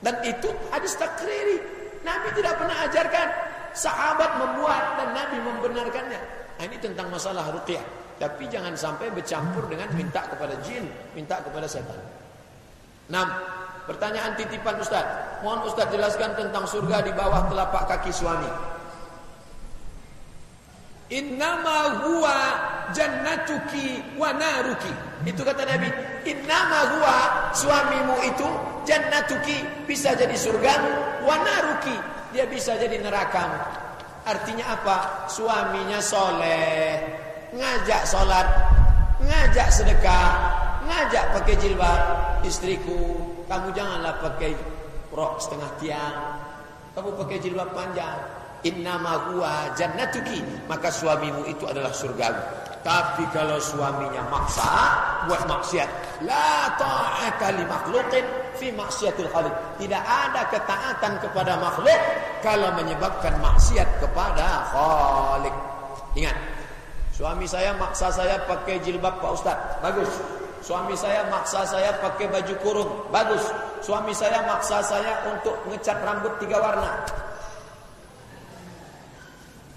Dan itu hadis takriri. Nabi tidak pernah ajarkan. Sahabat membuat dan Nabi membenarkannya. Nah, ini tentang masalah rukyah. Tapi jangan sampai bercampur dengan minta kepada jin, minta kepada setan. 6. Pertanyaan titipan Ustaz. Mohon Ustaz jelaskan tentang surga di bawah telapak kaki suami. Innama huwa jannatuki wa naruki. Itu kata Nabi. Innama huwa suamimu itu jannatuki bisa jadi surga wa naruki dia bisa jadi neraka. Artinya apa? Suaminya soleh, ngajak sholat, ngajak sedekah, ngajak pakai jilbab. Istriku, kamu janganlah pakai rok setengah tiang. Kamu pakai jilbab panjang. Innama huwa jannatuki, maka suamimu itu adalah surgamu. Tapi kalau suaminya maksa buat maksiat, la ta'ata li makhluqin fi maksiatul khaliq. Tidak ada ketaatan kepada makhluk kalau menyebabkan maksiat kepada khaliq. Ingat, Suami saya maksa saya pakai jilbab Pak Ustaz. Bagus. Suami saya maksa saya pakai baju kurung. Bagus. Suami saya maksa saya untuk ngecat rambut tiga warna.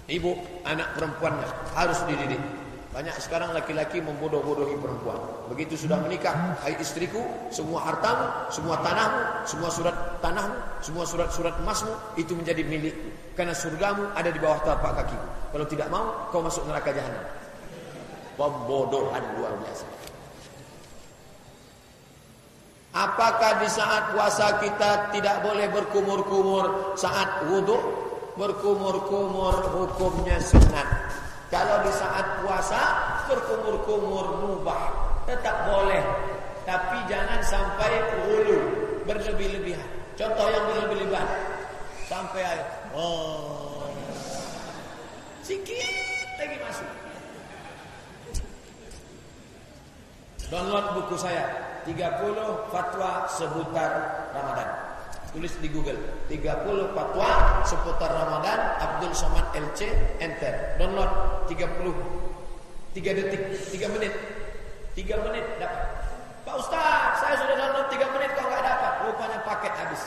Ibu, anak perempuannya harus dididik. Banyak sekarang laki-laki membodoh-bodohi perempuan. Begitu sudah menikah, hai istriku, semua hartamu, semua tanahmu, semua surat tanahmu, semua surat-surat emasmu itu menjadi milikku. Karena surgamu ada di bawah tapak kakiku. Kalau tidak mau, kau masuk neraka jahanam. Pembodohan luar biasa. Apakah di saat puasa kita tidak boleh berkumur-kumur saat wudhu? Berkumur-kumur hukumnya sunat. Kalau di saat puasa berkumur-kumur mubah, tetap boleh. Tapi jangan sampai hulu berlebih-lebihan. Contoh yang berlebih-lebihan. Sampai air. Oh. Sikit lagi masuk. Download buku saya 30 fatwa seputar Ramadan. Tulis di Google. 30 fatwa seputar Ramadan Abdul Somad LC enter. Download. 30 3 detik. 3 menit. 3 menit dapat. Pak Ustaz saya sudah download 3 menit kok nggak dapat. Rupanya paket habis.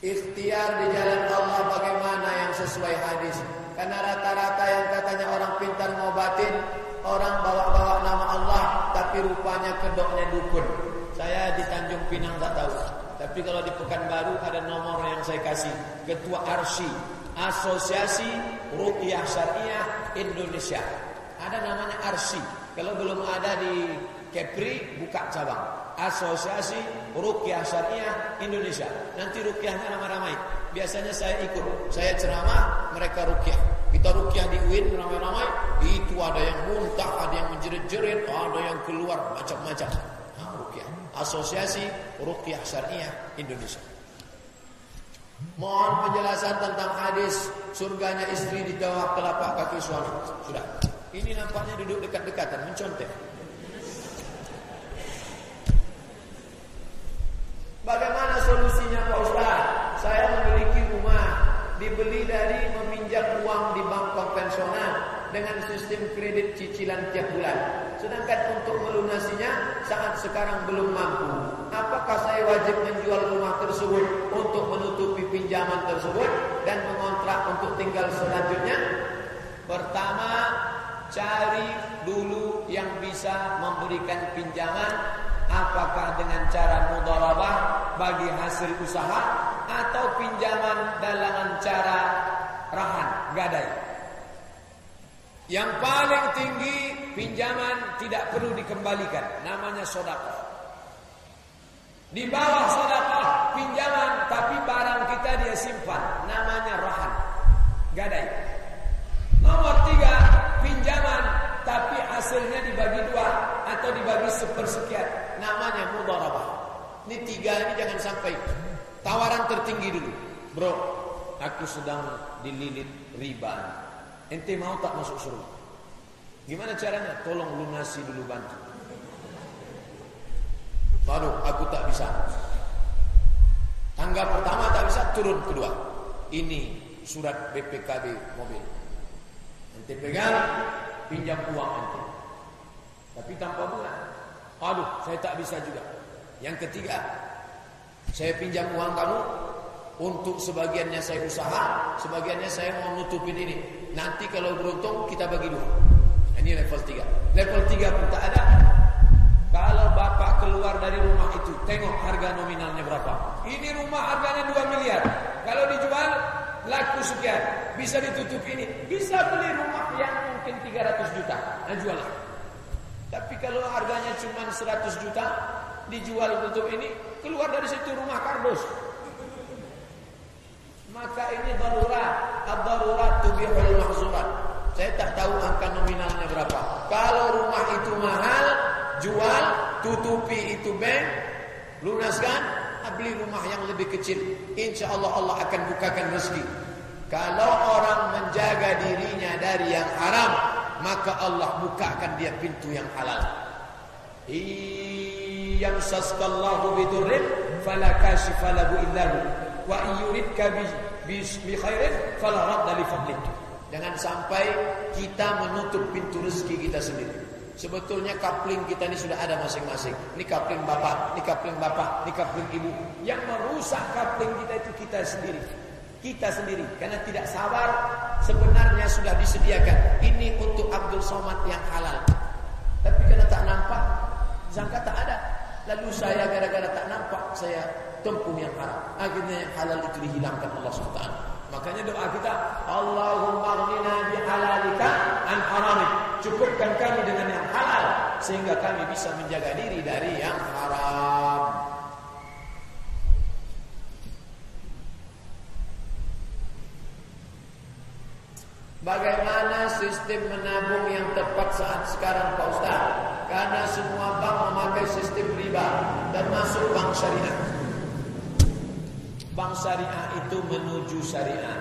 Ikhtiar di jalan Allah bagaimana yang sesuai hadis? Karena rata-rata yang katanya orang pintar ngobatin Orang bawa-bawa tapi rupanya kedoknya dukun. Saya di Tanjung Pinang tak tahu. Tapi kalau di Pekanbaru ada nomor yang saya kasih. Ketua Arsi Asosiasi Ruqyah Syariah Indonesia. Ada namanya Arsi. Kalau belum ada di Kepri buka cabang. Asosiasi Ruqyah Syariah Indonesia. Nanti ruqyahnya ramai-ramai. Biasanya saya ikut. Saya ceramah mereka ruqyah Kita ruqyah di UIN ramai-ramai Itu ada yang muntah Ada yang menjerit-jerit Ada yang keluar macam-macam Asosiasi Ruqyah Syariah Indonesia Mohon penjelasan tentang hadis surganya istri di bawah telapak kaki suami. Sudah. Ini nampaknya duduk dekat-dekatan, mencontek. Bagaimana solusinya Pak Ustaz? Saya memiliki rumah dibeli dari meminjam uang di bank konvensional dengan sistem kredit cicilan tiap bulan. Sedangkan untuk melunasinya saat sekarang belum mampu. Apakah saya wajib menjual rumah tersebut untuk menutupi pinjaman tersebut dan mengontrak untuk tinggal selanjutnya? Pertama, cari dulu yang bisa memberikan pinjaman apakah dengan cara mudharabah bagi hasil usaha atau pinjaman dalam cara rahan gadai. Yang paling tinggi pinjaman tidak perlu dikembalikan, namanya sedekah. Di bawah sedekah pinjaman tapi barang kita dia simpan, namanya rahan gadai. Nomor tiga pinjaman tapi hasilnya dibagi dua atau dibagi sepersekian, namanya mudharabah. Ini tiga ini jangan sampai tawaran tertinggi dulu, bro. Aku sedang dililit riba. Ente mau tak masuk surga? Gimana caranya? Tolong lunasi dulu bantu. Baru aku tak bisa. Tangga pertama tak bisa, turun kedua. Ini surat BPKB mobil. Ente pegang, pinjam uang ente. Tapi tanpa bunga. Aduh, saya tak bisa juga. Yang ketiga, saya pinjam uang kamu untuk sebagiannya saya usaha, sebagiannya saya mau nutupin ini. Nanti kalau beruntung kita bagi dua. Ini level 3. Level 3 pun tak ada. Kalau bapak keluar dari rumah itu, tengok harga nominalnya berapa. Ini rumah harganya 2 miliar. Kalau dijual, laku sekian. Bisa ditutup ini. Bisa beli rumah yang mungkin 300 juta. Nah jual. Tapi kalau harganya cuma 100 juta, dijual tutup ini, keluar dari situ rumah kardus. Maka ini darurat, ad-darurat tubihul mahzurat. Saya tak tahu angka nominalnya berapa. Kalau rumah itu mahal, jual, tutupi itu bank, lunaskan, beli rumah yang lebih kecil. Insya Allah Allah akan bukakan rezeki. Kalau orang menjaga dirinya dari yang haram, maka Allah bukakan dia pintu yang halal. Iyam saskallahu bidurrin fala kashifa lahu illahu wa yuridka bi, bi khairin fala radda li fadlik. Jangan sampai kita menutup pintu rezeki kita sendiri. Sebetulnya kapling kita ini sudah ada masing-masing. Ini kapling bapak, ini kapling bapak, ini kapling ibu. Yang merusak kapling kita itu kita sendiri. Kita sendiri karena tidak sabar sebenarnya sudah disediakan. Ini untuk Abdul Somad yang halal. Tapi karena tak nampak, sangka tak ada. Lalu saya gara-gara tak nampak saya tempuh yang haram. Akhirnya yang halal itu dihilangkan Allah SWT. Makanya doa kita, Allahumma aghnina bihalalika an haramik. Cukupkan kami dengan yang halal sehingga kami bisa menjaga diri dari yang haram. Bagaimana sistem menabung yang tepat saat sekarang Pak Ustaz? Karena semua bank memakai sistem riba termasuk bank syariah. Bank syariah itu menuju syariah.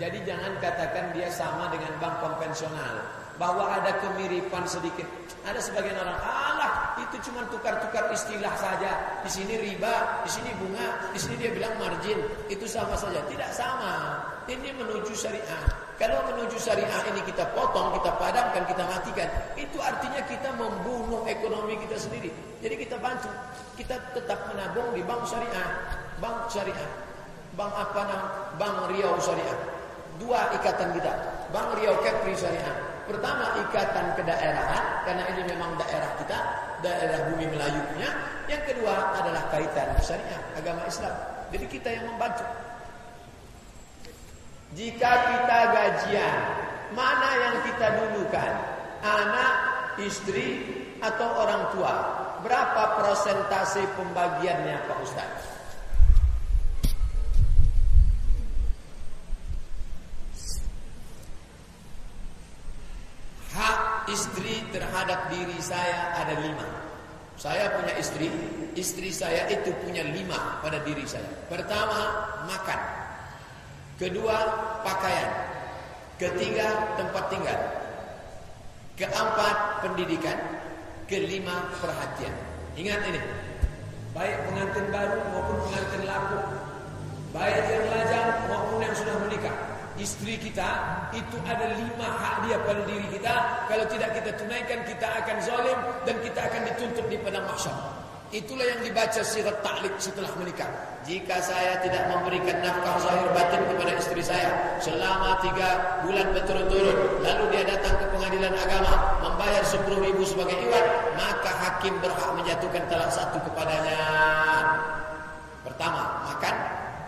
Jadi jangan katakan dia sama dengan bank konvensional. Bahwa ada kemiripan sedikit. Ada sebagian orang, alah itu cuma tukar-tukar istilah saja. Di sini riba, di sini bunga, di sini dia bilang margin. Itu sama saja. Tidak sama. Ini menuju syariah. Kalau menuju syariah ini kita potong, kita padamkan, kita matikan. Itu artinya kita membunuh ekonomi kita sendiri. Jadi kita bantu. Kita tetap menabung di bank syariah. Bank syariah. Bank apa nama? Bank Riau Syariah. Dua ikatan kita. Bank Riau Kepri Syariah. Pertama ikatan kedaerahan karena ini memang daerah kita, daerah bumi Melayu punya. Yang kedua adalah kaitan syariah, agama Islam. Jadi kita yang membantu. Jika kita gajian, mana yang kita dulukan? Anak, istri, atau orang tua? Berapa persentase pembagiannya Pak Ustaz? Hak istri terhadap diri saya ada lima. Saya punya istri, istri saya itu punya lima pada diri saya. Pertama, makan. Kedua, pakaian. Ketiga, tempat tinggal. Keempat, pendidikan. Kelima, perhatian. Ingat ini. Baik pengantin baru maupun pengantin laku. Baik yang lajang maupun yang sudah menikah istri kita itu ada lima hak dia pada diri kita. Kalau tidak kita tunaikan kita akan zalim dan kita akan dituntut di padang mahsyar. Itulah yang dibaca sirat ta'liq setelah menikah. Jika saya tidak memberikan nafkah zahir batin kepada istri saya selama tiga bulan berturut-turut lalu dia datang ke pengadilan agama membayar sepuluh ribu sebagai iwan maka hakim berhak menjatuhkan talak satu kepadanya. Pertama makan.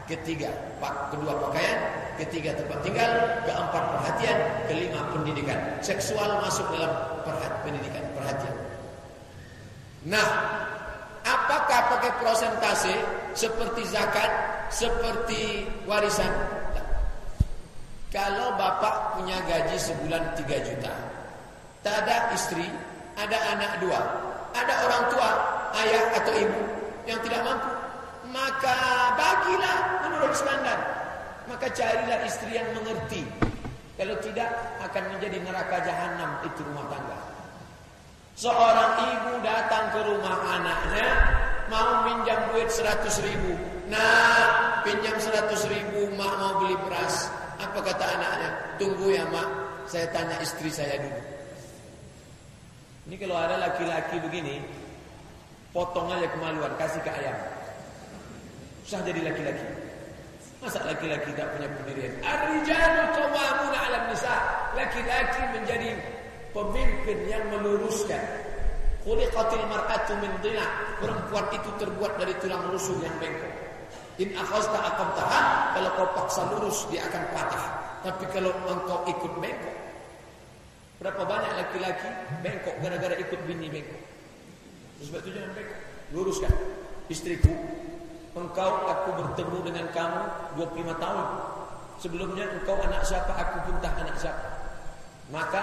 Ketiga pak kedua pakaian ketiga tempat tinggal keempat perhatian kelima pendidikan. Seksual masuk dalam perhatian pendidikan perhatian. Nah apakah pakai prosentase seperti zakat seperti warisan? Kalau bapak punya gaji sebulan 3 juta tak ada istri ada anak dua ada orang tua ayah atau ibu yang tidak mampu maka bagilah menurut standar. Maka carilah istri yang mengerti. Kalau tidak akan menjadi neraka jahanam itu rumah tangga. Seorang ibu datang ke rumah anaknya mau minjam duit 100 ribu. Nah, pinjam 100 ribu, mak mau beli beras. Apa kata anaknya? Tunggu ya mak, saya tanya istri saya dulu. Ini kalau ada laki-laki begini, potong aja kemaluan, kasih ke ayam. Susah jadi laki-laki. Masa laki-laki tak punya pendirian? Ar-rijalu qawwamuna 'ala nisa. Laki-laki menjadi pemimpin yang meluruskan. Khuliqatil mar'atu min dhina. Perempuan itu terbuat dari tulang rusuk yang bengkok. In akhazta aqamtaha, kalau kau paksa lurus dia akan patah. Tapi kalau engkau ikut bengkok, berapa banyak laki-laki bengkok gara-gara ikut bini bengkok. Sebab itu jangan bengkok, luruskan. Istriku Engkau aku bertemu dengan kamu 25 tahun. Sebelumnya engkau anak siapa, aku pun tak anak siapa. Maka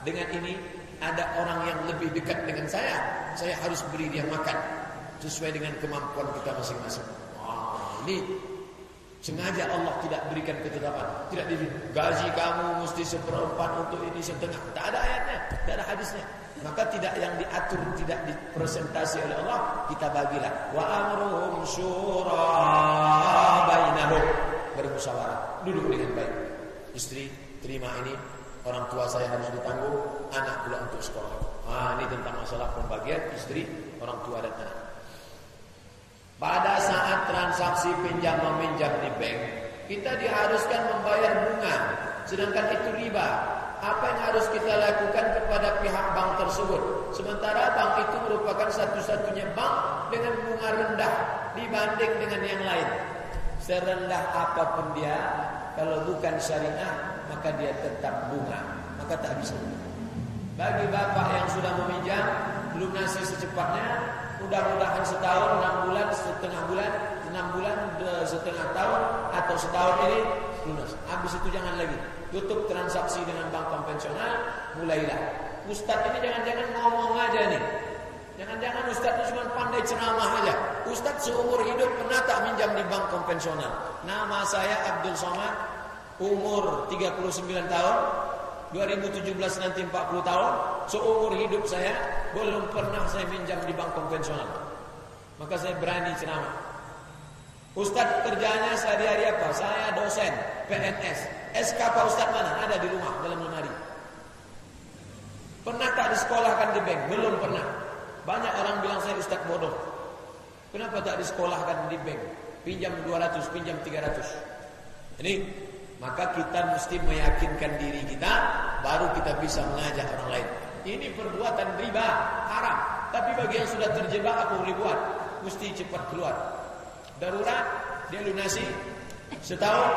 dengan ini ada orang yang lebih dekat dengan saya. Saya harus beri dia makan sesuai dengan kemampuan kita masing-masing. Wah, ini sengaja Allah tidak berikan ketetapan. Tidak di gaji kamu mesti seperempat untuk ini setengah. Tak ada ayatnya, tak ada hadisnya. Maka tidak yang diatur tidak dipresentasi oleh Allah kita bagilah. Wa amruhum syura bainahum. Bermusyawarah. Duduk dengan baik. Istri terima ini. Orang tua saya harus ditanggung. Anak pula untuk sekolah. Ah ini tentang masalah pembagian istri orang tua dan anak. Pada saat transaksi pinjam meminjam di bank kita diharuskan membayar bunga sedangkan itu riba apa yang harus kita lakukan kepada pihak bank tersebut. Sementara bank itu merupakan satu-satunya bank dengan bunga rendah dibanding dengan yang lain. Serendah apa pun dia, kalau bukan syariah, maka dia tetap bunga. Maka tak bisa. Bagi bapak yang sudah meminjam, lunasi secepatnya, mudah-mudahan setahun, enam bulan, setengah bulan, enam bulan, setengah tahun, atau setahun ini lunas. Habis itu jangan lagi tutup transaksi dengan bank konvensional, mulailah. Ustadz ini jangan-jangan ngomong aja nih. Jangan-jangan Ustadz ini cuma pandai ceramah aja. Ustadz seumur hidup pernah tak minjam di bank konvensional. Nama saya Abdul Somad, umur 39 tahun. 2017 nanti 40 tahun. Seumur hidup saya belum pernah saya minjam di bank konvensional. Maka saya berani ceramah. Ustadz kerjanya sehari-hari apa? Saya dosen PNS. SK Pak Ustaz mana? Ada di rumah dalam lemari. Pernah tak disekolahkan di bank? Belum pernah. Banyak orang bilang saya Ustaz bodoh. Kenapa tak disekolahkan di bank? Pinjam 200, pinjam 300. Ini maka kita mesti meyakinkan diri kita baru kita bisa mengajak orang lain. Ini perbuatan riba, haram. Tapi bagi yang sudah terjebak boleh buat? Mesti cepat keluar. Darurat dia lunasi setahun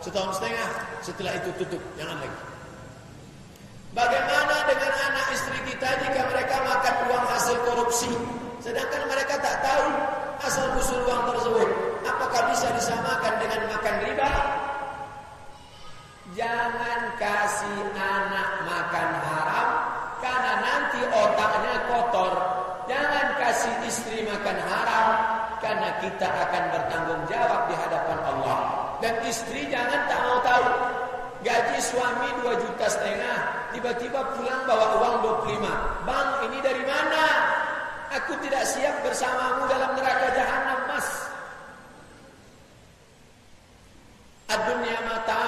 setahun setengah, setelah itu tutup, jangan lagi. Bagaimana dengan anak istri kita jika mereka makan uang hasil korupsi, sedangkan mereka tak tahu asal usul uang tersebut? Apakah bisa disamakan dengan makan riba? Jangan kasih anak makan haram karena nanti otaknya kotor. Jangan kasih istri makan haram karena kita akan bertanggung jawab di hadapan Allah. Dan istri jangan tak mau tahu. Gaji suami 2 juta setengah, tiba-tiba pulang bawa uang 25. Bang, ini dari mana? Aku tidak siap bersamamu dalam neraka jahanam, Mas. Ad-dunya mata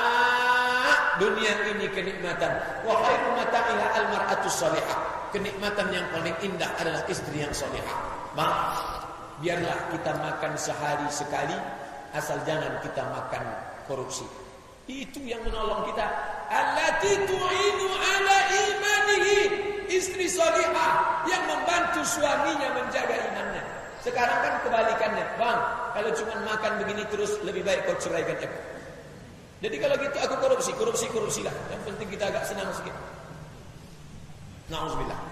dunia ini kenikmatan. Wa khairu mata'iha al-mar'atu salihah. Kenikmatan yang paling indah adalah istri yang salihah. Maaf, biarlah kita makan sehari sekali asal jangan kita makan korupsi. Itu yang menolong kita. Allati tu'inu ala imanihi. Istri salihah yang membantu suaminya menjaga imannya. Sekarang kan kebalikannya. Bang, kalau cuma makan begini terus lebih baik kau ceraikan aku. Jadi kalau gitu aku korupsi, korupsi, korupsi lah. Yang penting kita agak senang sedikit. Nauzubillah.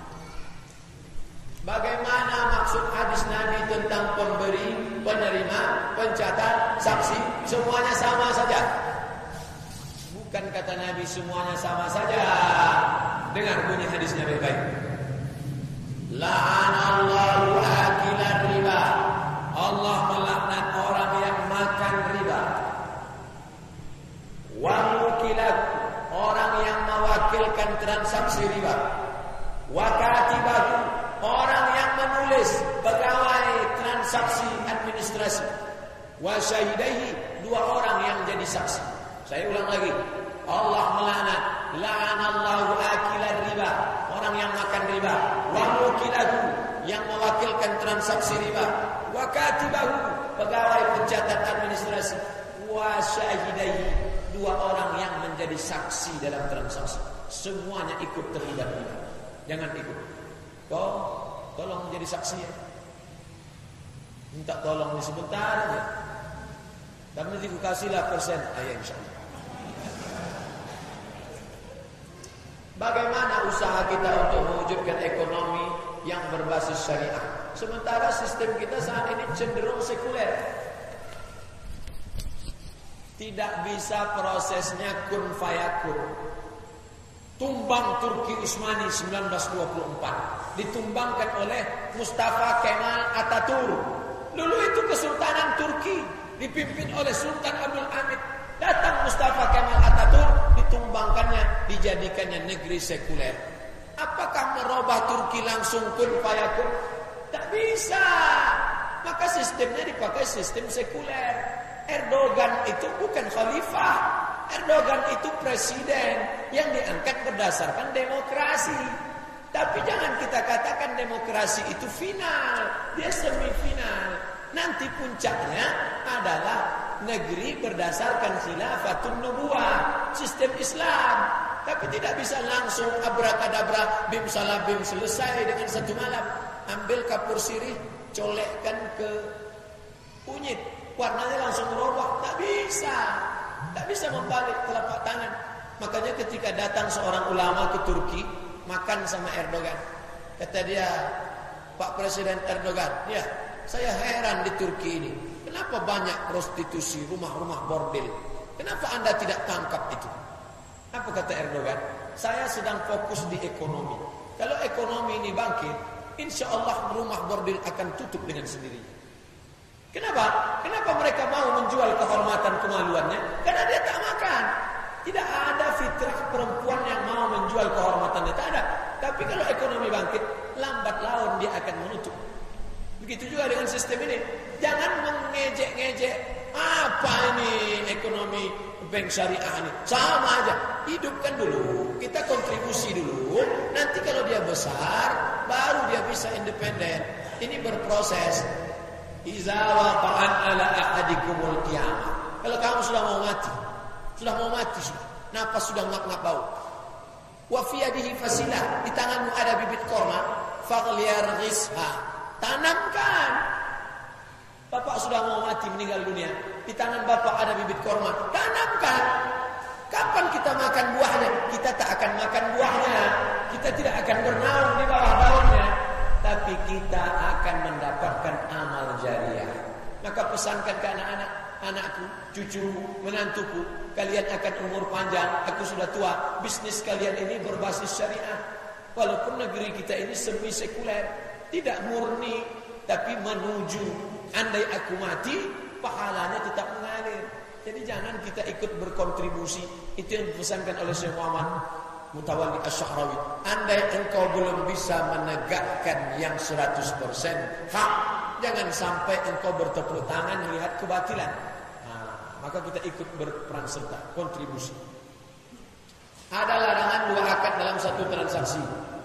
Bagaimana maksud hadis Nabi tentang pemberi, penerima, pencatat, saksi, semuanya sama saja? Bukan kata Nabi semuanya sama saja. Dengar bunyi hadisnya baik-baik. La'anallahu akilan riba. Allah melaknat orang yang makan riba. Wa mukilat orang yang mewakilkan transaksi riba. Wa katibahu orang yang menulis pegawai transaksi administrasi. Wa syahidaihi dua orang yang jadi saksi. Saya ulang lagi. Allah melaknat la'anallahu akilan riba, orang yang makan riba, wa mukilahu yang mewakilkan transaksi riba, wa katibahu pegawai pencatat administrasi, wa dua orang yang menjadi saksi dalam transaksi. Semuanya ikut terlibat riba. Jangan ikut. Kau tolong menjadi saksi ya. Minta tolong di sebentar aja. Dan nanti kasihlah persen. Ayah insya Allah. Bagaimana usaha kita untuk mewujudkan ekonomi yang berbasis syariah? Sementara sistem kita saat ini cenderung sekuler. Tidak bisa prosesnya kun fayakun. Tumbang Turki Utsmani 1924 ditumbangkan oleh Mustafa Kemal Ataturk. Dulu itu kesultanan Turki dipimpin oleh Sultan Abdul Hamid. Datang Mustafa Kemal Ataturk ditumbangkannya, dijadikannya negeri sekuler. Apakah merubah Turki langsung kun fayakun? Tak bisa. Maka sistemnya dipakai sistem sekuler. Erdogan itu bukan khalifah. Erdogan itu presiden yang diangkat berdasarkan demokrasi. Tapi jangan kita katakan demokrasi itu final. Dia semifinal. Nanti puncaknya adalah negeri berdasarkan khilafatun nubuah, sistem Islam. Tapi tidak bisa langsung abrakadabra bim salabim selesai dengan satu malam. Ambil kapur sirih, colekkan ke kunyit, warnanya langsung merubah. Tak bisa. Tak bisa membalik telapak tangan. Makanya ketika datang seorang ulama ke Turki, makan sama Erdogan. Kata dia, Pak Presiden Erdogan, ya, saya heran di Turki ini. Kenapa banyak prostitusi, rumah-rumah bordil? Kenapa anda tidak tangkap itu? Apa kata Erdogan? Saya sedang fokus di ekonomi. Kalau ekonomi ini bangkit, insya Allah rumah bordil akan tutup dengan sendirinya. Kenapa? Kenapa mereka mau menjual kehormatan kemaluannya? Karena dia tak makan. Tidak ada fitrah perempuan yang mau menjual kehormatannya. Tak ada. Tapi kalau ekonomi bangkit, lambat laun dia akan menutup. Begitu juga dengan sistem ini. Jangan mengejek-ngejek. Apa ini ekonomi bank syariah ini? Sama aja. Hidupkan dulu. Kita kontribusi dulu. Nanti kalau dia besar, baru dia bisa independen. Ini berproses. Iza ala ahadikumul. Kalau kamu sudah mau mati, sudah mau mati sudah. Napas sudah ngap-ngap bau. Wa fasilah, di tanganmu ada bibit korma, fagliyarghisha. Tanamkan. Bapak sudah mau mati meninggal dunia, di tangan bapak ada bibit korma. Tanamkan. Kapan kita makan buahnya? Kita tak akan makan buahnya. Kita tidak akan bernaung di bawah daunnya. Tapi kita akan mendapatkan. Maka pesankan ke anak-anak, anakku, cucuku, menantuku, kalian akan umur panjang, aku sudah tua, bisnis kalian ini berbasis syariah. Walaupun negeri kita ini semi sekuler, tidak murni, tapi menuju. Andai aku mati, pahalanya tetap mengalir. Jadi jangan kita ikut berkontribusi. Itu yang dipesankan oleh Syekh Muhammad Mutawalli Asy'arawi. Andai engkau belum bisa menegakkan yang 100% hak, jangan sampai engkau bertepuk tangan melihat kebatilan. Nah, maka kita ikut berperan serta, kontribusi. Ada larangan dua akad dalam satu transaksi.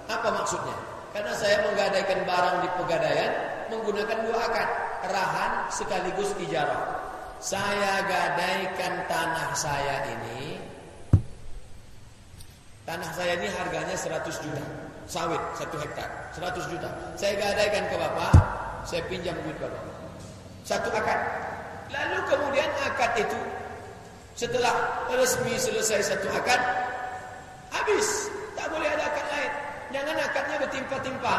Apa maksudnya? Karena saya menggadaikan barang di pegadaian menggunakan dua akad, rahan sekaligus ijarah. Saya gadaikan tanah saya ini. Tanah saya ini harganya 100 juta. Sawit satu hektar, 100 juta. Saya gadaikan ke Bapak, saya pinjam duit Bapak. Satu akad. Lalu kemudian akad itu setelah resmi selesai satu akad, Habis, tak boleh ada akad lain. Jangan akadnya bertimpa-timpa.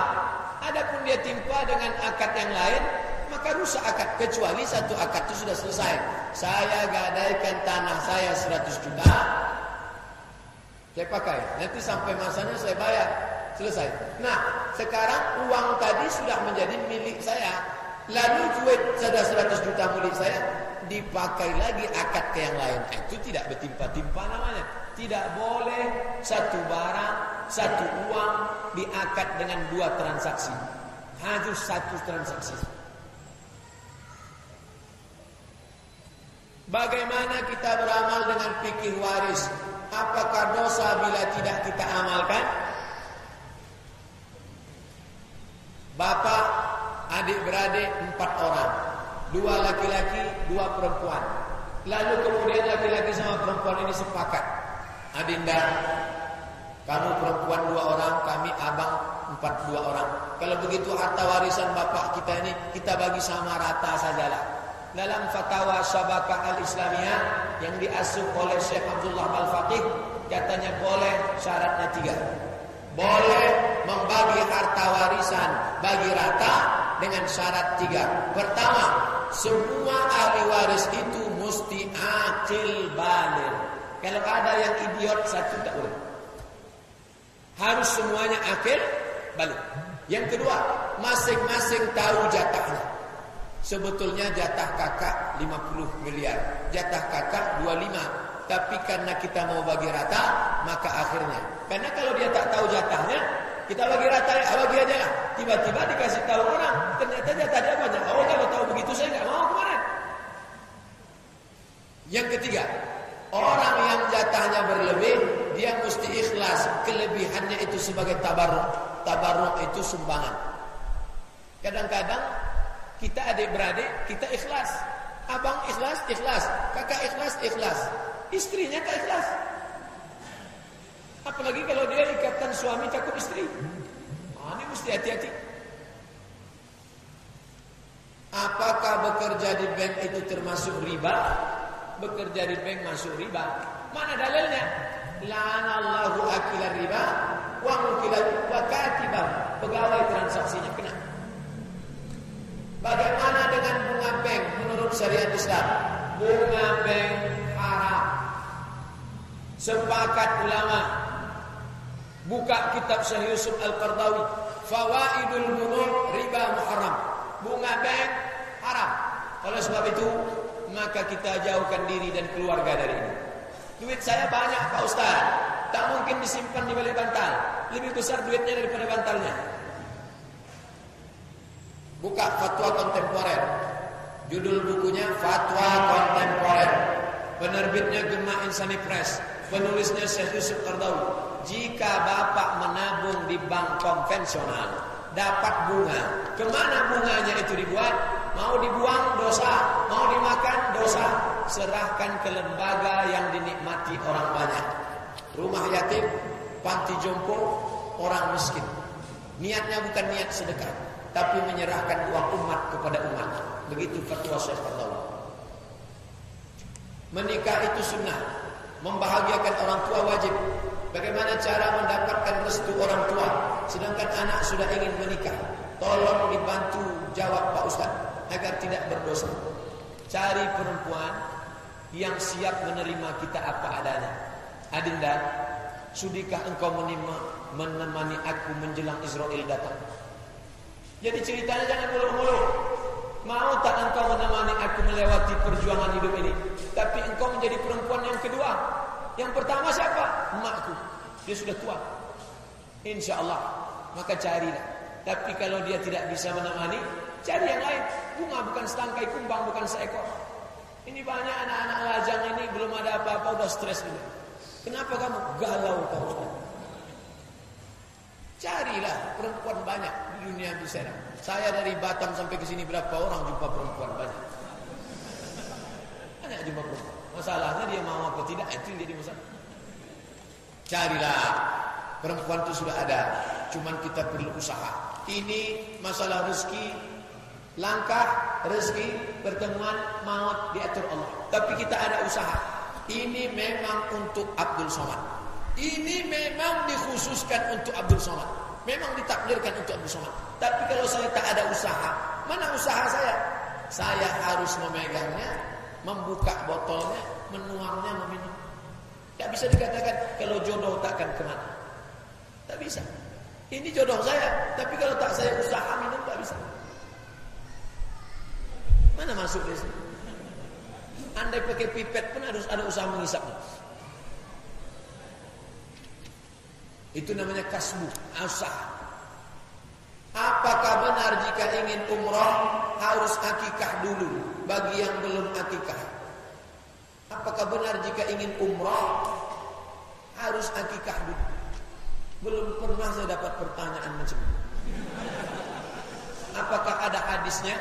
Adapun dia timpa dengan akad yang lain, maka rusak akad kecuali satu akad itu sudah selesai. Saya gadaikan tanah saya 100 juta. Saya pakai. Nanti sampai masanya saya bayar. Selesai. Nah, sekarang uang tadi sudah menjadi milik saya. Lalu duit sudah 100 juta milik saya dipakai lagi akad ke yang lain. Itu tidak bertimpa-timpa namanya. Tidak boleh satu barang, satu uang diakad dengan dua transaksi. Harus satu transaksi. Bagaimana kita beramal dengan fikih waris? Apakah dosa bila tidak kita amalkan? Bapak, adik-beradik empat orang. Dua laki-laki, dua perempuan. Lalu kemudian laki-laki sama perempuan ini sepakat. Adinda, kamu perempuan dua orang, kami abang empat dua orang. Kalau begitu harta warisan bapak kita ini kita bagi sama rata sajalah. Dalam fatwa Syabakah Al-Islamiyah yang diasuh oleh Syekh Abdullah Al-Faqih katanya boleh syaratnya tiga. Boleh membagi harta warisan bagi rata dengan syarat tiga. Pertama, semua ahli waris itu mesti akil balir. Kalau ada yang idiot satu tak boleh. Harus semuanya akil balik. Yang kedua, masing-masing tahu jatahnya. Sebetulnya jatah kakak 50 miliar, jatah kakak 25. Tapi karena kita mau bagi rata, maka akhirnya. Karena kalau dia tak tahu jatahnya, kita bagi rata, bagi aja lah. Tiba-tiba dikasih tahu orang, ternyata jatah dia banyak. Oh kalau tahu begitu saya nggak mau kemarin. Yang ketiga, orang yang jatahnya berlebih, dia mesti ikhlas. Kelebihannya itu sebagai tabarruk. Tabarruk itu sumbangan. Kadang-kadang kita adik-beradik, kita ikhlas. Abang ikhlas, ikhlas. Kakak ikhlas, ikhlas. Istrinya tak ikhlas. Apalagi kalau dia ikatan suami cakup istri. Nah, ini mesti hati-hati. Apakah bekerja di bank itu termasuk riba? Bekerja di bank masuk riba. Mana dalilnya? La'anallahu akilar riba wa mukilat wa katibah. Pegawai transaksinya kena. Bagaimana dengan bunga bank menurut syariat Islam? Bunga bank haram. Sepakat ulama Buka kitab Syekh Yusuf Al-Qardawi, Fawaidul Bunur Riba Muharram. Bunga bank haram. Oleh sebab itu, maka kita jauhkan diri dan keluarga dari ini. Duit saya banyak Pak Ustaz. Tak mungkin disimpan di balik bantal. Lebih besar duitnya daripada bantalnya. Buka fatwa kontemporer. Judul bukunya Fatwa Kontemporer. Penerbitnya Gemma Insani Press. Penulisnya Syekh Yusuf Qardawi. Jika bapak menabung di bank konvensional dapat bunga, ke mana bunganya itu dibuat? Mau dibuang dosa, mau dimakan dosa. Serahkan ke lembaga yang dinikmati orang banyak. Rumah yatim, panti jompo, orang miskin. Niatnya bukan niat sedekah, tapi menyerahkan uang umat kepada umat. Begitu fatwa Syekh Fatwa. Menikah itu sunnah. Membahagiakan orang tua wajib. Bagaimana cara mendapatkan restu orang tua sedangkan anak sudah ingin menikah? Tolong dibantu jawab Pak Ustaz agar tidak berdosa. Cari perempuan yang siap menerima kita apa adanya. Adinda, sudikah engkau menerima, menemani aku menjelang Israel datang? Jadi ceritanya jangan muluk-muluk. Mau tak engkau menemani aku melewati perjuangan hidup ini? Tapi engkau menjadi perempuan yang kedua. Yang pertama siapa? Emakku. Dia sudah tua. Insya Allah. Maka carilah. Tapi kalau dia tidak bisa menemani, cari yang lain. Bunga bukan setangkai kumbang, bukan seekor. Ini banyak anak-anak lajang ini belum ada apa-apa udah stres juga. Kenapa kamu galau kau? Carilah perempuan banyak di dunia bisa. Saya dari Batam sampai ke sini berapa orang jumpa perempuan banyak. Banyak jumpa perempuan. Masalahnya dia mau apa tidak itu yang jadi masalah. Carilah perempuan itu sudah ada, cuman kita perlu usaha. Ini masalah rezeki, langkah rezeki, pertemuan maut diatur Allah. Tapi kita ada usaha. Ini memang untuk Abdul Somad. Ini memang dikhususkan untuk Abdul Somad. Memang ditakdirkan untuk Somad. Tapi kalau saya tak ada usaha, mana usaha saya? Saya harus memegangnya, membuka botolnya, menuangnya, meminum. Tak bisa dikatakan kalau jodoh takkan ke mana. Tak bisa. Ini jodoh saya, tapi kalau tak saya usaha minum tak bisa. Mana masuk di sini? Andai pakai pipet pun harus ada usaha mengisapnya. Itu namanya kasbu, usaha. Apakah benar jika ingin umrah harus akikah dulu bagi yang belum akikah? Apakah benar jika ingin umrah harus akikah dulu? Belum pernah saya dapat pertanyaan macam ini. Apakah ada hadisnya?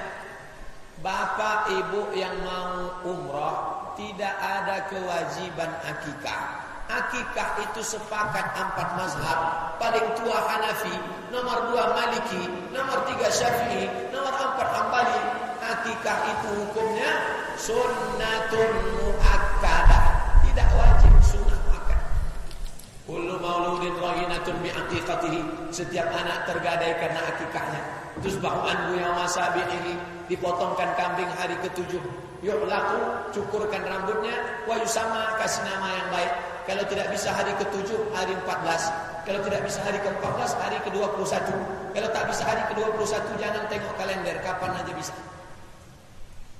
Bapak ibu yang mau umrah tidak ada kewajiban akikah. Akikah itu sepakat empat mazhab? Paling tua Hanafi Nomor dua Maliki Nomor tiga Syafi'i Nomor empat Hambali. Akikah itu hukumnya? Sunnatun muakkadah. Tidak wajib sunnah muakkad Kullu mauludin rahinatun bi'aqiqatihi Setiap anak tergadai karena akikahnya Terus bahuan buya ini Dipotongkan kambing hari ketujuh Yuk laku cukurkan rambutnya Wa yusama kasih nama yang baik kalau tidak bisa hari ke-7, hari 14. Kalau tidak bisa hari ke-14, hari ke-21. Kalau tak bisa hari ke-21, jangan tengok kalender. Kapan aja bisa.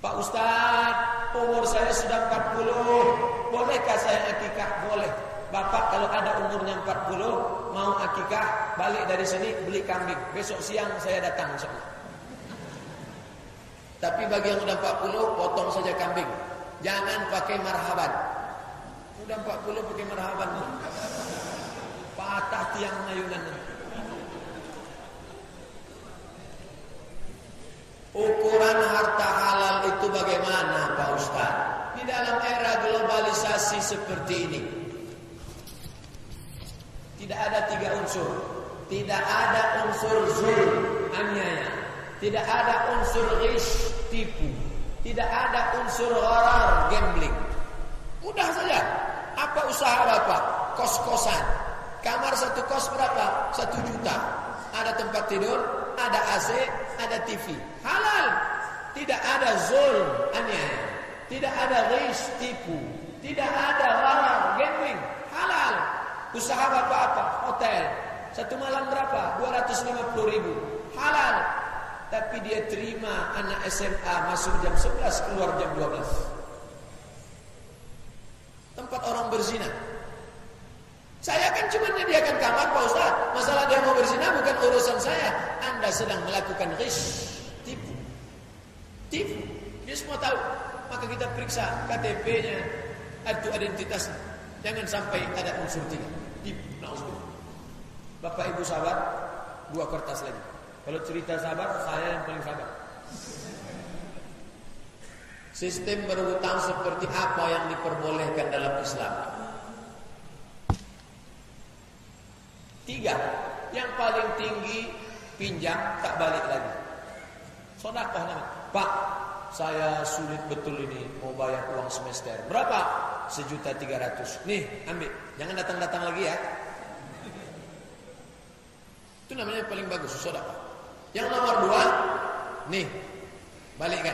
Pak Ustaz, umur saya sudah 40. Bolehkah saya akikah? Boleh. Bapak kalau ada umurnya 40, mau akikah, balik dari sini beli kambing. Besok siang saya datang insyaallah. Tapi bagi yang sudah 40, potong saja kambing. Jangan pakai marhaban. Udah 40 pakai marhaban. Patah tiang ayunan. Ukuran harta halal itu bagaimana Pak Ustaz? Di dalam era globalisasi seperti ini. Tidak ada tiga unsur. Tidak ada unsur zul, aniaya. Tidak ada unsur rish, tipu. Tidak ada unsur horror, gambling. Mudah saja. Apa usaha Bapak? Kos-kosan. Kamar satu kos berapa? Satu juta. Ada tempat tidur, ada AC, ada TV. Halal. Tidak ada zul, aniaya. Tidak ada risk, tipu. Tidak ada larang, gambling. Usaha Bapak apa? Hotel. Satu malam berapa? 250 ribu. Halal. Tapi dia terima anak SMA masuk jam 11 keluar jam 12 tempat orang berzina. Saya kan cuma menyediakan kamar Pak Ustaz. Masalah dia mau berzina bukan urusan saya. Anda sedang melakukan risk. Tipu. Tipu. Dia semua tahu. Maka kita periksa KTP-nya. Itu identitasnya. Jangan sampai ada unsur tiga. Tipu. Bapak Ibu sabar. Dua kertas lagi. Kalau cerita sabar, saya yang paling sabar. Sistem berhutang seperti apa yang diperbolehkan dalam Islam? Tiga, yang paling tinggi pinjam tak balik lagi. Sodakoh nama. Pak, saya sulit betul ini mau bayar uang semester. Berapa? Sejuta tiga ratus. Nih, ambil. Jangan datang-datang lagi ya. Itu namanya paling bagus, saudara. Yang nomor dua, nih, balikkan.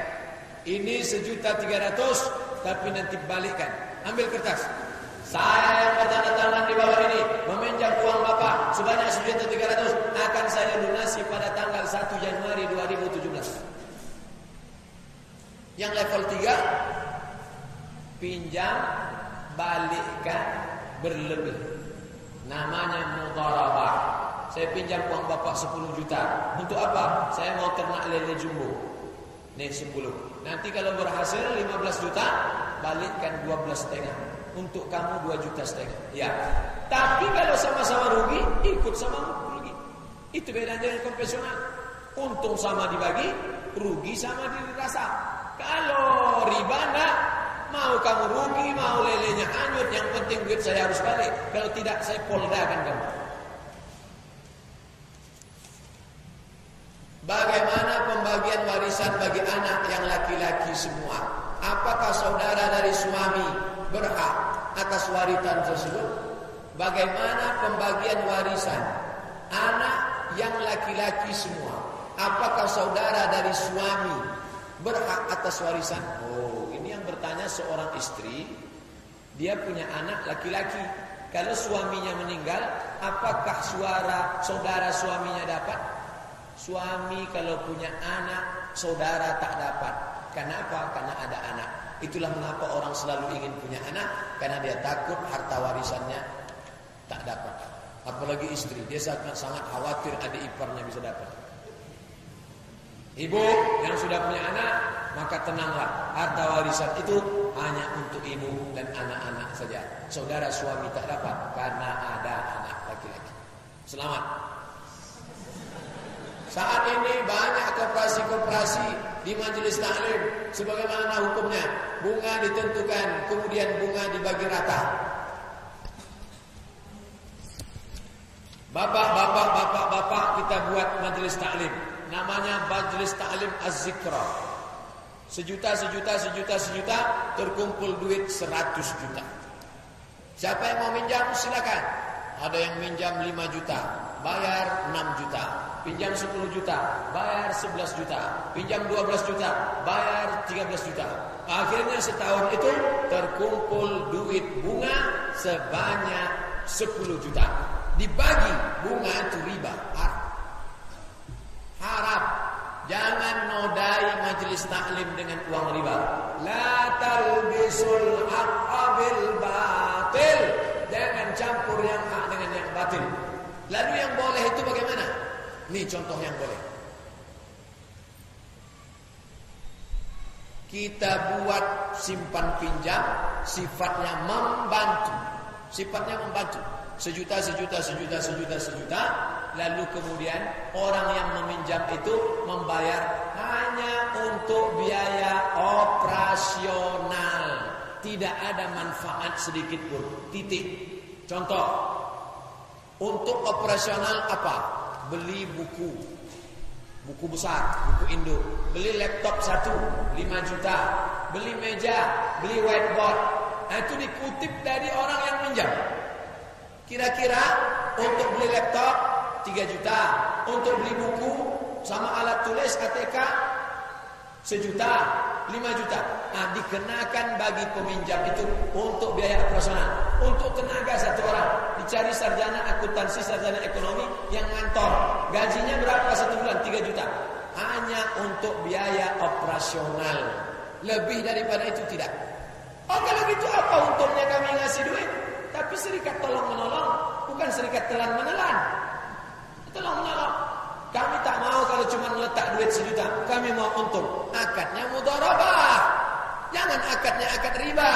Ini sejuta tiga ratus, tapi nanti balikkan. Ambil kertas. Saya yang bertanda tangan di bawah ini meminjam uang bapak sebanyak sejuta tiga ratus akan saya lunasi pada tanggal 1 Januari 2017. Yang level 3 pinjam balikkan berlebih. Namanya mudharabah. Saya pinjam uang bapak 10 juta. Untuk apa? Saya mau ternak lele jumbo. Nih 10. Nanti kalau berhasil 15 juta, balikkan 12 setengah. Untuk kamu 2 juta setengah. Ya. Tapi kalau sama-sama rugi, ikut sama rugi. Itu beda dengan konvensional. Untung sama dibagi, rugi sama dirasa. Kalau riba enggak, mau kamu rugi, mau lelenya hanyut, yang penting duit saya harus balik. Kalau tidak, saya poldakan kamu. Bagaimana pembagian warisan bagi anak yang laki-laki semua? Apakah saudara dari suami berhak atas warisan tersebut? Bagaimana pembagian warisan anak yang laki-laki semua? Apakah saudara dari suami berhak atas warisan. Oh, bertanya seorang istri, dia punya anak laki-laki. Kalau suaminya meninggal, apakah suara saudara suaminya dapat? Suami kalau punya anak, saudara tak dapat. Kenapa? Karena ada anak. Itulah mengapa orang selalu ingin punya anak, karena dia takut harta warisannya tak dapat. Apalagi istri, dia sangat sangat khawatir adik iparnya bisa dapat. Ibu yang sudah punya anak, maka tenanglah. Harta warisan itu hanya untuk ibu dan anak-anak saja. Saudara suami tak dapat karena ada anak laki-laki. Selamat. Saat ini banyak koperasi-koperasi di majelis taklim. Sebagaimana hukumnya? Bunga ditentukan, kemudian bunga dibagi rata. Bapak-bapak, bapak-bapak kita buat majelis taklim namanya Majlis Ta'lim Az-Zikra. Sejuta, sejuta, sejuta, sejuta, terkumpul duit seratus juta. Siapa yang mau minjam silakan. Ada yang minjam lima juta, bayar enam juta. Pinjam sepuluh juta, bayar sebelas juta. Pinjam dua belas juta, bayar tiga belas juta. Akhirnya setahun itu terkumpul duit bunga sebanyak sepuluh juta. Dibagi bunga itu riba, Harap jangan nodai majelis taklim dengan uang riba. La talbisul haqqa bil batil. Jangan campur yang hak dengan yang batil. Lalu yang boleh itu bagaimana? Ini contoh yang boleh. Kita buat simpan pinjam sifatnya membantu. Sifatnya membantu. Sejuta, sejuta, sejuta, sejuta, sejuta Lalu kemudian orang yang meminjam itu membayar hanya untuk biaya operasional. Tidak ada manfaat sedikit pun. Titik. Contoh. Untuk operasional apa? Beli buku. Buku besar, buku Indo. Beli laptop satu, 5 juta. Beli meja, beli whiteboard. Nah, itu dikutip dari orang yang minjam. Kira-kira untuk beli laptop 3 juta. Untuk beli buku sama alat tulis ATK sejuta 5 juta. Nah dikenakan bagi peminjam itu untuk biaya operasional. Untuk tenaga satu orang. Dicari sarjana akuntansi sarjana ekonomi yang ngantor. Gajinya berapa satu bulan? 3 juta. Hanya untuk biaya operasional. Lebih daripada itu tidak. Oh kalau gitu apa untungnya kami ngasih duit tapi serikat tolong menolong bukan serikat telan menelan Tolong menolong. Kami tak mau kalau cuma meletak duit sejuta. Kami mau untung. Akadnya mudharabah. Jangan akadnya akad riba.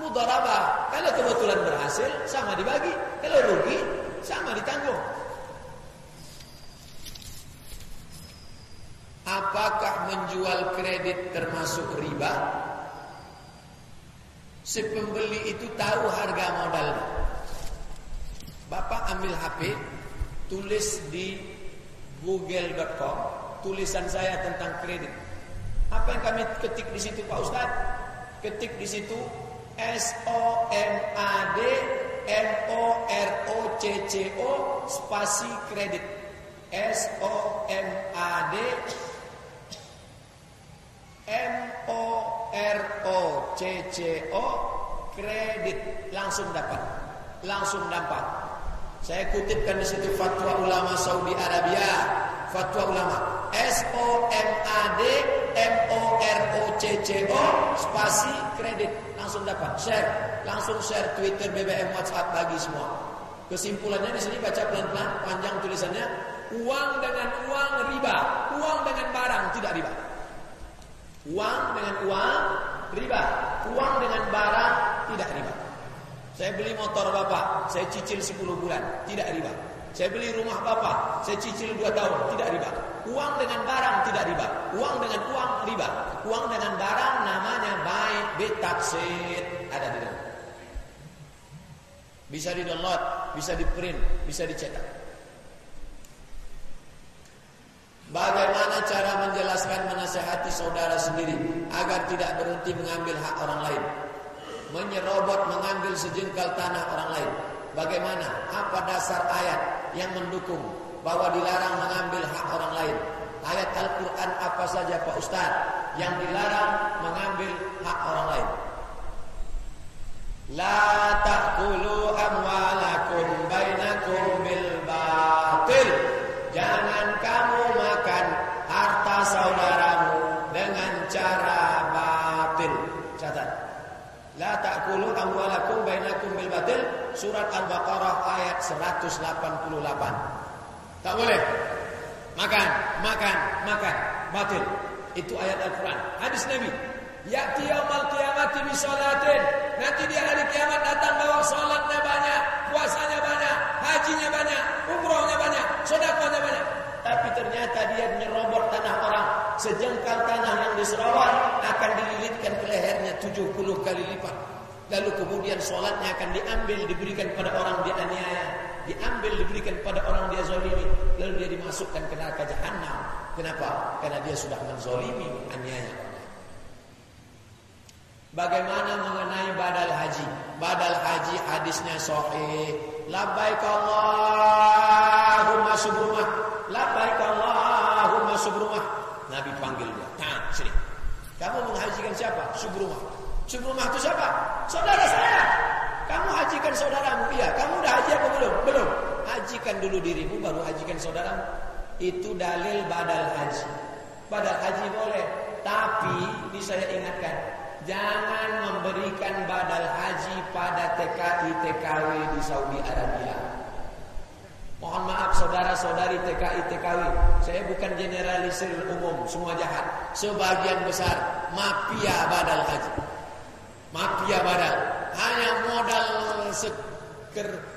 Mudharabah. Kalau kebetulan berhasil, sama dibagi. Kalau rugi, sama ditanggung. Apakah menjual kredit termasuk riba? Si pembeli itu tahu harga modal. Bapak ambil HP, tulis di google.com tulisan saya tentang kredit. Apa yang kami ketik di situ Pak Ustaz? Ketik di situ S O M A D M O R O C C O spasi kredit. S O M A D M O R O C C O kredit. Langsung dapat. Langsung dapat. Saya kutipkan di situ fatwa ulama Saudi Arabia. Fatwa ulama. S O M A D M O R O C C O spasi kredit. Langsung dapat. Share. Langsung share Twitter BBM WhatsApp bagi semua. Kesimpulannya di sini baca pelan-pelan panjang tulisannya. Uang dengan uang riba. Uang dengan barang tidak riba uang dengan uang riba uang dengan barang tidak riba saya beli motor bapak saya cicil 10 bulan tidak riba saya beli rumah bapak, saya cicil dua tahun, tidak riba. Uang dengan barang tidak riba. Uang dengan uang riba. Uang dengan barang namanya baik bitaksid ada di dalam. Bisa di download, bisa di print, bisa dicetak. Bagaimana cara menjelaskan menasehati saudara sendiri agar tidak berhenti mengambil hak orang lain? Menyerobot mengambil sejengkal tanah orang lain. Bagaimana? Apa dasar ayat yang mendukung bahwa dilarang mengambil hak orang lain. Ayat Al-Quran apa saja Pak Ustaz yang dilarang mengambil hak orang lain. La ta'kulu amwalakum 188. Tak boleh. Makan, makan, makan. Batil. Itu ayat Al-Quran. Hadis Nabi. Ya'ti yaumal qiyamati bi salatin. Nanti dia hari kiamat datang bawa salatnya banyak, puasanya banyak, hajinya banyak, umrohnya banyak, sedekahnya banyak. Tapi ternyata dia menyerobot tanah orang. Sejengkal tanah yang diserobot akan dililitkan ke lehernya 70 kali lipat. Lalu kemudian sholatnya akan diambil diberikan pada orang dia aniaya, diambil diberikan pada orang dia zolimi, lalu dia dimasukkan ke neraka jahanam. Kenapa? Karena dia sudah menzolimi aniaya. Bagaimana mengenai badal haji? Badal haji hadisnya sahih. Labbaik Allahumma subrumah. Labbaik Allahumma subrumah. Nabi panggil dia. Nah, sini. Kamu menghajikan siapa? Subrumah. Subrumah itu siapa? Saudara saya. Kamu hajikan saudaramu. Iya. Kamu udah haji apa belum? Belum. Hajikan dulu dirimu baru hajikan saudaramu. Itu dalil badal haji. Badal haji boleh. Tapi ini saya ingatkan. Jangan memberikan badal haji pada TKI TKW di Saudi Arabia. Mohon maaf saudara-saudari TKI TKW. Saya bukan generalisir umum, semua jahat. Sebagian besar mafia badal haji. Mafia badal hanya modal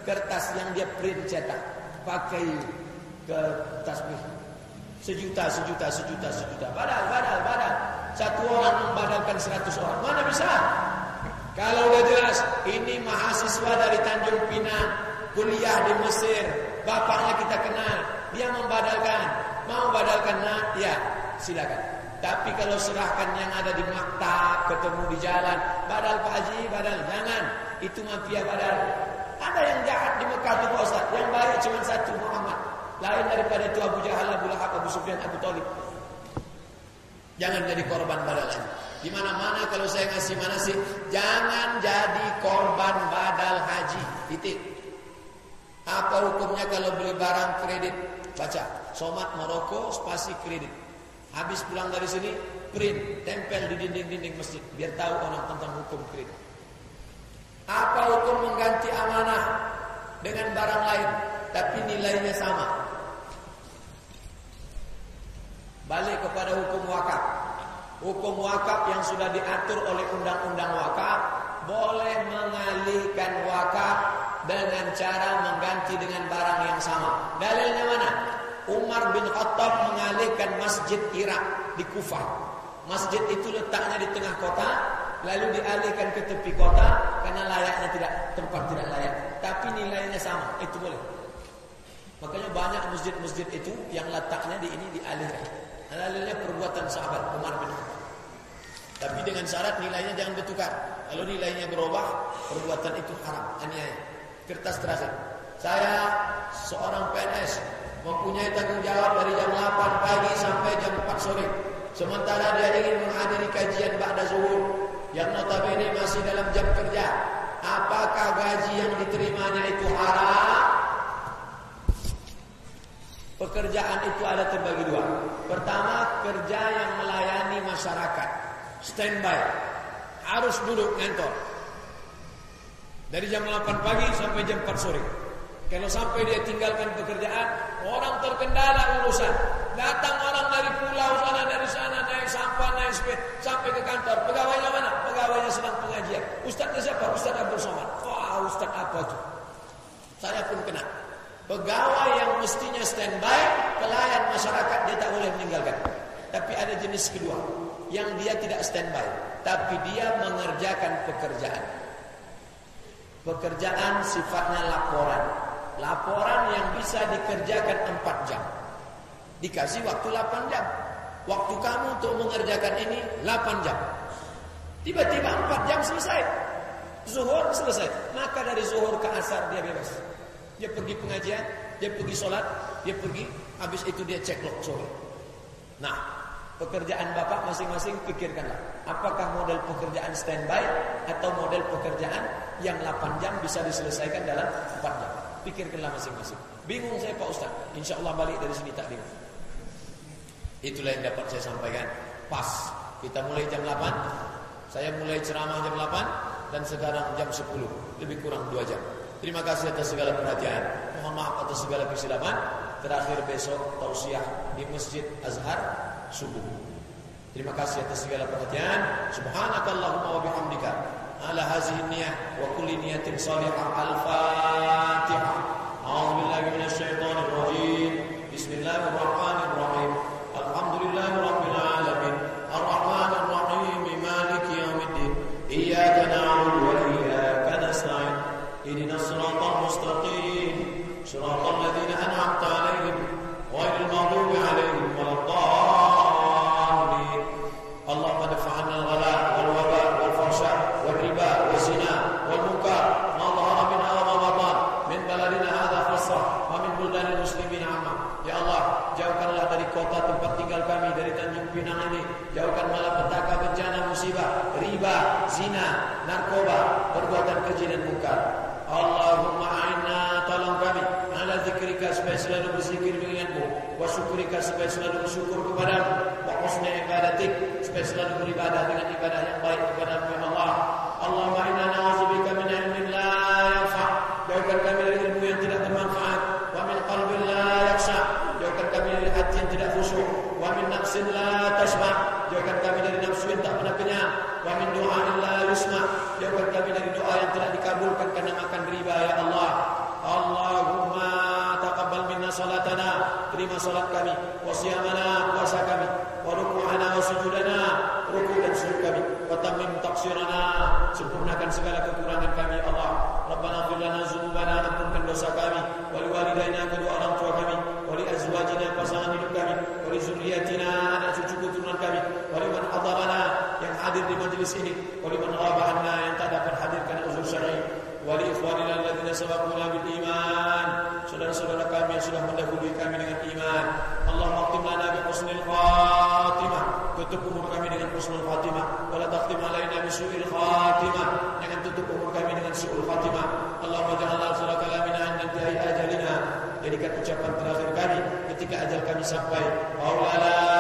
kertas yang dia print cetak. Pakai kertas sejuta sejuta sejuta sejuta. Badal badal badal satu orang membadalkan seratus orang. Mana bisa? Kalau udah jelas ini mahasiswa dari Tanjung Pinang kuliah di Mesir. Bapaknya kita kenal. Dia membadalkan. Mau badalkan nak? Ya silakan tapi kalau serahkan yang ada di maktab, ketemu di jalan, badal Pak Haji, badal jangan. Itu mafia badal. Ada yang jahat di Mekah itu Ustaz. Yang baik cuma satu Muhammad. Lain daripada itu Abu Jahal, Abu Lahab, Abu Sufyan, Abu Talib. Jangan jadi korban badal lagi. Di mana-mana kalau saya ngasih mana sih, jangan jadi korban badal haji. Titik. Apa hukumnya kalau beli barang kredit? Baca. Somat Maroko spasi kredit. Habis pulang dari sini, print, tempel di dinding-dinding masjid biar tahu orang tentang hukum kredit. Apa hukum mengganti amanah dengan barang lain tapi nilainya sama? Balik kepada hukum wakaf. Hukum wakaf yang sudah diatur oleh undang-undang wakaf boleh mengalihkan wakaf dengan cara mengganti dengan barang yang sama. Dalilnya mana? Umar bin Khattab mengalihkan masjid Irak di Kufah. Masjid itu letaknya di tengah kota, lalu dialihkan ke tepi kota karena layaknya tidak tempat tidak layak. Tapi nilainya sama, itu boleh. Makanya banyak masjid-masjid itu yang letaknya di ini dialihkan. Dalilnya perbuatan sahabat Umar bin Khattab. dengan syarat nilainya jangan bertukar. Kalau nilainya berubah, perbuatan itu haram, aniaya. Kertas terakhir. Saya seorang PNS mempunyai tanggung jawab dari jam 8 pagi sampai jam 4 sore. Sementara dia ingin menghadiri kajian Ba'da Zuhur yang notabene masih dalam jam kerja. Apakah gaji yang diterimanya itu haram? Pekerjaan itu ada terbagi dua. Pertama, kerja yang melayani masyarakat. Standby. Harus duduk ngantor. Dari jam 8 pagi sampai jam 4 sore. Kalau sampai dia tinggalkan pekerjaan, orang terkendala urusan. Datang orang dari pulau sana, dari sana, naik sampah, naik sepeda, sampai ke kantor. Pegawainya mana? Pegawainya sedang pengajian. Ustaznya siapa? Ustaz Abdul Somad. Wah, Ustaz apa? Saya pun kena. Pegawai yang mestinya standby, pelayan masyarakat dia tak boleh meninggalkan. Tapi ada jenis kedua, yang dia tidak standby, tapi dia mengerjakan pekerjaan. Pekerjaan sifatnya laporan. Laporan yang bisa dikerjakan 4 jam. Dikasih waktu 8 jam. Waktu kamu untuk mengerjakan ini 8 jam. Tiba-tiba 4 jam selesai. Zuhur selesai. Maka dari zuhur ke asar dia bebas. Dia pergi pengajian, dia pergi sholat, dia pergi. Habis itu dia cek log sore. Nah, pekerjaan bapak masing-masing pikirkanlah. Apakah model pekerjaan standby atau model pekerjaan yang 8 jam bisa diselesaikan dalam 4 jam. Pikirkanlah masing-masing. Bingung saya Pak Ustaz. Insya Allah balik dari sini tak bingung. Itulah yang dapat saya sampaikan. Pas. Kita mulai jam 8. Saya mulai ceramah jam 8 dan sekarang jam 10. Lebih kurang 2 jam. Terima kasih atas segala perhatian. Mohon maaf atas segala kesilapan. Terakhir besok tausiah di Masjid Azhar subuh. Terima kasih atas segala perhatian. Subhanakallahumma wa bihamdika ala hazihin niyah wa kulli niyatin salihah al-fatihah supaya selalu berzikir mengingatmu wa syukurika supaya selalu bersyukur kepadamu wa husni ibadatik supaya selalu beribadah dengan ibadah yang baik kepadamu ya Allah. Allahumma inna na'udzubika min ilmin la yanfa. Jauhkan kami dari ilmu yang tidak bermanfaat. Wa min qalbin la yakhsha. Jauhkan kami dari hati yang tidak khusyuk. Wa min nafsin la sempurnakan segala kekurangan kami Allah. Rabbana ighfir lana dzunubana ampunkan dosa kami. Wa liwalidayna kedua orang tua kami. Wa li azwajina pasangan hidup kami. Wa li zurriyyatina anak cucu keturunan kami. Wa liman hadarana yang hadir di majlis ini. Wa liman ghaba anna yang tak dapat hadir karena uzur syar'i. Wa li ikhwanina alladziina sabaquna bil iman. Saudara-saudara kami yang sudah mendahului kami dengan iman. Allahumma khtim lana bi husnil khatimah tutup umur kami dengan husnul khatimah. Wa la takhtim alaina bi su'il khatimah. Jangan tutup umur kami dengan su'ul khatimah. Allahumma ja'alna akhira kalamina 'inda ajalina. Jadikan ucapan terakhir kami ketika ajal kami sampai. Qaula